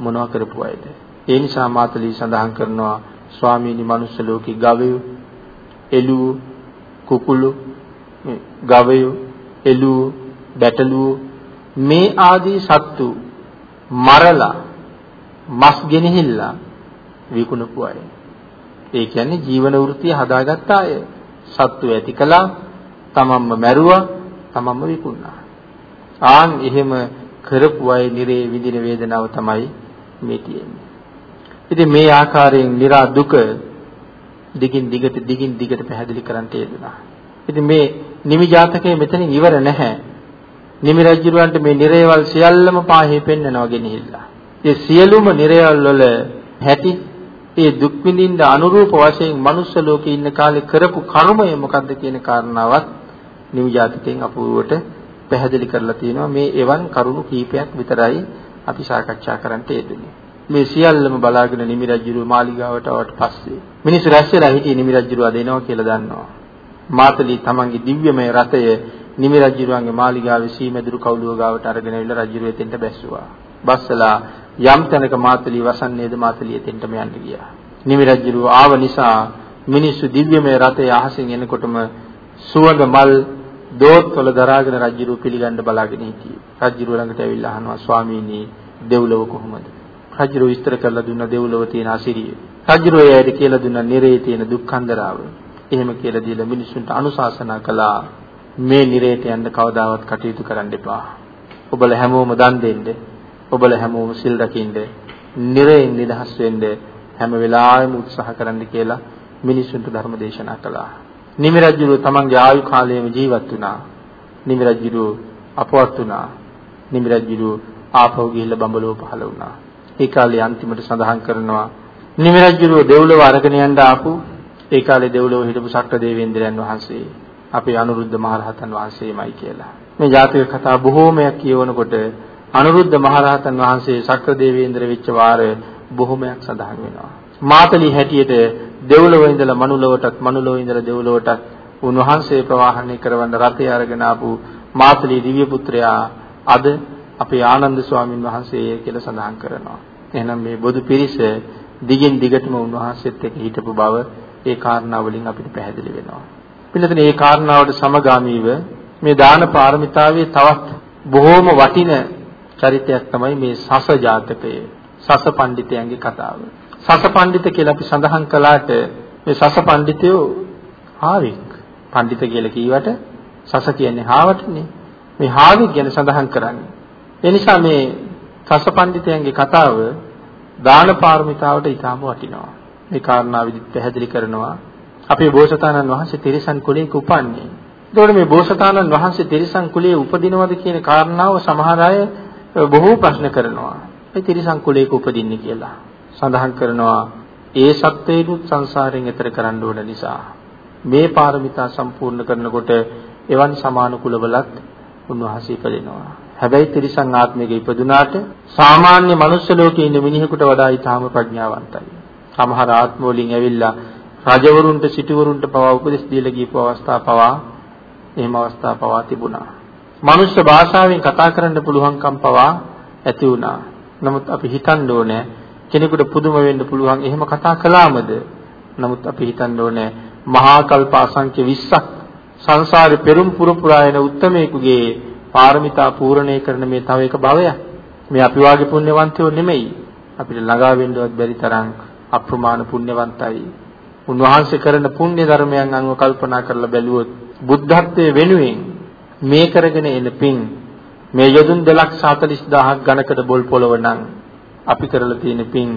මොනවා කරපු අයද? ඒ නිසා මාතලී සඳහන් කරනවා ස්වාමීනි මනුස්ස ලෝකේ ගවයෝ, එළුවෝ, කුකුළු, ගවයෝ, එළුවෝ, බැටළුවෝ මේ ආදී සත්තු මරලා මස් ගෙනහිල්ලා විකුණපු අය. ඒ කියන්නේ ජීවන වෘත්තිය හදාගත්ත අය. සත්තු ඇති කළා, තමන්ම මැරුවා, තමන්ම විකුණා. ආන් එහෙම කරපු අය නිරේ විඳින වේදනාව තමයි මේ තියෙන්නේ. ඉතින් මේ ආකාරයෙන් නිරා දුක දිගින් දිගට දිගින් දිගට පැහැදිලි කරන්න යෙදුණා. ඉතින් මේ නිමි ජාතකයේ මෙතනින් ඉවර නැහැ. නිමි රජුරවන්ට මේ නිරේවල් සියල්ලම පාහේ පෙන්නනවා ගෙනහිල්ලා. ඒ සියලුම නිරේවල් වල හැටි ඒ දුක් විඳින්න අනුරූප වශයෙන් මනුස්ස ලෝකේ ඉන්න කාලේ කරපු කර්මය මොකද්ද කියන කාරණාවත් නිව් ජාතිකයෙන් අපූර්වට පැහැදිලි කරලා තියෙනවා මේ එවන් කරුණු කීපයක් විතරයි අපි සාකච්ඡා කරන්නට යෙදුනේ. මේ සියල්ලම බලාගෙන නිමි රජුගේ මාලිගාවට ආවට පස්සේ මිනිස්සු රැස් වෙලා හිටියේ නිමි රජුව දෙනවා කියලා දන්නවා. මාතලී තමන්ගේ දිව්‍යමය රතය නිමි රජුගේ මාලිගාවේ සීමෙදුරු කවුළුව ගාවට අරගෙන ඇවිල්ලා රජුව එතෙන්ට බැස්සුවා. බස්සලා යම් තැනක මාතලී වසන්නේද මාතලී එතෙන්ටම යන්න ගියා. නිමි රජුව ආව නිසා මිනිස්සු දිව්‍යමය රතය අහසින් එනකොටම සුවඳ මල් දෝත්වල දරාගෙන රජුව පිළිගන්න බලාගෙන හිටියේ. රජුව ළඟට ඇවිල්ලා අහනවා ස්වාමීනි දෙව්ලොව කොහොමද? රජුව විස්තර කරලා දුන්න දෙව්ලොව තියෙන අසිරිය. රජුව එයාට කියලා දුන්න නිරේ තියෙන දුක්ඛන්දරාව. එහෙම කියලා දීලා මිනිසුන්ට අනුශාසනා කළා මේ නිරේට යන්න කවදාවත් කටයුතු කරන්න එපා. ඔබලා හැමෝම දන් දෙන්න. ඔබලා හැමෝම සිල් රකින්න. නිරේන් නිදහස් වෙන්න හැම වෙලාවෙම උත්සාහ කරන්න කියලා මිනිසුන්ට ධර්ම දේශනා කළා. නිමි රජුව තමන්ගේ ආයු කාලයේම ජීවත් වුණා. නිමි රජුව අපවත් වුණා. නිමි රජුව ආපහු ගිහිල්ලා බඹලව පහළ වුණා. ඒ කාලේ අන්තිමට සඳහන් කරනවා නිමි රජුව දෙව්ලොව අරගෙන යන්න ආපු ඒ කාලේ දෙව්ලොව හිටපු ශක්‍ර දේවේන්ද්‍රයන් වහන්සේ අපේ අනුරුද්ධ මහරහතන් වහන්සේමයි කියලා. මේ ජාතක කතා බොහෝමයක් කියවනකොට අනුරුද්ධ මහරහතන් වහන්සේ ශක්‍ර දේවේන්ද්‍ර වෙච්ච වාරය බොහොමයක් සඳහන් වෙනවා. මාතලී හැටියට දෙව්ලොව ඉඳලා මනුලොවටත් මනුලොව ඉඳලා දෙව්ලොවටත් උන්වහන්සේ ප්‍රවාහනය කරවන්න රථය අරගෙන ආපු මාතලී දිව්‍ය පුත්‍රයා අද අපේ ආනන්ද ස්වාමින් වහන්සේ කියලා සඳහන් කරනවා. එහෙනම් මේ බොදු පිරිස දිගින් දිගටම උන්වහන්සේත් එක්ක හිටපු බව ඒ කාරණා වලින් අපිට පැහැදිලි වෙනවා. පිළිතුර මේ කාරණාවට සමගාමීව මේ දාන පාරමිතාවේ තවත් බොහෝම වටින චරිතයක් තමයි මේ සස ජාතකයේ සස පඬිතයන්ගේ කතාව. සස පඬිත කියලා අපි සඳහන් කළාට මේ සස පඬිතයෝ හාවෙක්. පඬිත කියලා කීවට සස කියන්නේ හාවටනේ. මේ හාවෙක් ගැන සඳහන් කරන්නේ. ඒ නිසා මේ සස පඬිතයන්ගේ කතාව දාන පාරමිතාවට ඊටම වටිනවා. මේ කාරණා විදිහට පැහැදිලි කරනවා. අපේ බෝසතාණන් වහන්සේ තිරිසන් කුලයක උපන්නේ. එතකොට මේ බෝසතාණන් වහන්සේ තිරිසන් කුලයේ උපදිනවද කියන කාරණාව සමහර අය බොහෝ ප්‍රශ්න කරනවා. ඒ තිරිසන් කුලයක උපදින්නේ කියලා. සඳහන් කරනවා ඒ සත්වේනුත් සංසාරයෙන් එතර කරන්න ඕන නිසා මේ පාරමිතා සම්පූර්ණ කරනකොට එවන් සමාන කුලවලත් උන්වහන්සේ ඉපදෙනවා. හැබැයි තිරිසන් ආත්මයක ඉපදුනාට සාමාන්‍ය මනුස්ස ලෝකයේ ඉන්න මිනිහෙකුට වඩා ඊටාම ප්‍රඥාවන්තයි. සමහර ආත්ම වලින් ඇවිල්ලා රජවරුන්ට සිටුවරුන්ට පවා උපදෙස් දීලා ගියපු අවස්ථා පවා එහෙම අවස්ථා පවා තිබුණා. මනුෂ්‍ය භාෂාවෙන් කතා කරන්න පුළුවන්කම් පවා ඇති වුණා. නමුත් අපි හිතන්න ඕනේ කෙනෙකුට පුදුම වෙන්න පුළුවන් එහෙම කතා කළාමද? නමුත් අපි හිතන්න ඕනේ මහා කල්ප අසංඛ්‍ය 20ක් සංසාරේ පෙරම් පුර පුරායන උත්තමයෙකුගේ පාරමිතා පූර්ණේ කරන මේ තව එක භවයක්. මේ අපි වාගේ පුණ්‍යවන්තයෝ නෙමෙයි. අපිට ළඟා වෙන්නවත් බැරි තරම් අප්‍රමාණ පුණ්‍යවන්තයි. උන්වහන්සේ කරන පුණ්‍ය ධර්මයන් අනුව කල්පනා කරලා බැලුවොත් බුද්ධත්වයේ වෙනුවෙන් මේ කරගෙන එන පින් මේ යොදුන් 240000ක් ගණකඩ බොල් පොළව නම් අපි කරලා තියෙන පින්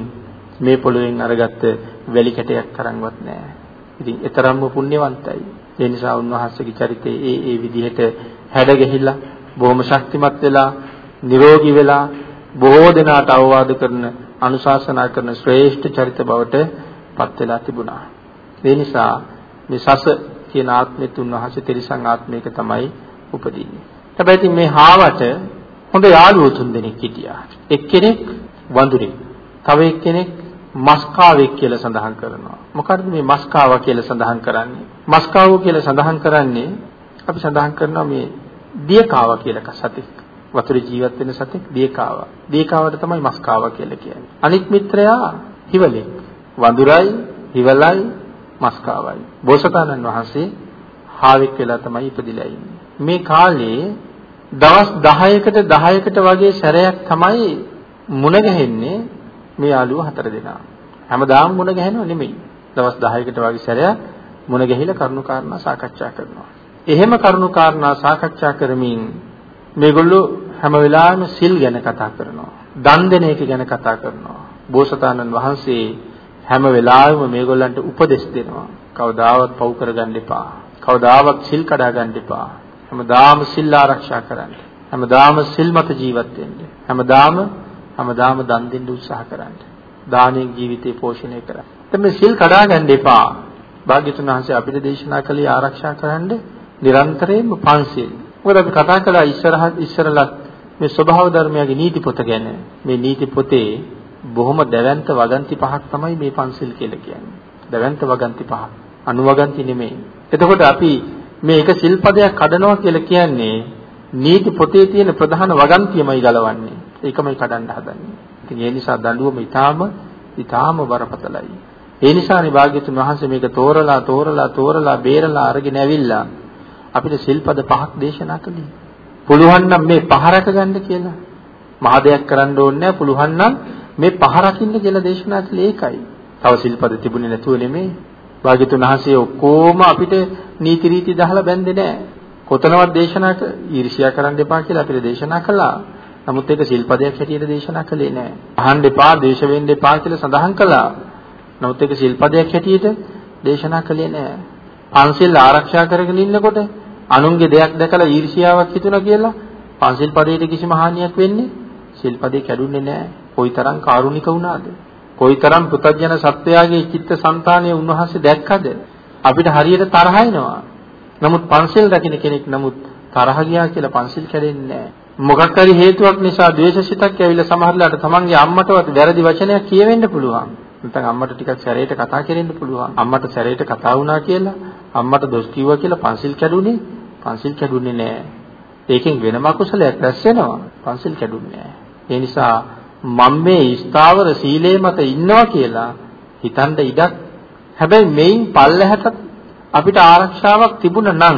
මේ පොළොවෙන් අරගත්ත වැලි කැටයක් තරම්වත් නෑ. ඉතින් ඒතරම්ම පුණ්‍යවන්තයි. ඒ නිසා උන්වහන්සේගේ චරිතය ඒ ඒ විදිහට හැඩ ගැහිලා බොහොම ශක්තිමත් වෙලා නිරෝගී වෙලා බොහෝ දෙනාට අවවාද කරන අනුශාසනා කරන ශ්‍රේෂ්ඨ චරිත බවට පත් වෙලා තිබුණා. ඒ නිසා මේ සස කියන ආත්මෙත් උන්වහන්සේ තිරිසන් ආත්මයක තමයි උපදින්නේ. හැබැයි මේ හාවට හොඳ යාළුවෝ තුන් දෙනෙක් හිටියා. එක්කෙනෙක් වඳුරෙක්. තව එක්කෙනෙක් මස්කාවෙක් කියලා සඳහන් කරනවා. මොකද්ද මේ මස්කාවා කියලා සඳහන් කරන්නේ? මස්කාවෝ කියලා සඳහන් කරන්නේ අපි සඳහන් කරනවා මේ දියකාවා කියලා සතෙක්. වතුරේ ජීවත් වෙන සතෙක් දියකාවා. දියකාවට තමයි මස්කාවා කියලා කියන්නේ. අනිත් මිත්‍රයා හිවලෙක්. වඳුරයි, හිවලයි, මස්කාවයි. බෝසතාණන් වහන්සේ හාවෙක් වෙලා තමයි ඉපදිලා ඉන්නේ. මේ කාලේ දවස් 10කට 10කට වගේ සැරයක් තමයි මුණ ගැහෙන්නේ මේ යාළුවෝ හතර දෙනා. හැමදාම මුණ ගැහෙනව නෙමෙයි. දවස් 10කට වගේ සැරයක් මුණ ගැහිලා කරුණු කාරණා සාකච්ඡා කරනවා. එහෙම කරුණු කාරණා සාකච්ඡා කරමින් මේගොල්ලෝ හැම වෙලාවෙම සිල් ගැන කතා කරනවා. දන් දෙන එක ගැන කතා කරනවා. බෝසතාණන් වහන්සේ හැම වෙලාවෙම මේගොල්ලන්ට උපදෙස් දෙනවා. කවදාවත් පව් කරගන්න එපා. කවදාවත් සිල් කඩා ගන්න එපා. හැමදාම සිල් ආරක්ෂා කරන්න. හැමදාම සිල් මත ජීවත් වෙන්න. හැමදාම හැමදාම දන් දෙන්න උත්සාහ කරන්න. දානෙන් ජීවිතේ පෝෂණය කරන්න. දැන් මේ සිල් කඩා ගන්න එපා. භාග්‍යතුන් වහන්සේ අපිට දේශනා කළේ ආරක්ෂා කරන්න නිරන්තරයෙන්ම පන්සිල්. මොකද අපි කතා කළා ඉස්සරහත් ඉස්සරලත් මේ ස්වභාව ධර්මයේ නීති පොත ගැන. මේ නීති පොතේ බොහොම දැවැන්ත වගන්ති පහක් තමයි මේ පන්සිල් කියලා කියන්නේ. දැවැන්ත වගන්ති පහ. අනුවගන්ති නෙමෙයි. එතකොට අපි මේ එක සිල්පදයක් කඩනවා කියලා කියන්නේ නීති පොතේ තියෙන ප්‍රධාන වගන්තියමයි ගලවන්නේ. ඒකමයි කඩන්න හදන්නේ. ඉතින් ඒ නිසා දඬුවම ඊටාම ඊටාම බරපතලයි. ඒ නිසානේ භාග්‍යතුන් වහන්සේ මේක තෝරලා තෝරලා තෝරලා බේරලා අරගෙන ඇවිල්ලා අපිට සිල්පද පහක් දේශනා කළේ. පුළුවන් නම් මේ පහ රැක ගන්න කියලා. මහ දෙයක් කරන්න ඕනේ නැහැ. පුළුවන් නම් මේ පහ රකින්න කියලා දේශනා කළේ ඒකයි. තව සිල්පද තිබුණේ නැතුව නෙමෙයි. භාග්‍යතුන් වහන්සේ ඔක්කොම අපිට නීති රීති දහලා බැන්දේ නැහැ. කොතනවත් දේශනා ඊර්ෂ්‍යා කරන්න එපා කියලා අපිට දේශනා කළා. නමුත් ඒක සිල්පදයක් හැටියට දේශනා කළේ නැහැ. අහන්න එපා, දේශ වෙන්න එපා කියලා සඳහන් කළා. නමුත් ඒක සිල්පදයක් හැටියට දේශනා කළේ නැහැ. පන්සිල් ආරක්ෂා කරගෙන ඉන්නකොට අනුන්ගේ දෙයක් දැකලා ඊර්ෂ්‍යාවක් හිතුණා කියලා පන්සිල් පදයට කිසිම හානියක් වෙන්නේ සිල්පදේ කැඩුන්නේ නැහැ. කොයිතරම් කාරුණික වුණාද? කොයිතරම් පුතඥන සත්වයාගේ චිත්ත સંතානය උන්වහන්සේ දැක්කද? අපිට හරියට තරහ එනවා. නමුත් පන්සිල් රකින්න කෙනෙක් නමුත් තරහ ගියා කියලා පන්සිල් කැඩෙන්නේ නැහැ. මොකක් හරි හේතුවක් නිසා ද්වේෂසිතක් ඇවිල්ලා සමහරලාට තමන්ගේ අම්මටවත් වැරදි වචනයක් කියවෙන්න පුළුවන්. නැත්නම් අම්මට ටිකක් සැරේට කතා කරෙන්න පුළුවන්. අම්මට සැරේට කතා වුණා කියලා අම්මට දොස් කිව්වා කියලා පන්සිල් කැඩුනේ පන්සිල් කැඩුන්නේ නැහැ. ඒකෙන් වෙනම අකුසලයක් රැස් වෙනවා. පන්සිල් කැඩුන්නේ නැහැ. ඒ නිසා මම මේ ස්ථාවර සීලේ මත ඉන්නවා කියලා හිතන්න ඉඩක් හැබැයි මේන් පල්ලෙහාට අපිට ආරක්ෂාවක් තිබුණා නම්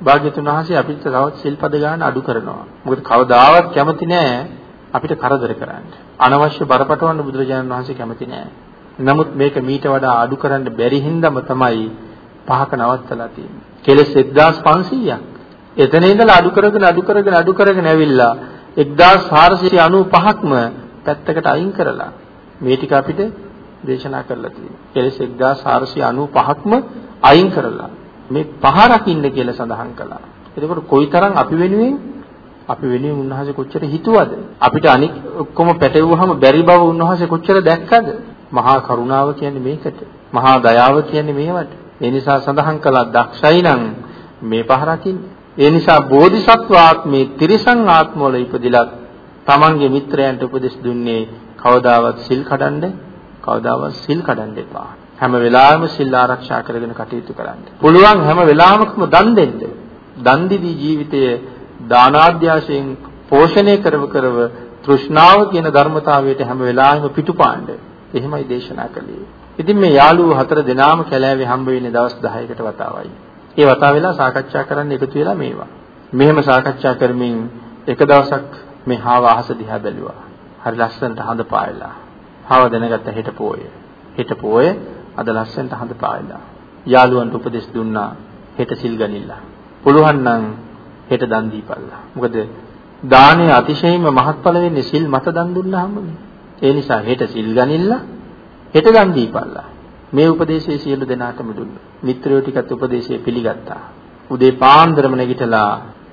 භාග්‍යතුන් වහන්සේ අපිට තවත් සිල්පද ගන්න අඩු කරනවා. මොකද කවදාවත් කැමති නෑ අපිට කරදර කරන්න. අනවශ්‍ය බරපතලවන්න බුදුරජාණන් වහන්සේ කැමති නෑ. නමුත් මේක මීට වඩා අඩු කරන්න බැරි හින්දාම තමයි පහක නවත්තලා තියෙන්නේ. කෙලස් 1500ක්. එතන ඉඳලා අඩු කරගෙන අඩු කරගෙන අඩු කරගෙන ඇවිල්ලා 1495ක්ම පැත්තකට අයින් කරලා මේ ටික අපිට දේශනා කරලා තියෙනවා. කෙලස් 1495ක්ම අයින් කරලා මේ පහ රකින්න කියලා සඳහන් කළා. එතකොට කොයිතරම් අපි වෙනුවෙන් අපි වෙනුවෙන් උන්වහන්සේ කොච්චර හිතුවද? අපිට අනික් ඔක්කොම පැටවුවහම බැරි බව උන්වහන්සේ කොච්චර දැක්කද? මහා කරුණාව කියන්නේ මේකට. මහා දයාව කියන්නේ මේවට. ඒ නිසා සඳහන් කළා දක්ෂයි නම් මේ පහ රකින්න. ඒ නිසා බෝධිසත්ව ආත්මේ තිරිසන් ආත්මවල ඉපදිලත් තමන්ගේ මිත්‍රයන්ට උපදෙස් දුන්නේ කවදාවත් සිල් කඩන්න කවදාවත් සිල් කඩන්න එපා. හැම වෙලාවෙම සිල් ආරක්ෂා කරගෙන කටයුතු කරන්න. පුළුවන් හැම වෙලාවකම දන් දෙන්න. දන් දීදී ජීවිතය දානාධ්‍යාසයෙන් පෝෂණය කරව කරව තෘෂ්ණාව කියන ධර්මතාවයට හැම වෙලාවෙම පිටුපාන්න. එහෙමයි දේශනා කළේ. ඉතින් මේ යාළුවෝ හතර දෙනාම කැලෑවේ හම්බ වෙන්නේ දවස් 10කට වතාවයි. ඒ වතාව වෙලා සාකච්ඡා කරන්න එකතු වෙලා මේවා. මෙහෙම සාකච්ඡා කරමින් එක දවසක් මේ හාව අහස දිහා බැලුවා. හරි ලස්සනට හඳ පායලා. හාව දැනගත්ත හෙට පෝය. හෙට පෝය අද ලස්සනට හඳ පායලා. යාළුවන්ට උපදෙස් දුන්නා හෙට සිල් ගනිලා. පුළුවන් නම් හෙට දන් දීපල්ලා. මොකද දානයේ අතිශයින්ම මහත්ඵල වෙන්නේ සිල් මත දන් දුන්නාමනේ. ඒ නිසා හෙට සිල් ගනිලා හෙට දන් දීපල්ලා. මේ උපදේශයේ සියලු දෙනාටම දුන්නා. මිත්‍රයෝ ටිකත් උපදේශය පිළිගත්තා. උදේ පාන්දරම නැගිටලා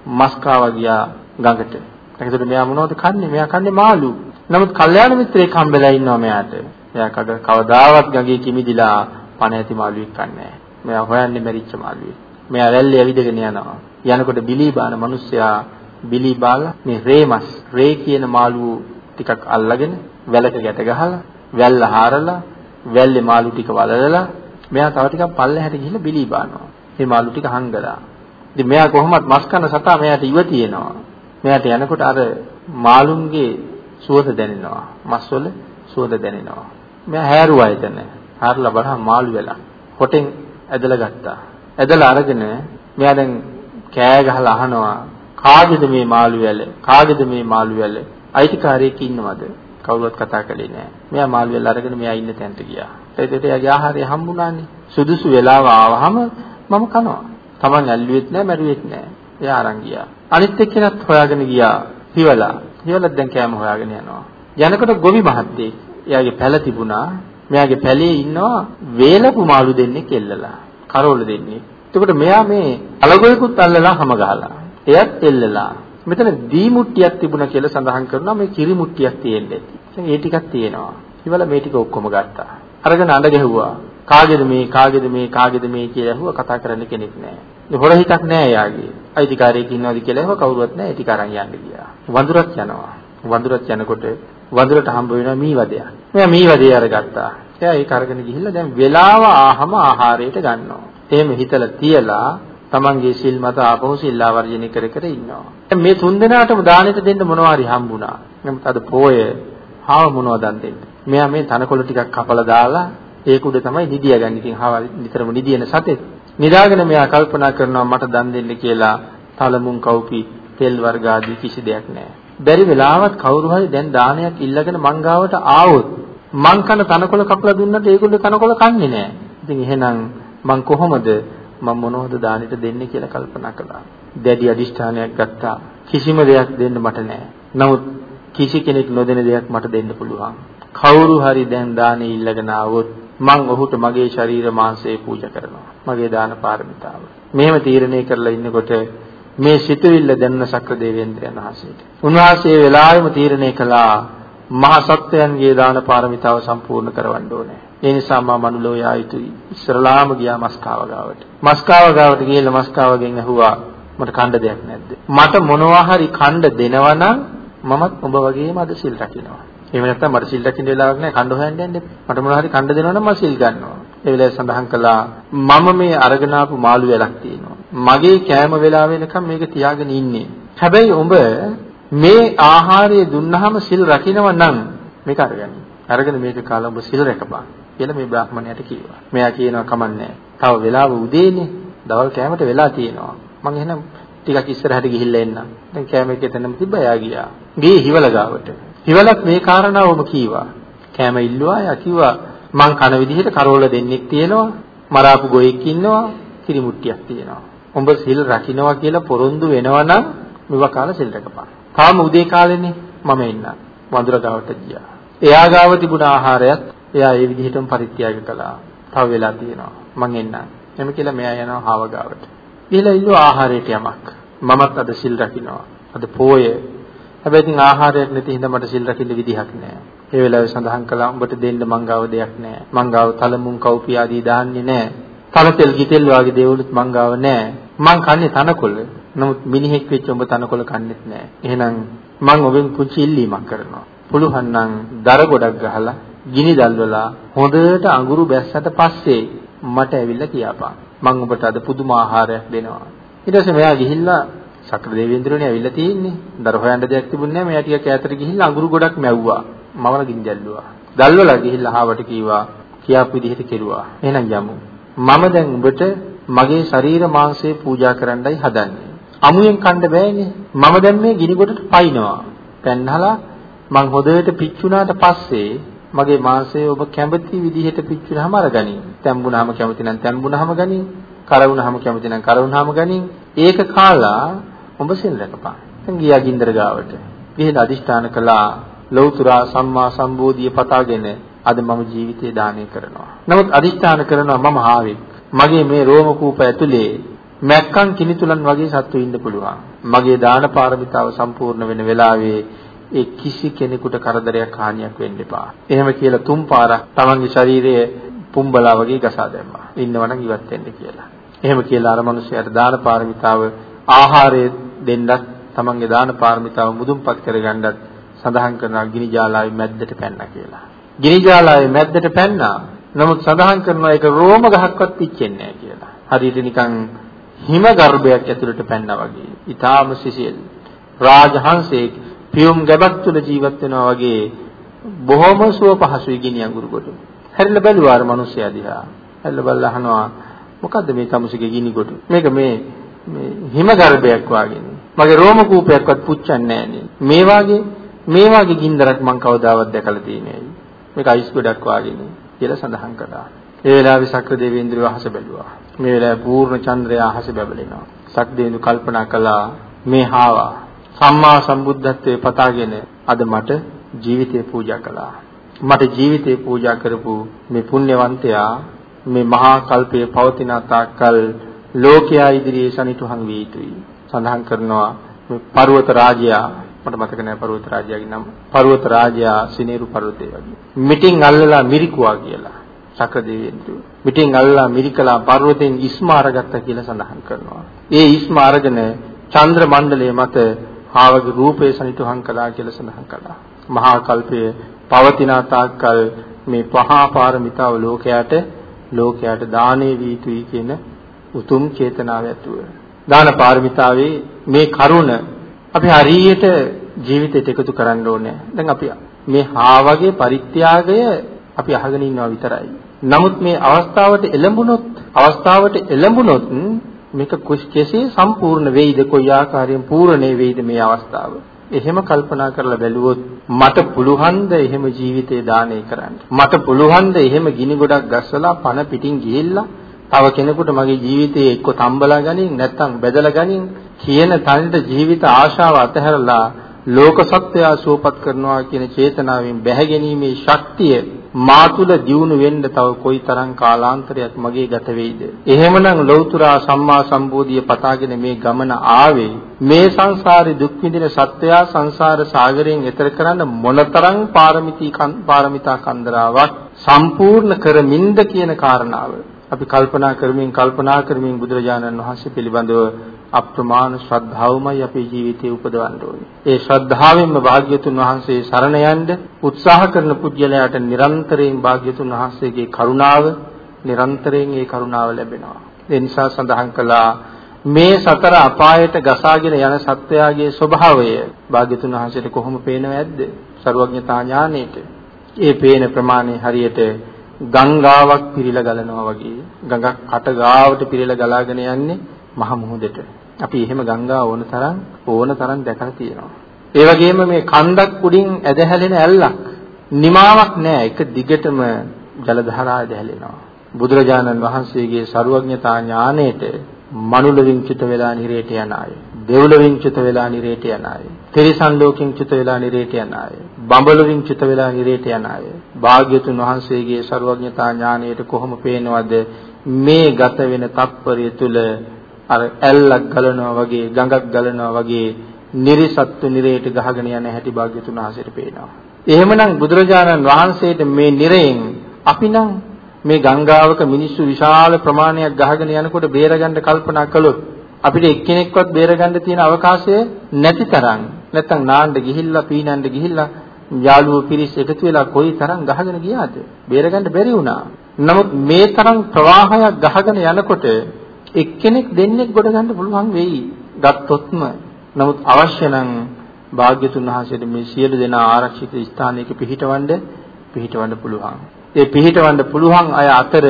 මස් කාවා ගියා ගඟට. එතකොට මෙයා මොනවද කන්නේ? මෙයා කන්නේ මාළු. නමුත් කල්යාණ මිත්‍රයෙක් හම්බෙලා ඉන්නවා මෙයාට. එයා කඩ කවදාවත් ගඟේ කිමිදිලා පණ ඇති මාළුවෙක් කන්නේ මෙයා හොයන්නේ මැරිච්ච මාළුවෙක්. මෙයා රැල්ලේ ඇවිදගෙන යනවා. යනකොට බිලී බාන මිනිස්සයා බිලී බාලා මේ රේමස් රේ කියන මාළුව ටිකක් අල්ලගෙන වැලක ගැට ගහලා වැල්ල හාරලා වැල්ලේ මාළු ටික වලලලා මෙයා තව ටිකක් පල්ලෙහාට ගිහිල්ලා බිලී බානවා. මේ මාළු ටික හංගලා. ඉතින් මෙයා කොහොමත් මස් කන සතා මෙයාට ඉව තියෙනවා. මෙයාට යනකොට අර මාළුන්ගේ සුවඳ දැනෙනවා. මස්වල සුවඳ දැනෙනවා. මෙයා හැරුවා එතන. හැරලා බලහම මාළු වෙලා. හොටෙන් ඇදලා ගත්තා. ඇදලා අරගෙන මෙයා දැන් කෑ ගහලා අහනවා කාගේද මේ මාළු වැල? කාගේද මේ මාළු වැල? අයිතිකාරයෙක් ඉන්නවද? කවුරුවත් කතා කළේ නෑ. මෙයා මාළු වැල අරගෙන මෙයා ඉන්න තැනට ගියා. එතකොට එයාගේ ආහාරය හම්බුණානේ. සුදුසු වෙලාව ආවහම මම කනවා. Taman ඇල්ලුවෙත් නෑ, මැරුවෙත් නෑ. එයා අරන් ගියා. අනිත් එක්කෙනත් හොයාගෙන ගියා. හිවලා. හිවලත් දැන් කෑම හොයාගෙන යනවා. යනකොට ගොවි මහත්තයෙක් එයාගේ පැල තිබුණා. මෙයාගේ පැලේ ඉන්නවා වේලපු මාළු දෙන්නේ කෙල්ලලා. කරවල දෙන්නේ. එතකොට මෙයා මේ අලගොයකුත් අල්ලලා හැම ගහලා. එයත් එල්ලලා. මෙතන දී මුට්ටියක් තිබුණා කියලා සඳහන් කරනවා මේ කිරි මුට්ටියක් තියෙන්නේ. ඒ ටිකක් තියෙනවා. ඉවල මේ ටික ඔක්කොම ගත්තා. අරගෙන අඬ ගැහුවා. කාගේද මේ කාගේද මේ කාගේද මේ කියලා ඇහුවා කතා කරන්න කෙනෙක් නැහැ. හොර හිතක් නැහැ යාගේ. අයිතිකාරයෙක් ඉන්නවද කියලා ඇහුවා කවුරුවත් නැහැ. ඒ ටික අරන් යන්න ගියා. වඳුරක් යනවා. වඳුරක් යනකොට වඳුරට හම්බ වෙනවා මීවදයක්. මෙයා මීවදේ අරගත්තා. එයා ඒක අරගෙන ගිහිල්ලා දැන් වෙලාව ආහම ආහාරයට ගන්නවා. එහෙම හිතලා තියලා තමන්ගේ සිල් මත ආපහු සිල්ලා වර්ජනය කර කර ඉන්නවා. දැන් මේ තුන් දෙනාටම දානෙට දෙන්න මොනවා හරි හම්බුණා. නමුත් අද පෝය හාව මොනවද දෙන්නේ? මෙයා මේ තනකොළ ටිකක් කපලා දාලා ඒක උඩ තමයි නිදිය ගන්න. ඉතින් හාව නිතරම නිදියන සතෙක්. නිදාගෙන මෙයා කල්පනා කරනවා මට දන් දෙන්න කියලා තලමුන් කව්පි තෙල් වර්ග ආදී කිසි දෙයක් නැහැ. බැරි වෙලාවත් කවුරු හරි දැන් දානයක් ඉල්ලගෙන මං ගාවට ආවොත් මං කන තනකොළ කපලා දුන්නට ඒගොල්ලෝ තනකොළ කන්නේ නැහැ. ඉතින් එහෙනම් මං කොහොමද මම මොනවද දානෙට දෙන්නේ කියලා කල්පනා කළා. දැඩි අදිෂ්ඨානයක් ගත්තා. කිසිම දෙයක් දෙන්න මට නැහැ. නමුත් කිසි කෙනෙක් නොදෙන දෙයක් මට දෙන්න පුළුවන්. කවුරු හරි දැන් දානෙ ඉල්ලගෙන ආවොත් මං ඔහුට මගේ ශරීර මාංශය පූජා කරනවා. මගේ දාන පාරමිතාව. මෙහෙම තීරණය කරලා ඉන්නකොට මේ සිතුවිල්ල දැනන සක්‍ර දෙවියන්ද්‍රයන් වහන්සේට. උන්වහන්සේ වෙලාවෙම තීරණය කළා මහා සත්වයන්ගේ දාන පාරමිතාව සම්පූර්ණ කරවන්න ඕනේ. ඒ නිසා මම මනුලෝ යා යුතුයි. ඉස්සරලාම ගියා මස්කාව ගාවට. මස්කාව ගාවට ගිහලා මස්කාවගෙන් ඇහුවා මට කණ්ඩ දෙයක් නැද්ද? මට මොනවා හරි කණ්ඩ දෙනවා නම් මමත් ඔබ වගේම අද සිල් රකින්නවා. එහෙම නැත්නම් මට සිල් රකින්න වෙලාවක් නැහැ කණ්ඩ හොයන්න යන්න එපා. මට මොනවා හරි කණ්ඩ දෙනවා නම් මම සිල් ගන්නවා. ඒ වෙලාවේ සඳහන් කළා මම මේ අරගෙන ආපු මාළු වැලක් තියෙනවා. මගේ කෑම වෙලාව වෙනකම් මේක තියාගෙන ඉන්නේ. හැබැයි ඔබ මේ ආහාරය දුන්නාම සිල් රකින්නවා නම් මේක අරගන්න. අරගෙන මේක කාලා ඔබ සිල් රැකපන්. කියලා මේ බ්‍රාහ්මණයාට කිව්වා. මෙයා කියනවා කමන්නේ තව වෙලාව උදේනේ. දවල් කෑමට වෙලා තියෙනවා. මං එහෙනම් ටිකක් ඉස්සරහට ගිහිල්ලා එන්නම්. දැන් කෑම එක එතනම තිබ්බා යා ගියා. ගියේ හිවල ගාවට. හිවලත් මේ කාරණාවම කීවා. කෑම ඉල්ලුවා යා කිව්වා මං කන විදිහට කරෝල දෙන්නෙක් තියෙනවා. මරාපු ගොයෙක් ඉන්නවා. කිරිමුට්ටියක් තියෙනවා. උඹ සිල් රකින්නවා කියලා පොරොන්දු වෙනවා නම් මෙව කාලා සිල් රැකපන්. තාම උදේ කාලේනේ මම එන්න. වඳුර ගාවට ගියා. එයා ගාව තිබුණ ආහාරයත් එයා ඒ විදිහටම පරිත්‍යාග කළා. තව වෙලා තියෙනවා. මං එන්නම්. එමෙ කියලා මෙයා යනවා හාව ගාවට. ගිහලා ඉල්ලුවා ආහාරයට යමක්. මමත් අද සිල් රකින්නවා. අද පෝය. හැබැයි ඉතින් ආහාරයක් නැති හින්දා මට සිල් රකින්න විදිහක් නැහැ. ඒ වෙලාවේ සඳහන් කළා උඹට දෙන්න මංගාව දෙයක් නැහැ. මංගාව තලමුන් කව්පි ආදී දාන්නේ නැහැ. තනතෙල් ගිතෙල් වගේ දේවලුත් මංගාව නැහැ. මං කන්නේ තනකොළ. නමුත් මිනිහෙක් වෙච්ච උඹ තනකොළ කන්නේත් නැහැ. එහෙනම් මං ඔබෙන් පුංචි ඉල්ලීමක් කරනවා. පුළුවන් නම් දර ගොඩක් ගහලා ගිනි දැල්වලා හොඳට අඟුරු බැස්සට පස්සේ මට ඇවිල්ලා කියපන්. මම ඔබට අද පුදුම ආහාරයක් දෙනවා. ඊට පස්සේ මෙයා ගිහිල්ලා සක්‍ර දේවේන්ද්‍රනේ ඇවිල්ලා තියෙන්නේ. දර හොයන්න දෙයක් තිබුණේ නැහැ. මෙයා ටිකක් ඈතට ගිහිල්ලා අඟුරු ගොඩක් මැව්වා. මවල ගිනි දැල්ලුවා. දැල්වලා ගිහිල්ලා ආවට කීවා කියාපු විදිහට කෙරුවා. එහෙනම් යමු. මම දැන් ඔබට මගේ ශරීර මාංශය පූජා කරන්නයි හදන්නේ. අමුයෙන් කන්න බෑනේ. මම දැන් මේ ගිනි ගොඩට පයින්නවා. පෙන්නහලා මං හොදට පිච්චුණාට පස්සේ මගේ මාංශය ඔබ කැමති විදිහට පිච්චුනහම අරගනින්. තැඹුනහම කැමති නම් තැඹුනහම ගනින්. කරවුනහම කැමති නම් කරවුනහම ගනින්. ඒක කාලා ඔබ සෙල් රැකපන්. දැන් ගියා ගින්දර ගාවට. ගිහින් අදිෂ්ඨාන කළා ලෞතර සම්මා සම්බෝධිය පතාගෙන අද මම ජීවිතේ දානය කරනවා. නමුත් අදිෂ්ඨාන කරනවා මම ආවෙක්. මගේ මේ රෝම කූප ඇතුලේ මැක්කන් කිනිතුලන් වගේ සත්තු ඉන්න පුළුවන්. මගේ දාන පාරමිතාව සම්පූර්ණ වෙන වෙලාවේ ඒ කිසි කෙනෙකුට කරදරයක් හානියක් වෙන්න එපා. එහෙම කියලා තුන් පාරක් තමන්ගේ ශරීරයේ පුම්බලා වගේ ගසා දැම්මා. ඉන්නවනම් ඉවත් වෙන්න කියලා. එහෙම කියලා අර මිනිහයාට දාන පාරමිතාව ආහාරය දෙන්නත් තමන්ගේ දාන පාරමිතාව මුදුන්පත් කරගන්නත් සඳහන් කරනවා ගිනි ජාලාවේ මැද්දට පැන්නා කියලා. ගිනි ජාලාවේ මැද්දට පැන්නා. නමුත් සඳහන් කරනවා ඒක රෝම ගහක්වත් පිච්චෙන්නේ නැහැ කියලා. හරියට නිකන් හිම ගර්භයක් ඇතුළට පැන්නා වගේ. ඊටාම සිසිල්. රාජහංසයේ පියුම් ගැබක් තුල ජීවත් වෙනවා වගේ බොහොම සුව පහසුයි ගිනි අඟුරු කොට. හැරිලා බැලුවා අර මිනිස්සයා දිහා. හැරිලා බලලා අහනවා මොකද්ද මේ කමුසගේ ගිනි කොට? මේක මේ මේ හිම ගර්භයක් වාගේනේ. මගේ රෝම කූපයක්වත් පුච්චන්නේ නැහනේ. මේ වාගේ මේ වාගේ ගින්දරක් මං කවදාවත් දැකලා තියෙන්නේ නැහැ. මේක අයිස් ගොඩක් වාගේනේ කියලා සඳහන් කළා. ඒ වෙලාවේ සක්‍ර දෙවේන්ද්‍රව අහස බැලුවා. මේ වෙලාවේ පූර්ණ චන්ද්‍රයා අහස බැබලෙනවා. සක්දේඳු කල්පනා කළා මේ හාවා සම්මා සම්බුද්ධත්වයේ පතාගෙන අද මට ජීවිතේ පූජා කළා. මට ජීවිතේ පූජා කරපු මේ පුණ්‍යවන්තයා මේ මහා කල්පයේ පවතින තාක්කල් ලෝකයා ඉදිරියේ සනිටුහන් විය යුතුයි. සඳහන් කරනවා මේ පර්වත රාජයා මට මතක නැහැ පර්වත රාජයාගේ නම. පර්වත රාජයා සිනේරු පර්වතේ වගේ. මිටින් අල්ලලා මිරිකුවා කියලා. සක්‍රදේවියන්තු. මිටින් අල්ලලා මිරිකලා පර්වතෙන් ඉස්ම අරගත්තා කියලා සඳහන් කරනවා. ඒ ඉස්ම අරගෙන චන්ද්‍ර මණ්ඩලයේ මත ආවගේ රූපේ සනිටුහං කළා කියලා සඳහන් කළා. මහා කල්පයේ පවතින තාක්කල් මේ පහා පාරමිතාව ලෝකයට ලෝකයට දානේ වී යුතුයි කියන උතුම් චේතනාව ඇතුව දාන පාරමිතාවේ මේ කරුණ අපි හරියට ජීවිතයට එකතු කරන්න ඕනේ. දැන් අපි මේ හා වගේ පරිත්‍යාගය අපි අහගෙන ඉන්නවා විතරයි. නමුත් මේ අවස්ථාවට එළඹුණොත් අවස්ථාවට එළඹුණොත් මේක කෙසේ සම්පූර්ණ වෙයිද කොයි ආකාරයෙන් පූර්ණේ වෙයිද මේ අවස්ථාව. එහෙම කල්පනා කරලා බැලුවොත් මට පුළුවන්ද එහෙම ජීවිතේ දානය කරන්න. මට පුළුවන්ද එහෙම ගිනි ගොඩක් ගස්සලා පණ පිටින් ගිහිල්ලා තව කෙනෙකුට මගේ ජීවිතේ එක්ක තම්බලා ගනින් නැත්නම් බෙදලා ගනින් කියන තනිට ජීවිත ආශාව අතහැරලා ලෝක සත්‍යය සුවපත් කරනවා කියන චේතනාවෙන් බැහැගැනීමේ ශක්තිය මා තුල දියුණු වෙන්න තව කොයිතරම් කාලාන්තරයක් මගේ ගත වෙයිද? එහෙමනම් ලෞතුරා සම්මා සම්බෝධිය පතාගෙන මේ ගමන ආවේ මේ සංසාරේ දුක් විඳින සත්‍යය සංසාර සාගරයෙන් එතර කරන්න මොනතරම් පාරමිතී පාරමිතා කන්දරාවක් සම්පූර්ණ කරමින්ද කියන කාරණාව අපි කල්පනා කරමින් කල්පනා කරමින් බුදුරජාණන් වහන්සේ පිළිබඳව අප්‍රමාණ ශ්‍රද්ධාවමයි අපේ ජීවිතේ උපදවන්න ඕනේ. ඒ ශ්‍රද්ධාවෙන්ම භාග්‍යතුන් වහන්සේ සරණ යන්න උත්සාහ කරන පුජ්‍යලයට නිරන්තරයෙන් භාග්‍යතුන් වහන්සේගේ කරුණාව නිරන්තරයෙන් ඒ කරුණාව ලැබෙනවා. ඒ නිසා සඳහන් කළා මේ සතර අපායට ගසාගෙන යන සත්වයාගේ ස්වභාවය භාග්‍යතුන් වහන්සේට කොහොම පේනවද? ਸਰවඥතා ඥානෙට. ඒ පේන ප්‍රමාණය හරියට ගංගාවක් පිරීලා ගලනවා වගේ ගඟක් කට ගාවට පිරීලා ගලාගෙන යන්නේ මහ මුහුදට. අපි එහෙම ගංගා ඕන තරම් ඕන තරම් දැකලා තියෙනවා. ඒ වගේම මේ කන්දක් උඩින් ඇදහැලෙන ඇල්ලක් නිමාවක් නෑ. එක දිගටම ජල ධාරා ඇදහැලෙනවා. බුදුරජාණන් වහන්සේගේ ਸਰුවඥතා ඥාණයට මනුලවින් චුත වෙලා නිරේට යන අය, දෙව්ලවින් චුත වෙලා නිරේට යන අය, තිරිසන් ලෝකෙන් චුත වෙලා නිරේට යන අය, බඹලවින් චුත වෙලා නිරේට යන අය, භාග්‍යතුන් වහන්සේගේ ਸਰුවඥතා ඥාණයට කොහොම පේනවද මේ ගත වෙන තත්පරය තුල අර ඇල්ලක් ගලනවා වගේ ගඟක් ගලනවා වගේ නිරිසත්තු නිරේට ගහගෙන යන හැටි භාග්‍යතුන් වහන්සේට පේනවා. එහෙමනම් බුදුරජාණන් වහන්සේට මේ නිරයෙන් අපි නම් මේ ගංගාවක මිනිස්සු විශාල ප්‍රමාණයක් ගහගෙන යනකොට බේරගන්න කල්පනා කළොත් අපිට එක්කෙනෙක්වත් බේරගන්න තියෙන අවකාශය නැති තරම් නැත්තම් නාන්න ගිහිල්ලා පීනන්න ගිහිල්ලා යාළුවෝ පිරිස් එකතු වෙලා කොයි තරම් ගහගෙන ගියාද බේරගන්න බැරි වුණා. නමුත් මේ තරම් ප්‍රවාහයක් ගහගෙන යනකොට එක්කෙනෙක් දෙන්නෙක් ගොඩ ගන්න පුළුවන් වෙයි. ගත්තොත්ම. නමුත් අවශ්‍ය නම් භාග්‍යතුන් වහන්සේට මේ සියලු දෙනා ආරක්ෂිත ස්ථානයක පිහිටවන්න පිහිටවන්න පුළුවන්. ඒ පිහිටවන්න පුළුවන් අය අතර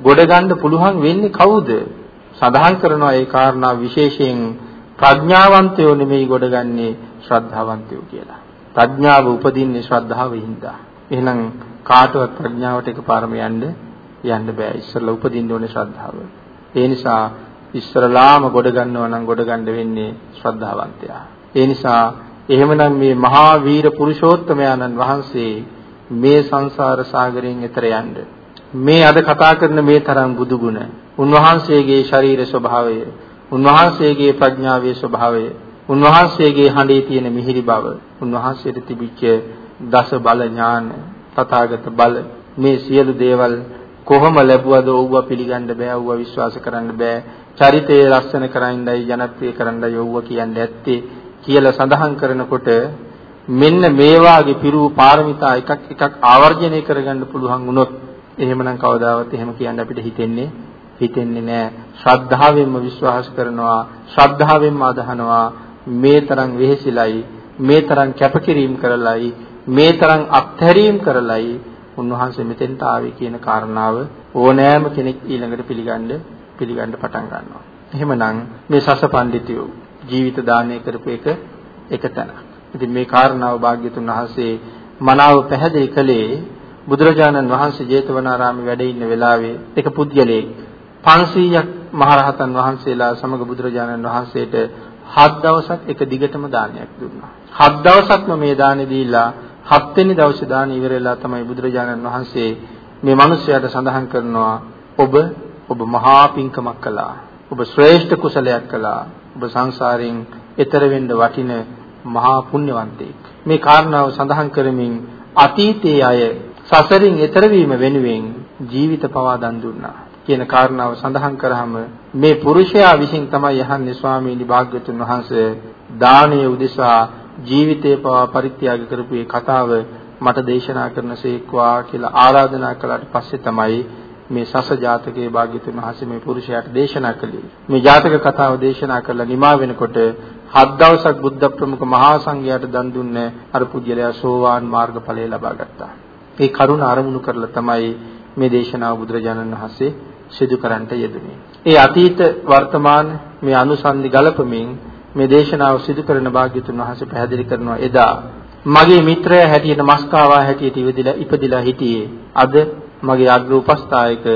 ගොඩ ගන්න පුළුවන් වෙන්නේ කවුද? සඳහන් කරනවා ඒ කාරණා විශේෂයෙන් ප්‍රඥාවන්තයෝ නෙමෙයි ගොඩගන්නේ ශ්‍රද්ධාවන්තයෝ කියලා. ප්‍රඥාව උපදින්නේ ශ්‍රද්ධාවෙන්ද. එහෙනම් කාටවත් ප්‍රඥාවට එකපාරම යන්න යන්න බෑ. ඉස්සෙල්ලා උපදින්න ඕනේ ශ්‍රද්ධාව. ඒ නිසා ඉස්සරලාම ගොඩ ගන්නවා නම් ගොඩ ගන්න වෙන්නේ ශ්‍රද්ධාවන්තයා. ඒ නිසා එහෙමනම් මේ මහා වීර පුරුෂෝත්තමයන්න් වහන්සේ මේ සංසාර සාගරයෙන් එතර යන්න මේ අද කතා කරන මේ තරම් බුදු ගුණ උන්වහන්සේගේ ශරීර ස්වභාවය උන්වහන්සේගේ ප්‍රඥාවේ ස්වභාවය උන්වහන්සේගේ හඬේ තියෙන මිහිරි බව උන්වහන්සේට තිබිච්ච දස බල ඥාන තථාගත බල මේ සියලු දේවල් කොහොම ලැබුවද ඕව පිළිගන්න බෑ ඕව විශ්වාස කරන්න බෑ. චරිතය ලස්සන කරන්නයි ජනප්‍රිය කරන්නයි ඕව කියන්නේ ඇත්තේ කියලා සඳහන් කරනකොට මෙන්න මේ වාගේ පිරු පාරමිතා එකක් එකක් ආවර්ජනය කරගන්න පුළුවන් වුණොත් එහෙමනම් කවදාවත් එහෙම කියන්න අපිට හිතෙන්නේ හිතෙන්නේ නෑ. ශ්‍රද්ධාවෙන්ම විශ්වාස කරනවා ශ්‍රද්ධාවෙන්ම අදහනවා. මේ තරම් වෙහෙසිලයි මේ තරම් කැපකිරීම කරලයි මේ තරම් අත්හැරීම් කරලයි උන්වහන්සේ මෙතෙන්ට ආවේ කියන කාරණාව ඕනෑම කෙනෙක් ඊළඟට පිළිගන්න පිළිගන්න පටන් ගන්නවා. එහෙමනම් මේ සස පඬිතුයෝ ජීවිත දානය කරපු එක එක තැන. ඉතින් මේ කාරණාව භාග්‍යතුන් වහන්සේ මනාව පැහැදිලි කළේ බුදුරජාණන් වහන්සේ ජේතවනාරාමේ වැඩ ඉන්න වෙලාවේ එක පුද්ගලයෙක් 500ක් මහරහතන් වහන්සේලා සමග බුදුරජාණන් වහන්සේට හත් දවසක් එක දිගටම දානයක් දුන්නා. හත් දවසක්ම මේ දානේ දීලා හත්වෙනි දවසේ දාන ඉවරලා තමයි බුදුරජාණන් වහන්සේ මේ මිනිස්යාට සඳහන් කරනවා ඔබ ඔබ මහා පිංකමක් කළා. ඔබ ශ්‍රේෂ්ඨ කුසලයක් කළා. ඔබ සංසාරයෙන් එතර වෙන්න වටින මහා පුණ්‍යවන්තයෙක්. මේ කාරණාව සඳහන් කරමින් අතීතයේ අය සසරින් එතර වීම වෙනුවෙන් ජීවිත පවා දන් දුන්නා. කියන කාරණාව සඳහන් කරාම මේ පුරුෂයා විසින් තමයි යහන්නේ ස්වාමීනි භාග්‍යතුන් වහන්සේ දානීය උදෙසා ජීවිතේ පවා පරිත්‍යාග කරපු ඒ කතාව මට දේශනා කරනසේක්වා කියලා ආරාධනා කළාට පස්සේ තමයි මේ සස ජාතකයේ භාග්‍යතුන් වහන්සේ මේ පුරුෂයාට දේශනා කළේ. මේ ජාතක කතාව දේශනා කරලා නිමා වෙනකොට හත් දවසක් බුද්ධ ප්‍රමුඛ මහා සංඝයාට දන් දුන්නේ අර පුජ්‍යලයා සෝවාන් මාර්ගඵලය ලබා ගත්තා. ඒ කරුණ අරමුණු කරලා තමයි මේ දේශනාව බුදුරජාණන් වහන්සේ සිදු කරන්නට යෙදුනේ. ඒ අතීත වර්තමාන මේ අනුසන්දි ගලපමින් මේ දේශනාව සිදු කරන භාග්‍යතුන් වහන්සේ පැහැදිලි කරනවා එදා මගේ මිත්‍රය හැටියට මස්කාවා හැටියට ඉපදිලා ඉපදිලා හිටියේ අද මගේ අග්‍ර උපස්ථායක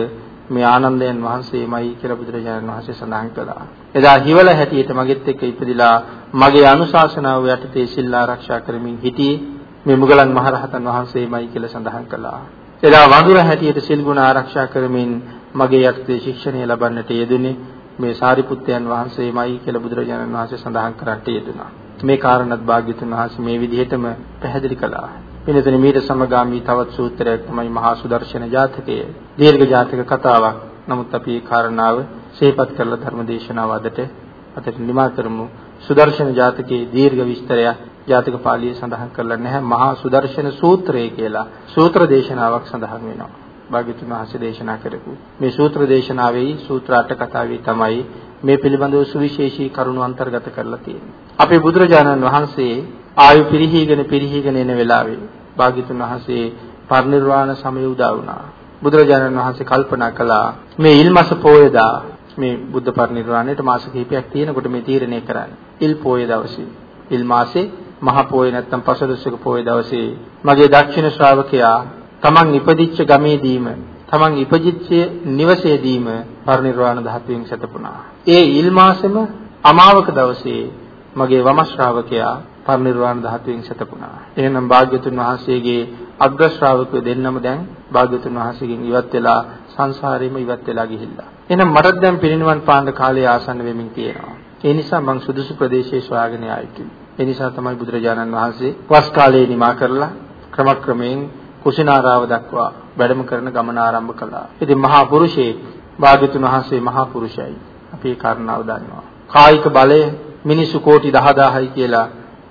මේ ආනන්දයන් වහන්සේමයි කියලා බුදුරජාණන් වහන්සේ සඳහන් කළා. එදා හිවල හැටියට මගෙත් එක්ක ඉපදිලා මගේ අනුශාසනාව යටතේ සිල් ආරක්ෂා කරමින් හිටියේ මේ මුගලන් මහරහතන් වහන්සේමයි කියලා සඳහන් කළා. එදා වඳුර හැටියට සිල් ගුණ ආරක්ෂා කරමින් මගේ යටතේ ශික්ෂණය ලබන්නට යෙදුනේ මේ සාරිපුත්තයන් වහන්සේමයි කියලා බුදුරජාණන් වහන්සේ සඳහන් කරන්නට යෙදුනා. මේ කාරණත් භාග්‍යතුන් වහන්සේ මේ විදිහටම පැහැදිලි කළා. වෙනතන මීට සමගාමී තවත් සූත්‍රයක් තමයි මහා සුදර්ශන ජාතකය. දීර්ඝ ජාතක කතාවක්. නමුත් අපි මේ කාරණාව ශේපත් කරලා ධර්ම දේශනාව අදට අතට නිමා කරමු. සුදර්ශන ජාතකයේ දීර්ඝ විස්තරය ජාතක පාළියේ සඳහන් කරලා නැහැ. මහා සුදර්ශන සූත්‍රය කියලා සූත්‍ර දේශනාවක් සඳහන් වෙනවා. භාග්‍යතුන් වහන්සේ දේශනා කරපු මේ සූත්‍ර දේශනාවේ සූත්‍ර අට කතාවේ තමයි මේ පිළිබඳව සුවිශේෂී කරුණු අන්තර්ගත කරලා තියෙන්නේ. අපේ බුදුරජාණන් වහන්සේ ආයු පිරිහීගෙන පිරිහීගෙන එන වෙලාවේ භාග්‍යතුන් වහන්සේ පරිනිර්වාණ සමය උදා වුණා. බුදුරජාණන් වහන්සේ කල්පනා කළා මේ ඉල්මස පෝයදා මේ බුද්ධ පරිනිර්වාණයට මාස කිහිපයක් තියෙනකොට මේ තීරණය කරන්නේ. ඉල් පෝය දවසේ ඉල් මාසේ මහ පෝය නැත්තම් පසළොස්වක පෝය දවසේ මගේ දක්ෂිණ ශ්‍රාවකයා තමන් ඉපදිච්ච ගමේදීම තමන් ඉපදිච්ච නිවසේදීම පරිනිර්වාණ ධාතුවෙන් සැතපුණා. ඒ ඉල් මාසෙම අමාවක දවසේ මගේ වම ශ්‍රාවකයා පරිනිර්වාණ ධාතුවෙන් සැතපුණා. එහෙනම් භාග්‍යතුන් වහන්සේගේ අග්‍ර ශ්‍රාවකයෝ දෙන්නම දැන් භාග්‍යතුන් වහන්සේගෙන් ඉවත් වෙලා සංසාරේම ඉවත් වෙලා ගිහිල්ලා. එහෙනම් මටත් දැන් පිරිනිවන් පාන්න කාලය ආසන්න වෙමින් තියෙනවා. ඒ නිසා මං සුදුසු ප්‍රදේශයේ සොයාගෙන ආයිතු. ඒ නිසා තමයි බුදුරජාණන් වහන්සේ වස් කාලයේ නිමා කරලා ක්‍රමක්‍රමයෙන් කුසිනාරාව දක්වා වැඩම කරන ගමන ආරම්භ කළා. ඉතින් මහා පුරුෂයෙක් භාග්‍යතුන් වහන්සේ මහා පුරුෂයයි. අපි ඒ කාරණාව දන්නවා. කායික බලය මිනිසු කෝටි 10000යි කියලා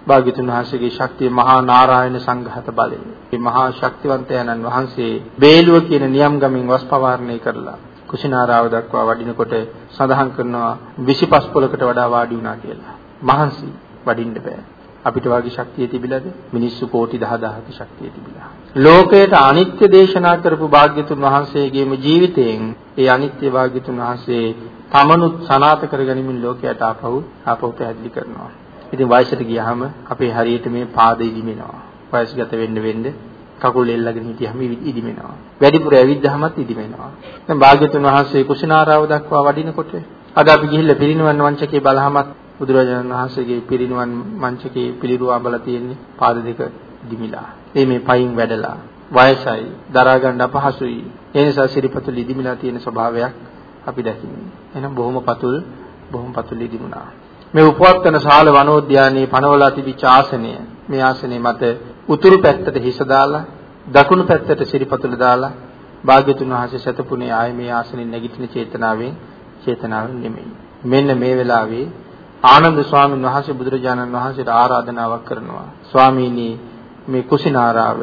භාග්‍යතුන් වහන්සේගේ ශක්තිය මහා නාරායන සංඝහත බලය. මේ මහා ශක්තිවන්තයන්න් වහන්සේ බේලුව කියන නියම් ගමින් වස් පවාරණය කරලා කුසිනාරාව දක්වා වඩිනකොට සඳහන් කරනවා 25 පොලකට වඩා වාඩි වුණා කියලා. මහන්සි වඩින්න බෑ. අපිට වාගේ ශක්තිය තිබිලාද? මිනිස්සු කෝටි 10000ක ශක්තිය තිබිලා. ලෝකයට අනිත්‍ය දේශනා කරපු භාග්‍යතුන් වහන්සේගේම ජීවිතයෙන් ඒ අනිත්‍ය භාග්‍යතුන් වහන්සේ තමනුත් සනාත කරගනිමින් ලෝකයට ආපහු ආපහු පැහැදිලි කරනවා. ඉතින් වයසට ගියාම අපේ හරියට මේ පාද ඉදිමෙනවා. වයස්ගත වෙන්න වෙන්න කකුල් එල්ලගෙන හිටියම ඉදිමෙනවා. වැඩිපුර ඇවිද්දාමත් ඉදිමෙනවා. දැන් භාග්‍යතුන් වහන්සේ කුසිනාරාව දක්වා වඩිනකොට අද අපි ගිහිල්ලා පිරිනිවන් වංචකේ බලහමත් බුදුරජාණන් වහන්සේගේ පිරිනිවන් මංචකේ පිළිරුවා බල තියෙන්නේ පාද දෙක දිමිලා. ඒ මේ පයින් වැඩලා වයසයි දරා ගන්න අපහසුයි. ඒ නිසා සිරිපතුල් ඉදිමිලා තියෙන ස්වභාවයක් අපි දැකින්නේ. එහෙනම් බොහොම පතුල් බොහොම පතුල් ඉදිමුණා. මේ උපවත්තන ශාල වනෝද්‍යානයේ පනවලා තිබිච්ච ආසනය මේ ආසනයේ මත උතුරු පැත්තට හිස දාලා දකුණු පැත්තට සිරිපතුල දාලා භාග්‍යතුන් වහන්සේ සතපුනේ ආයේ මේ ආසනෙන් නැගිටින චේතනාවෙන් චේතනාවෙන් නෙමෙයි. මෙන්න මේ වෙලාවේ ආනන්ද ස්වාමීන් වහන්සේ බුදුරජාණන් වහන්සේට ආරාධනාවක් කරනවා. ස්වාමීනි මේ කුසිනාරාව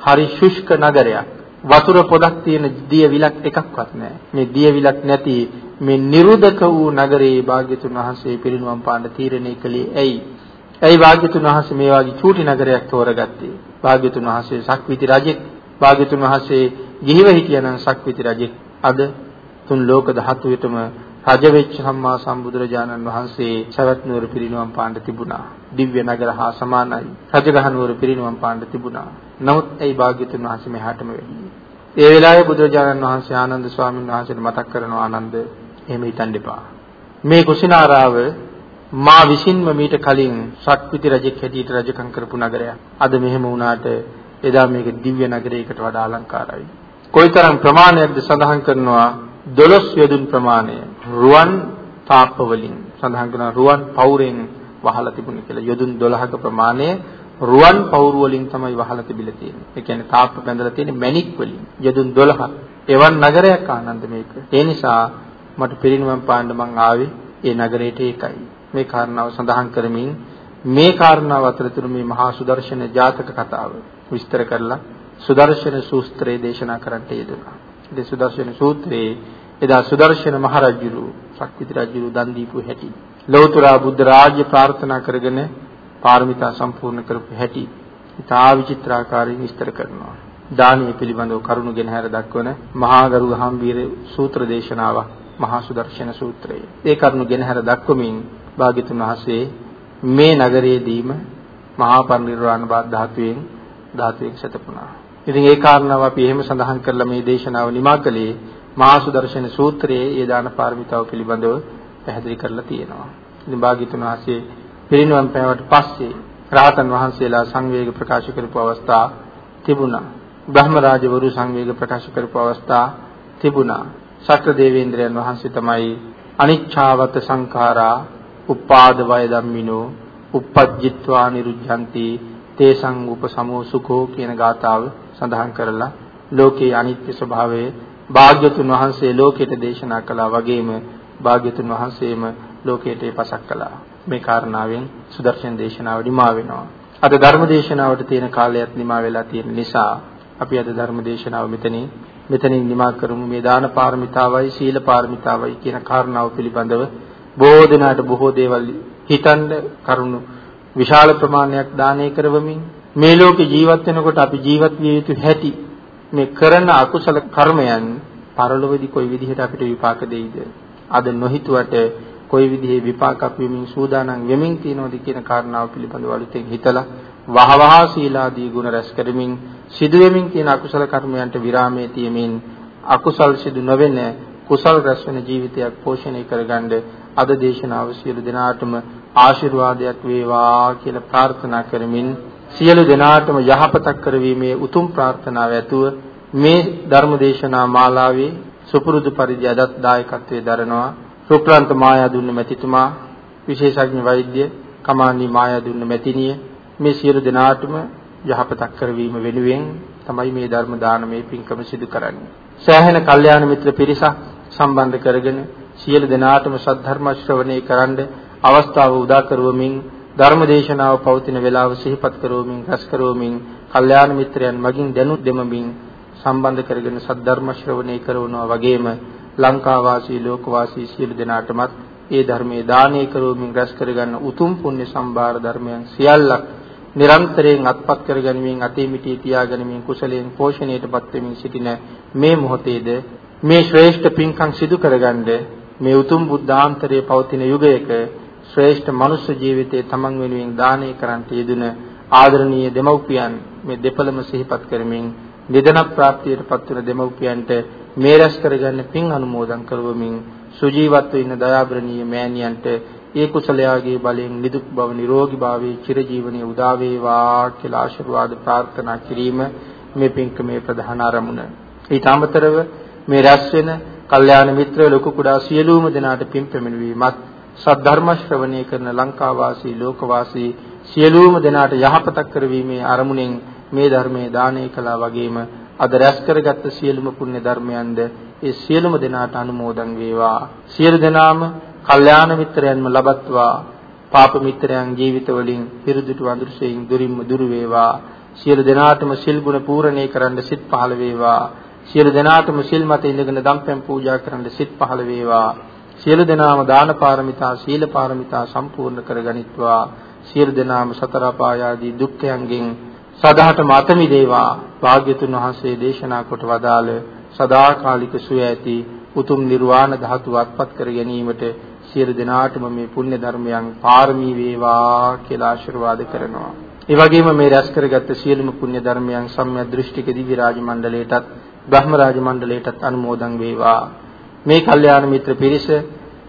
හරි ශුෂ්ක නගරයක්. වතුර පොදක් තියෙන දිය විලක් එකක්වත් නැහැ. මේ දිය විලක් නැති මේ නිරුදක වූ නගරේ භාග්‍යතුන් වහන්සේ පිරිනුවම් පාන්න තීරණය කළේ ඇයි? ඇයි භාග්‍යතුන් වහන්සේ මේ වගේ චූටි නගරයක් තෝරගත්තේ? භාග්‍යතුන් වහන්සේ සක්විති රජෙක්. භාග්‍යතුන් වහන්සේ ගිහිව හිටියනම් සක්විති රජෙක්. අද තුන් ලෝක ධාතුවෙතම රජ වෙච්ච සම්මා සම්බුදුරජාණන් වහන්සේ සවැත් නුවර පිරිනුවම් පාන්න තිබුණා. දිව්‍ය නගර හා සමානයි. රජගහ නුවර පිරිනුවම් පාන්න තිබුණා. නමුත් ඒ භාග්‍යතුන් වහන්සේ මෙහාටම වෙන්නේ. ඒ වෙලාවේ බුදුරජාණන් වහන්සේ ආනන්ද ස්වාමීන් වහන්සේට මතක් කරනවා ආනන්ද එහෙම හිතන්න එපා. මේ කුසිනාරාව මා විසින්ම මීට කලින් ශක්විති රජෙක් හැටියට රජකම් කරපු නගරයක්. අද මෙහෙම වුණාට එදා මේක දිව්‍ය නගරයකට වඩා අලංකාරයි. කොයිතරම් ප්‍රමාණයක්ද සඳහන් කරනවා 12 යදුන් ප්‍රමාණය රුවන් තාප්ප වලින් සඳහන් කරන රුවන් පවුරෙන් වහලා තිබුණේ කියලා. යොදුන් 12ක ප්‍රමාණය රුවන් පවුරු වලින් තමයි වහලා තිබිලා තියෙන්නේ. ඒ කියන්නේ තාප්ප බැඳලා තියෙන්නේ මැණික් වලින්. යොදුන් 12ක්. එවන් නගරයක් ආනන්ද මේක. ඒ නිසා මට පිරිනිවන් පාන්න මං ආවේ ඒ නගරයට ඒකයි. මේ කාරණාව සඳහන් කරමින් මේ කාරණාව අතරතුර මේ මහා සුදර්ශන ජාතක කතාව විස්තර කරලා සුදර්ශන සූත්‍රය දේශනා කරන්නට යෙදුණා. ඉතින් සුදර්ශන සූත්‍රයේ එදා සුදර්ශන මහරජුරු ශක්තිති රජුරු දන් දීපු හැටි ලෞතර බුද්ධ රාජ්‍ය ප්‍රාර්ථනා කරගෙන පාරමිතා සම්පූර්ණ කරපු හැටි ඉතා විචිත්‍රාකාරයෙන් විස්තර කරනවා. දානීය පිළිබඳව කරුණු ගෙන හැර දක්වන මහා ගරු ගම්බීර සූත්‍ර දේශනාවක් මහා සුදර්ශන සූත්‍රය. ඒ කරුණු ගෙන හැර දක්වමින් භාග්‍යතුන් වහන්සේ මේ නගරයේදීම මහා පරිනිර්වාණ ධාතුවෙන් ධාතුවෙන් සතපුණා. ඉතින් ඒ කාරණාව අපි එහෙම සඳහන් කරලා මේ දේශනාව නිමා කළේ මහා සුදර්ශන සූත්‍රයේ ඒ දාන පාරමිතාව පිළිබඳව පැහැදිලි කරලා තියෙනවා. ඉතින් භාග්‍යතුන් වහන්සේ පිරිනිවන් පෑවට පස්සේ රාතන් වහන්සේලා සංවේග ප්‍රකාශ කරපු අවස්ථා තිබුණා. බ්‍රහ්ම රාජවරු සංවේග ප්‍රකාශ කරපු අවස්ථා තිබුණා. ශක්‍ර දේවේන්ද්‍රයන් වහන්සේ තමයි අනිච්ඡාවත සංඛාරා උපාද වය ධම්මිනෝ uppajjitva niruddhanti තේසං උපසමෝ සුඛෝ කියන ගාතාව සඳහන් කරලා ලෝකේ අනිත්‍ය ස්වභාවය භාග්‍යතුන් වහන්සේ ලෝකෙට දේශනා කළා වගේම භාග්‍යතුන් වහන්සේම ලෝකයට පසක් කළා. මේ කාරණාවෙන් සුදර්ශන දේශනාව නිමා වෙනවා. අද ධර්ම දේශනාවට තියෙන කාලයත් නිමා වෙලා තියෙන නිසා අපි අද ධර්ම දේශනාව මෙතනින් මෙතනින් නිමා කරමු. මේ දාන පාරමිතාවයි සීල පාරමිතාවයි කියන කාරණාව පිළිබඳව බොහෝ දෙනාට බොහෝ දේවල් හිතන්න කරුණු විශාල ප්‍රමාණයක් දානය කරවමින් මේ ලෝකේ ජීවත් වෙනකොට අපි ජීවත් විය යුතු හැටි මේ කරන අකුසල කර්මයන් පරලොවදී කොයි විදිහට අපිට විපාක දෙයිද? අද නොහිතුවට කොයි විදිහේ විපාකක් වෙමින් සූදානම් වෙමින් තියනවද කියන කාරණාව පිළිබඳව අලුතෙන් හිතලා වහවහ සීලාදී ගුණ රැස් කරමින් සිදුවෙමින් තියෙන අකුසල කර්මයන්ට විරාමයේ තියමින් අකුසල් සිදු නොවෙන කුසල් රැස් වෙන ජීවිතයක් පෝෂණය කරගන්න අද දේශනාව සියලු දෙනාටම ආශිර්වාදයක් වේවා කියලා ප්‍රාර්ථනා කරමින් සියලු දෙනාටම යහපතක් කරවීමේ උතුම් ප්‍රාර්ථනාව ඇතුව මේ ධර්ම දේශනා මාලාවේ සුපුරුදු පරිදි අදත් දායකත්වයේ දරනවා රුක්ලන්ත මායාදුන්න මැතිතුමා විශේෂඥ වෛද්‍ය කමානි මායාදුන්න මැතිණිය මේ සියලු දෙනාටම යහපතක් කරවීම වෙනුවෙන් තමයි මේ ධර්ම දානමේ පින්කම සිදු කරන්නේ. සෑහෙන කල්යාණ මිත්‍ර පිරිසක් සම්බන්ධ කරගෙන සියලු දෙනාටම සද්ධර්ම ශ්‍රවණය කරන්න අවස්ථාව උදා කරවමින් ධර්ම දේශනාව පවතින වේලාව සිහිපත් කරවමින් රැස් කරවමින් කල්යාණ මිත්‍රයන් මගින් දැනුත් දෙමමින් සම්බන්ධ කරගෙන සද්ධර්ම ශ්‍රවණය කරනවා වගේම ලංකා වාසී ලෝක වාසී සියලු දෙනාටමත් ඒ ධර්මයේ දානය කරවමින් රැස් කරගන්න උතුම් පුණ්‍ය සම්භාර ධර්මයන් සියල්ලක් නිරන්තරයෙන් අත්පත් කරගනිමින් අතේ මිටි තියාගනිමින් කුසලයෙන් පෝෂණයටපත් වෙමින් සිටින මේ මොහොතේද මේ ශ්‍රේෂ්ඨ පින්කම් සිදු කරගන්න මේ උතුම් බුද්ධාන්තරයේ පවතින යුගයක ශ්‍රේෂ්ඨ මනුෂ්‍ය ජීවිතයේ තමන් වෙනුවෙන් දානය කරන්නට යෙදුන ආදරණීය දෙමව්පියන් මේ දෙපළම සිහිපත් කරමින් නිදන ප්‍රාප්තියටපත් වන දෙමව්පියන්ට මේ රැස් කරගන්න පින් අනුමෝදන් කරවමින් සුජීවත්ව ඉන්න දයාබරණීය මෑණියන්ට ඒ කුසලයාගේ බලයෙන් නිදුක් බව නිරෝගී භාවයේ චිරජීවනයේ උදා වේවා කියලා ආශිර්වාද ප්‍රාර්ථනා කිරීම මේ පින්කමේ ප්‍රධාන ආරමුණ. ඊට අමතරව මේ රැස් වෙන කල්යාණ මිත්‍ර ලොකු කුඩා සියලුම දෙනාට පින් පැමිණවීමත් සද්ධර්ම ශ්‍රවණය කරන ලංකා වාසී ලෝක වාසී සියලුම දෙනාට යහපතක් කරවීමේ අරමුණෙන් මේ ධර්මයේ දානය කළා වගේම අද රැස් කරගත්ත සියලුම පුණ්‍ය ධර්මයන්ද ඒ සියලුම දෙනාට අනුමෝදන් වේවා. සියලු දෙනාම කල්යාණ මිත්‍රයන්ම ලබත්වා. පාප මිත්‍රයන් ජීවිත වලින් පිරිදුතු වඳුරසෙයින් දුරින්ම දුරු වේවා. සියලු දෙනාටම සිල් ගුණ පූර්ණේ කරන්න සිත් පහළ වේවා. සියලු දෙනාටම සිල් මත ඉඳගෙන දම්පැන් පූජා කරන්න සිත් පහළ වේවා. සියලු දෙනාම දාන පාරමිතා, සීල පාරමිතා සම්පූර්ණ කරගනිත්වා. සියලු දෙනාම සතර අපායාදී දුක්ඛයන්ගෙන් සදාටම අත මිදේවා. භාග්‍යතුන් වහන්සේ දේශනා කොට වදාළ සදාකාලික සුව ඇති උතුම් නිර්වාණ ධාතුව අත්පත් කර ගැනීමට සියලු දෙනාටම මේ පුණ්‍ය ධර්මයන් පාරමී වේවා කියලා ආශිර්වාද කරනවා. ඒ වගේම මේ රැස් කරගත්ත සියලුම පුණ්‍ය ධර්මයන් සම්මිය දෘෂ්ටික දිව්‍ය රාජ මණ්ඩලයටත් බ්‍රහ්ම රාජ මණ්ඩලයටත් අනුමෝදන් වේවා. මේ කල්යාණ මිත්‍ර පිරිස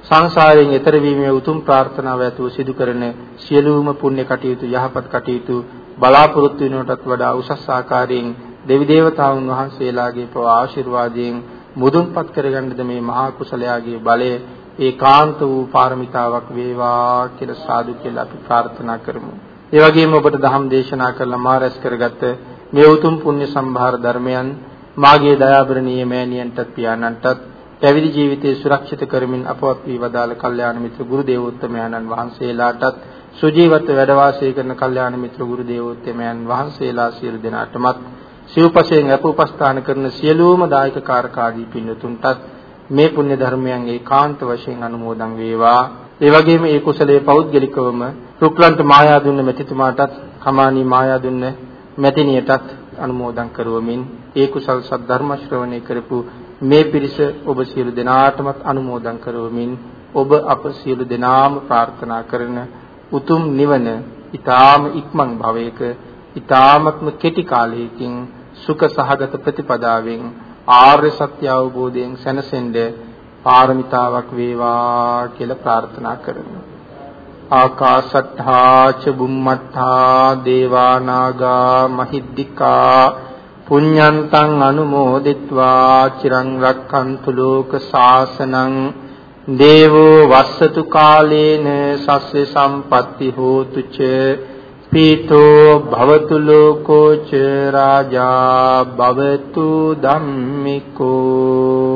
සංසාරයෙන් එතර වීමේ උතුම් ප්‍රාර්ථනාව ඇතුව සිදු කරන සියලුම පුණ්‍ය කටයුතු යහපත් කටයුතු බලාපොරොත්තු වෙනටත් වඩා උසස් ආකාරයෙන් දෙවි දේවතාවුන් වහන්සේලාගේ පව ආශිර්වාදයෙන් මුදුන්පත් කරගන්නද මේ මහා කුසලයාගේ බලය ඒකාන්ත වූ පාරමිතාවක් වේවා කියලා සාදු කියලා අපි ප්‍රාර්ථනා කරමු. ඒ වගේම ඔබට ධම් දේශනා කළ මා රැස් කරගත්ත මේ උතුම් පුණ්‍ය සම්භාර ධර්මයන් මාගේ දයාබරණීය මෑණියන්ටත් පියාණන්ටත් පැවිදි ජීවිතයේ සුරක්ෂිත කරමින් අපවත් වී වදාළ කල්යාණ මිත්‍ර ගුරු දේවෝත්තමයන්න් වහන්සේලාටත් සුජීවත්ව වැඩ වාසය කරන කල්යාණ මිත්‍ර ගුරු දේවෝත්තමයන් වහන්සේලා සියලු දෙනාටමත් සිව්පසයෙන් අපෝපස්ථාන කරන සියලුම දායක කාර්කාදී පින්තුන්ටත් මේ පුණ්‍ය ධර්මයන් ඒකාන්ත වශයෙන් අනුමෝදන් වේවා. ඒ වගේම ඒ කුසලයේ පෞද්ගලිකවම රුක්ලන්ට මායා දුන්න මෙතිතුමාටත් කමානී මායා දුන්න මෙතිනියටත් අනුමෝදන් කරවමින් ඒ කුසල් සද්ධර්ම ශ්‍රවණය කරපු මේ පිරිස ඔබ සියලු දෙනාටමත් අනුමෝදන් කරවමින් ඔබ අප සියලු දෙනාම ප්‍රාර්ථනා කරන උතුම් නිවන ඊ타ම ඉක්මන් භවයක ඊ타මත්ම කෙටි කාලයකින් සුඛ සහගත ප්‍රතිපදාවෙන් ආර්ය සත්‍ය අවබෝධයෙන් සැනසෙන්න පාරමිතාවක් වේවා කියලා ප්‍රාර්ථනා කරමු. ආකාශත්තා ච බුම්මත්තා දේවා නාගා මහිද්దికා පුඤ්ඤන්තං අනුමෝදිත්වා චිරං රක්ඛන්තු ලෝක සාසනං දේවෝ වස්සතු කාලේන සස්්‍ය සම්පatti හෝතු ච පීතෝ භවතු ලෝකෝ ච රාජා භවතු ධම්මිකෝ